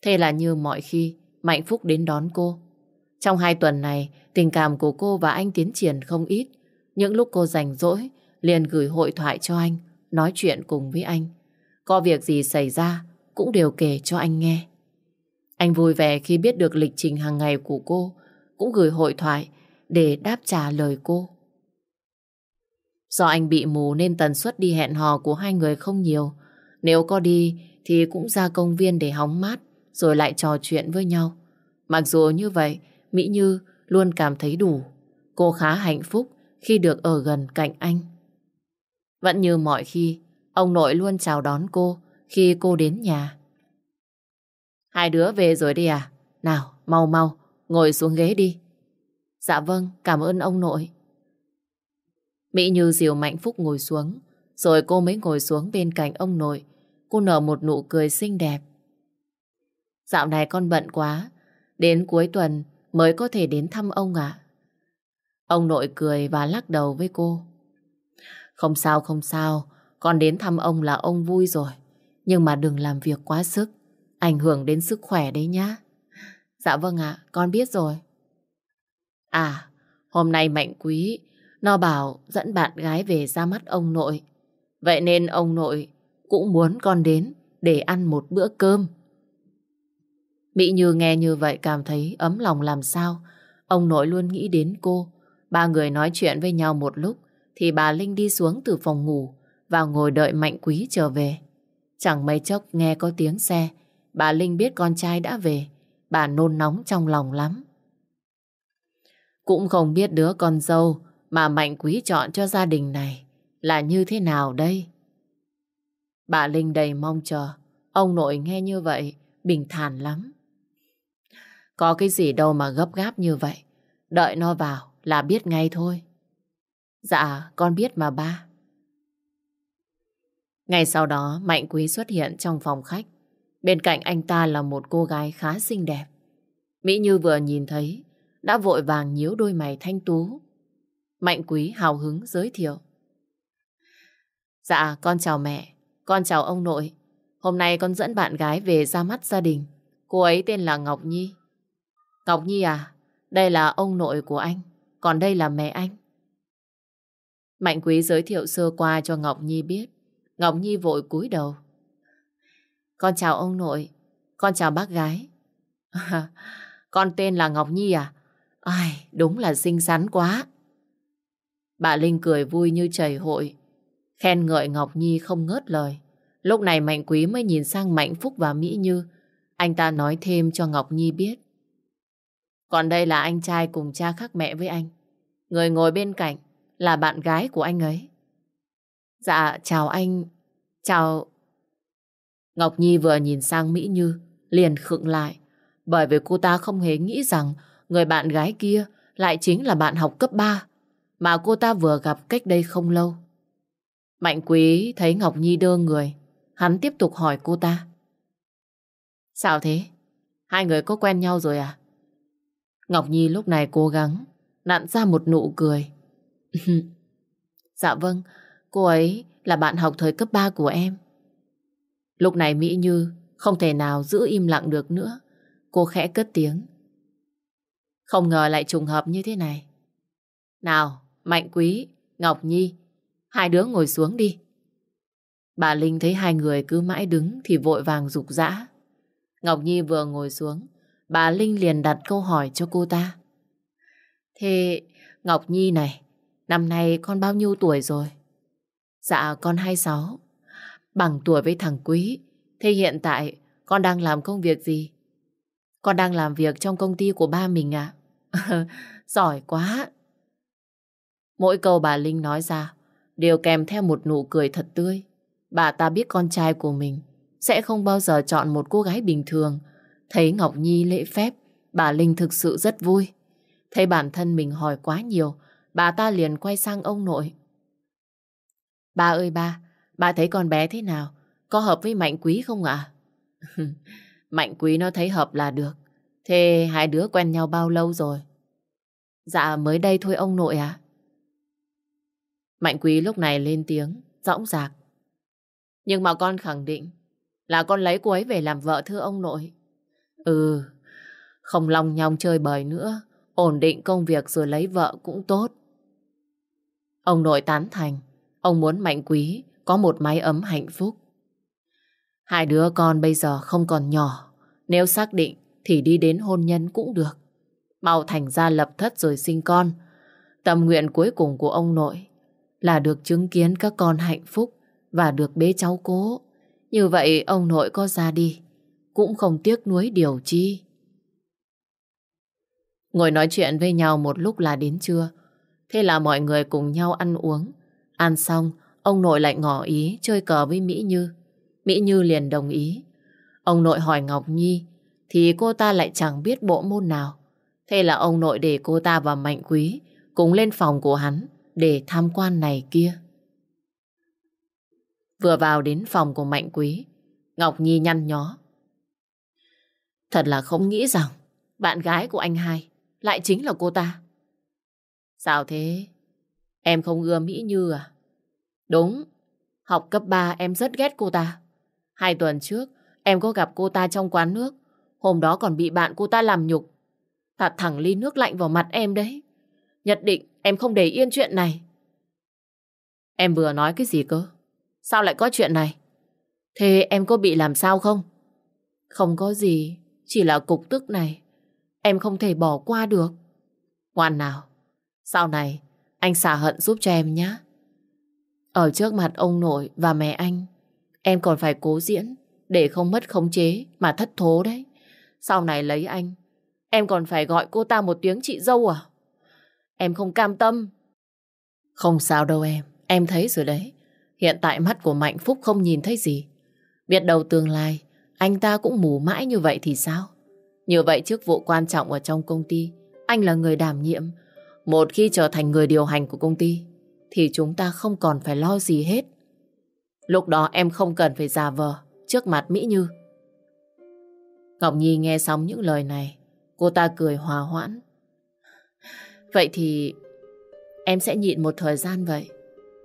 Speaker 1: Thế là như mọi khi, Mạnh Phúc đến đón cô. Trong hai tuần này, tình cảm của cô và anh tiến triển không ít. Những lúc cô rảnh rỗi, liền gửi hội thoại cho anh, nói chuyện cùng với anh. Có việc gì xảy ra, cũng đều kể cho anh nghe. Anh vui vẻ khi biết được lịch trình hàng ngày của cô, cũng gửi hội thoại để đáp trả lời cô. Do anh bị mù nên tần suất đi hẹn hò của hai người không nhiều. Nếu có đi thì cũng ra công viên để hóng mát rồi lại trò chuyện với nhau. Mặc dù như vậy, Mỹ Như luôn cảm thấy đủ. Cô khá hạnh phúc khi được ở gần cạnh anh. Vẫn như mọi khi, ông nội luôn chào đón cô khi cô đến nhà. Hai đứa về rồi đi à? Nào, mau mau, ngồi xuống ghế đi. Dạ vâng, cảm ơn ông nội. Mỹ Như dìu Mạnh Phúc ngồi xuống, rồi cô mới ngồi xuống bên cạnh ông nội. Cô nở một nụ cười xinh đẹp. Dạo này con bận quá, đến cuối tuần mới có thể đến thăm ông ạ. Ông nội cười và lắc đầu với cô. Không sao, không sao, con đến thăm ông là ông vui rồi. Nhưng mà đừng làm việc quá sức, ảnh hưởng đến sức khỏe đấy nhá. Dạ vâng ạ, con biết rồi. À, hôm nay Mạnh Quý, nó bảo dẫn bạn gái về ra mắt ông nội. Vậy nên ông nội cũng muốn con đến để ăn một bữa cơm. Mỹ Như nghe như vậy cảm thấy ấm lòng làm sao. Ông nội luôn nghĩ đến cô. Ba người nói chuyện với nhau một lúc thì bà Linh đi xuống từ phòng ngủ và ngồi đợi Mạnh Quý trở về. Chẳng mấy chốc nghe có tiếng xe, bà Linh biết con trai đã về. Bà nôn nóng trong lòng lắm. Cũng không biết đứa con dâu mà Mạnh Quý chọn cho gia đình này là như thế nào đây? Bà Linh đầy mong chờ. Ông nội nghe như vậy, bình thản lắm. Có cái gì đâu mà gấp gáp như vậy. Đợi nó vào là biết ngay thôi. Dạ, con biết mà ba. Ngày sau đó, Mạnh Quý xuất hiện trong phòng khách. Bên cạnh anh ta là một cô gái khá xinh đẹp. Mỹ Như vừa nhìn thấy, đã vội vàng nhíu đôi mày thanh tú. Mạnh Quý hào hứng giới thiệu. Dạ, con chào mẹ, con chào ông nội. Hôm nay con dẫn bạn gái về ra mắt gia đình. Cô ấy tên là Ngọc Nhi. Ngọc Nhi à, đây là ông nội của anh, còn đây là mẹ anh. Mạnh Quý giới thiệu sơ qua cho Ngọc Nhi biết. Ngọc Nhi vội cúi đầu. Con chào ông nội, con chào bác gái. *laughs* con tên là Ngọc Nhi à? Ai, đúng là xinh xắn quá. Bà Linh cười vui như chảy hội, khen ngợi Ngọc Nhi không ngớt lời. Lúc này Mạnh Quý mới nhìn sang Mạnh Phúc và Mỹ Như. Anh ta nói thêm cho Ngọc Nhi biết. Còn đây là anh trai cùng cha khác mẹ với anh. Người ngồi bên cạnh là bạn gái của anh ấy. Dạ, chào anh. Chào... Ngọc Nhi vừa nhìn sang Mỹ Như, liền khựng lại. Bởi vì cô ta không hề nghĩ rằng người bạn gái kia lại chính là bạn học cấp 3 mà cô ta vừa gặp cách đây không lâu. Mạnh Quý thấy Ngọc Nhi đơ người, hắn tiếp tục hỏi cô ta. Sao thế? Hai người có quen nhau rồi à? Ngọc Nhi lúc này cố gắng nặn ra một nụ cười. *laughs* dạ vâng, cô ấy là bạn học thời cấp 3 của em. Lúc này Mỹ Như Không thể nào giữ im lặng được nữa. Cô khẽ cất tiếng. Không ngờ lại trùng hợp như thế này. Nào, Mạnh Quý, Ngọc Nhi, hai đứa ngồi xuống đi. Bà Linh thấy hai người cứ mãi đứng thì vội vàng rục rã. Ngọc Nhi vừa ngồi xuống, bà Linh liền đặt câu hỏi cho cô ta. Thế Ngọc Nhi này, năm nay con bao nhiêu tuổi rồi? Dạ con 26. Bằng tuổi với thằng Quý. Thế hiện tại con đang làm công việc gì? Con đang làm việc trong công ty của ba mình à? *laughs* Giỏi quá. Mỗi câu bà Linh nói ra đều kèm theo một nụ cười thật tươi. Bà ta biết con trai của mình sẽ không bao giờ chọn một cô gái bình thường. Thấy Ngọc Nhi lễ phép, bà Linh thực sự rất vui. Thấy bản thân mình hỏi quá nhiều, bà ta liền quay sang ông nội. Ba ơi ba, ba thấy con bé thế nào? Có hợp với Mạnh Quý không ạ? *laughs* Mạnh Quý nó thấy hợp là được. Thế hai đứa quen nhau bao lâu rồi? Dạ mới đây thôi ông nội ạ. Mạnh Quý lúc này lên tiếng, rõng rạc. Nhưng mà con khẳng định là con lấy cô ấy về làm vợ thưa ông nội. Ừ, không lòng nhong chơi bời nữa, ổn định công việc rồi lấy vợ cũng tốt. Ông nội tán thành, ông muốn Mạnh Quý có một mái ấm hạnh phúc. Hai đứa con bây giờ không còn nhỏ, nếu xác định thì đi đến hôn nhân cũng được. Mau thành ra lập thất rồi sinh con. Tâm nguyện cuối cùng của ông nội là được chứng kiến các con hạnh phúc và được bế cháu cố. Như vậy ông nội có ra đi, cũng không tiếc nuối điều chi. Ngồi nói chuyện với nhau một lúc là đến trưa. Thế là mọi người cùng nhau ăn uống. Ăn xong, ông nội lại ngỏ ý chơi cờ với Mỹ Như. Mỹ Như liền đồng ý. Ông nội hỏi Ngọc Nhi, thì cô ta lại chẳng biết bộ môn nào. Thế là ông nội để cô ta và Mạnh Quý cùng lên phòng của hắn để tham quan này kia. Vừa vào đến phòng của Mạnh Quý, Ngọc Nhi nhăn nhó. Thật là không nghĩ rằng bạn gái của anh hai lại chính là cô ta. Sao thế? Em không ưa Mỹ Như à? Đúng, học cấp 3 em rất ghét cô ta. Hai tuần trước, em có gặp cô ta trong quán nước. Hôm đó còn bị bạn cô ta làm nhục. Tạt thẳng ly nước lạnh vào mặt em đấy. Nhất định em không để yên chuyện này. Em vừa nói cái gì cơ? Sao lại có chuyện này? Thế em có bị làm sao không? Không có gì, chỉ là cục tức này. Em không thể bỏ qua được. Ngoan nào, sau này anh xả hận giúp cho em nhé. Ở trước mặt ông nội và mẹ anh, em còn phải cố diễn để không mất khống chế mà thất thố đấy. Sau này lấy anh, em còn phải gọi cô ta một tiếng chị dâu à? Em không cam tâm. Không sao đâu em, em thấy rồi đấy. Hiện tại mắt của Mạnh Phúc không nhìn thấy gì. Biết đầu tương lai, anh ta cũng mù mãi như vậy thì sao? Như vậy chức vụ quan trọng ở trong công ty, anh là người đảm nhiệm. Một khi trở thành người điều hành của công ty, thì chúng ta không còn phải lo gì hết. Lúc đó em không cần phải giả vờ trước mặt Mỹ Như. Ngọc Nhi nghe xong những lời này, cô ta cười hòa hoãn. Vậy thì em sẽ nhịn một thời gian vậy.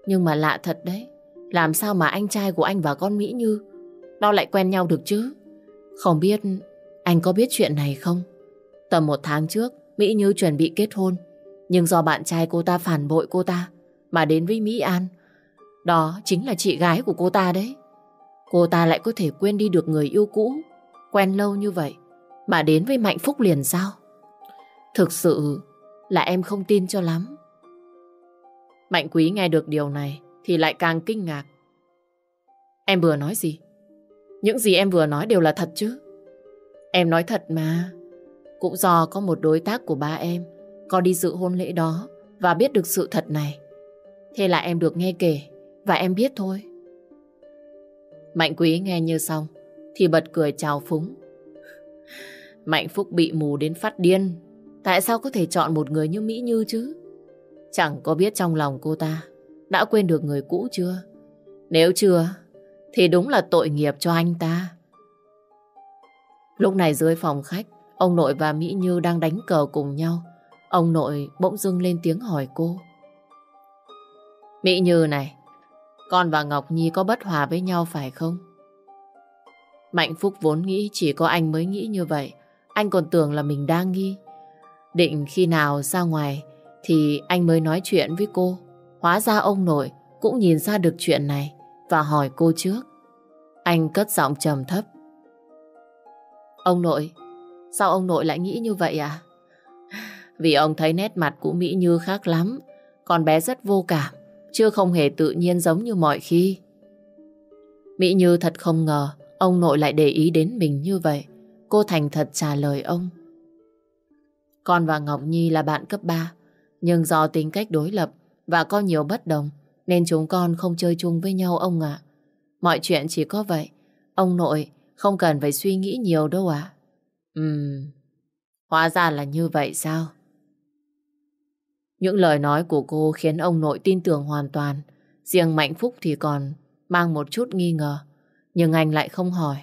Speaker 1: Nhưng mà lạ thật đấy, làm sao mà anh trai của anh và con Mỹ Như nó lại quen nhau được chứ? Không biết anh có biết chuyện này không? Tầm một tháng trước, Mỹ Như chuẩn bị kết hôn. Nhưng do bạn trai cô ta phản bội cô ta mà đến với Mỹ An. Đó chính là chị gái của cô ta đấy. Cô ta lại có thể quên đi được người yêu cũ, quen lâu như vậy, mà đến với Mạnh Phúc liền sao? Thực sự là em không tin cho lắm. Mạnh Quý nghe được điều này thì lại càng kinh ngạc. Em vừa nói gì? Những gì em vừa nói đều là thật chứ? Em nói thật mà. Cũng do có một đối tác của ba em có đi dự hôn lễ đó và biết được sự thật này. Thế là em được nghe kể và em biết thôi. Mạnh Quý nghe như xong thì bật cười chào phúng. *laughs* Mạnh Phúc bị mù đến phát điên. Tại sao có thể chọn một người như Mỹ Như chứ? Chẳng có biết trong lòng cô ta đã quên được người cũ chưa? Nếu chưa, thì đúng là tội nghiệp cho anh ta. Lúc này dưới phòng khách, ông nội và Mỹ Như đang đánh cờ cùng nhau. Ông nội bỗng dưng lên tiếng hỏi cô. Mỹ Như này, con và Ngọc Nhi có bất hòa với nhau phải không? Mạnh Phúc vốn nghĩ chỉ có anh mới nghĩ như vậy. Anh còn tưởng là mình đang nghi. Định khi nào ra ngoài thì anh mới nói chuyện với cô. Hóa ra ông nội cũng nhìn ra được chuyện này và hỏi cô trước. Anh cất giọng trầm thấp. Ông nội, sao ông nội lại nghĩ như vậy à? Vì ông thấy nét mặt của Mỹ Như khác lắm. Con bé rất vô cảm, chưa không hề tự nhiên giống như mọi khi. Mỹ Như thật không ngờ ông nội lại để ý đến mình như vậy. Cô thành thật trả lời ông. Con và Ngọc Nhi là bạn cấp 3, nhưng do tính cách đối lập và có nhiều bất đồng, nên chúng con không chơi chung với nhau ông ạ. Mọi chuyện chỉ có vậy. Ông nội không cần phải suy nghĩ nhiều đâu ạ. À? Ừm, hóa ra là như vậy sao? Những lời nói của cô khiến ông nội tin tưởng hoàn toàn. Riêng Mạnh Phúc thì còn mang một chút nghi ngờ. Nhưng anh lại không hỏi.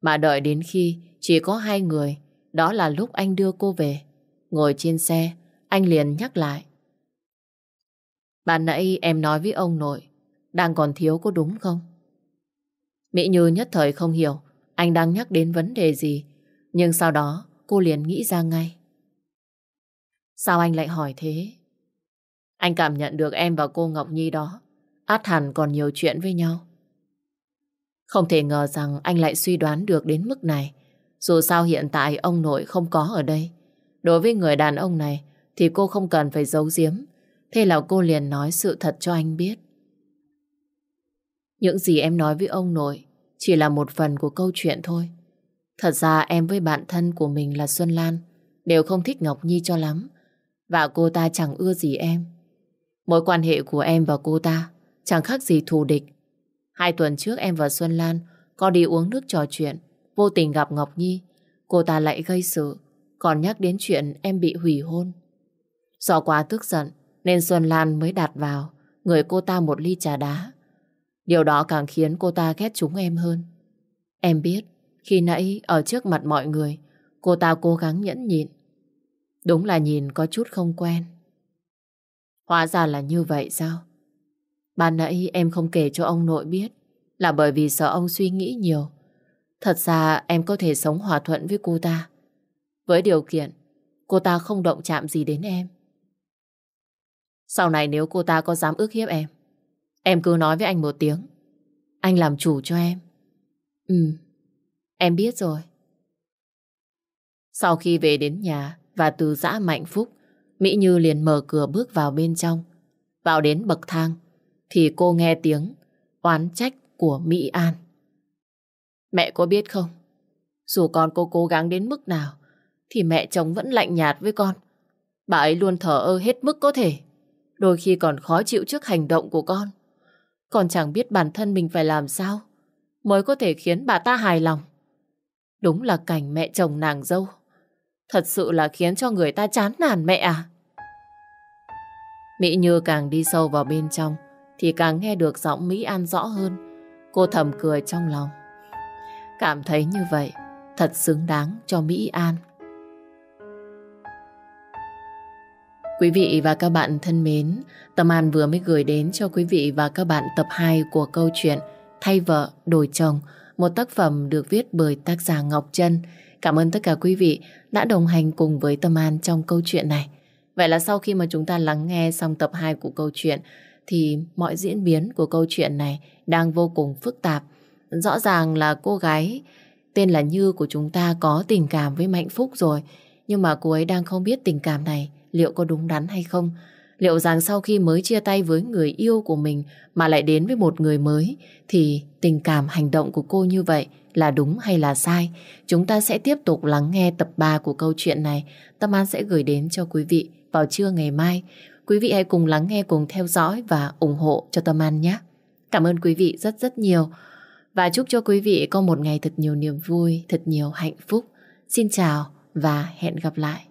Speaker 1: Mà đợi đến khi chỉ có hai người, đó là lúc anh đưa cô về. Ngồi trên xe, anh liền nhắc lại. Bạn nãy em nói với ông nội, đang còn thiếu có đúng không? Mỹ Như nhất thời không hiểu anh đang nhắc đến vấn đề gì, nhưng sau đó cô liền nghĩ ra ngay. Sao anh lại hỏi thế? Anh cảm nhận được em và cô Ngọc Nhi đó át hẳn còn nhiều chuyện với nhau. Không thể ngờ rằng anh lại suy đoán được đến mức này. Dù sao hiện tại ông nội không có ở đây. Đối với người đàn ông này thì cô không cần phải giấu giếm. Thế là cô liền nói sự thật cho anh biết. Những gì em nói với ông nội chỉ là một phần của câu chuyện thôi. Thật ra em với bạn thân của mình là Xuân Lan đều không thích Ngọc Nhi cho lắm. Và cô ta chẳng ưa gì em. Mối quan hệ của em và cô ta chẳng khác gì thù địch. Hai tuần trước em và Xuân Lan có đi uống nước trò chuyện, vô tình gặp Ngọc Nhi. Cô ta lại gây sự, còn nhắc đến chuyện em bị hủy hôn. Do quá tức giận, nên Xuân Lan mới đặt vào người cô ta một ly trà đá. Điều đó càng khiến cô ta ghét chúng em hơn. Em biết, khi nãy ở trước mặt mọi người, cô ta cố gắng nhẫn nhịn. Đúng là nhìn có chút không quen. Hóa ra là như vậy sao? Ban nãy em không kể cho ông nội biết là bởi vì sợ ông suy nghĩ nhiều. Thật ra em có thể sống hòa thuận với cô ta. Với điều kiện cô ta không động chạm gì đến em. Sau này nếu cô ta có dám ước hiếp em, em cứ nói với anh một tiếng. Anh làm chủ cho em. Ừ, em biết rồi. Sau khi về đến nhà và từ giã mạnh phúc, Mỹ Như liền mở cửa bước vào bên trong. Vào đến bậc thang, thì cô nghe tiếng oán trách của Mỹ An. Mẹ có biết không? Dù con cô cố gắng đến mức nào, thì mẹ chồng vẫn lạnh nhạt với con. Bà ấy luôn thở ơ hết mức có thể. Đôi khi còn khó chịu trước hành động của con. Con chẳng biết bản thân mình phải làm sao mới có thể khiến bà ta hài lòng. Đúng là cảnh mẹ chồng nàng dâu. Thật sự là khiến cho người ta chán nản mẹ à. Mỹ Như càng đi sâu vào bên trong thì càng nghe được giọng Mỹ An rõ hơn. Cô thầm cười trong lòng. Cảm thấy như vậy, thật xứng đáng cho Mỹ An. Quý vị và các bạn thân mến, Tâm An vừa mới gửi đến cho quý vị và các bạn tập 2 của câu chuyện Thay vợ, đổi chồng, một tác phẩm được viết bởi tác giả Ngọc Trân. Cảm ơn tất cả quý vị đã đồng hành cùng với Tâm An trong câu chuyện này. Vậy là sau khi mà chúng ta lắng nghe xong tập 2 của câu chuyện thì mọi diễn biến của câu chuyện này đang vô cùng phức tạp. Rõ ràng là cô gái tên là Như của chúng ta có tình cảm với Mạnh Phúc rồi nhưng mà cô ấy đang không biết tình cảm này liệu có đúng đắn hay không. Liệu rằng sau khi mới chia tay với người yêu của mình mà lại đến với một người mới thì tình cảm hành động của cô như vậy là đúng hay là sai? Chúng ta sẽ tiếp tục lắng nghe tập 3 của câu chuyện này. Tâm An sẽ gửi đến cho quý vị vào trưa ngày mai. Quý vị hãy cùng lắng nghe, cùng theo dõi và ủng hộ cho Tâm An nhé. Cảm ơn quý vị rất rất nhiều. Và chúc cho quý vị có một ngày thật nhiều niềm vui, thật nhiều hạnh phúc. Xin chào và hẹn gặp lại.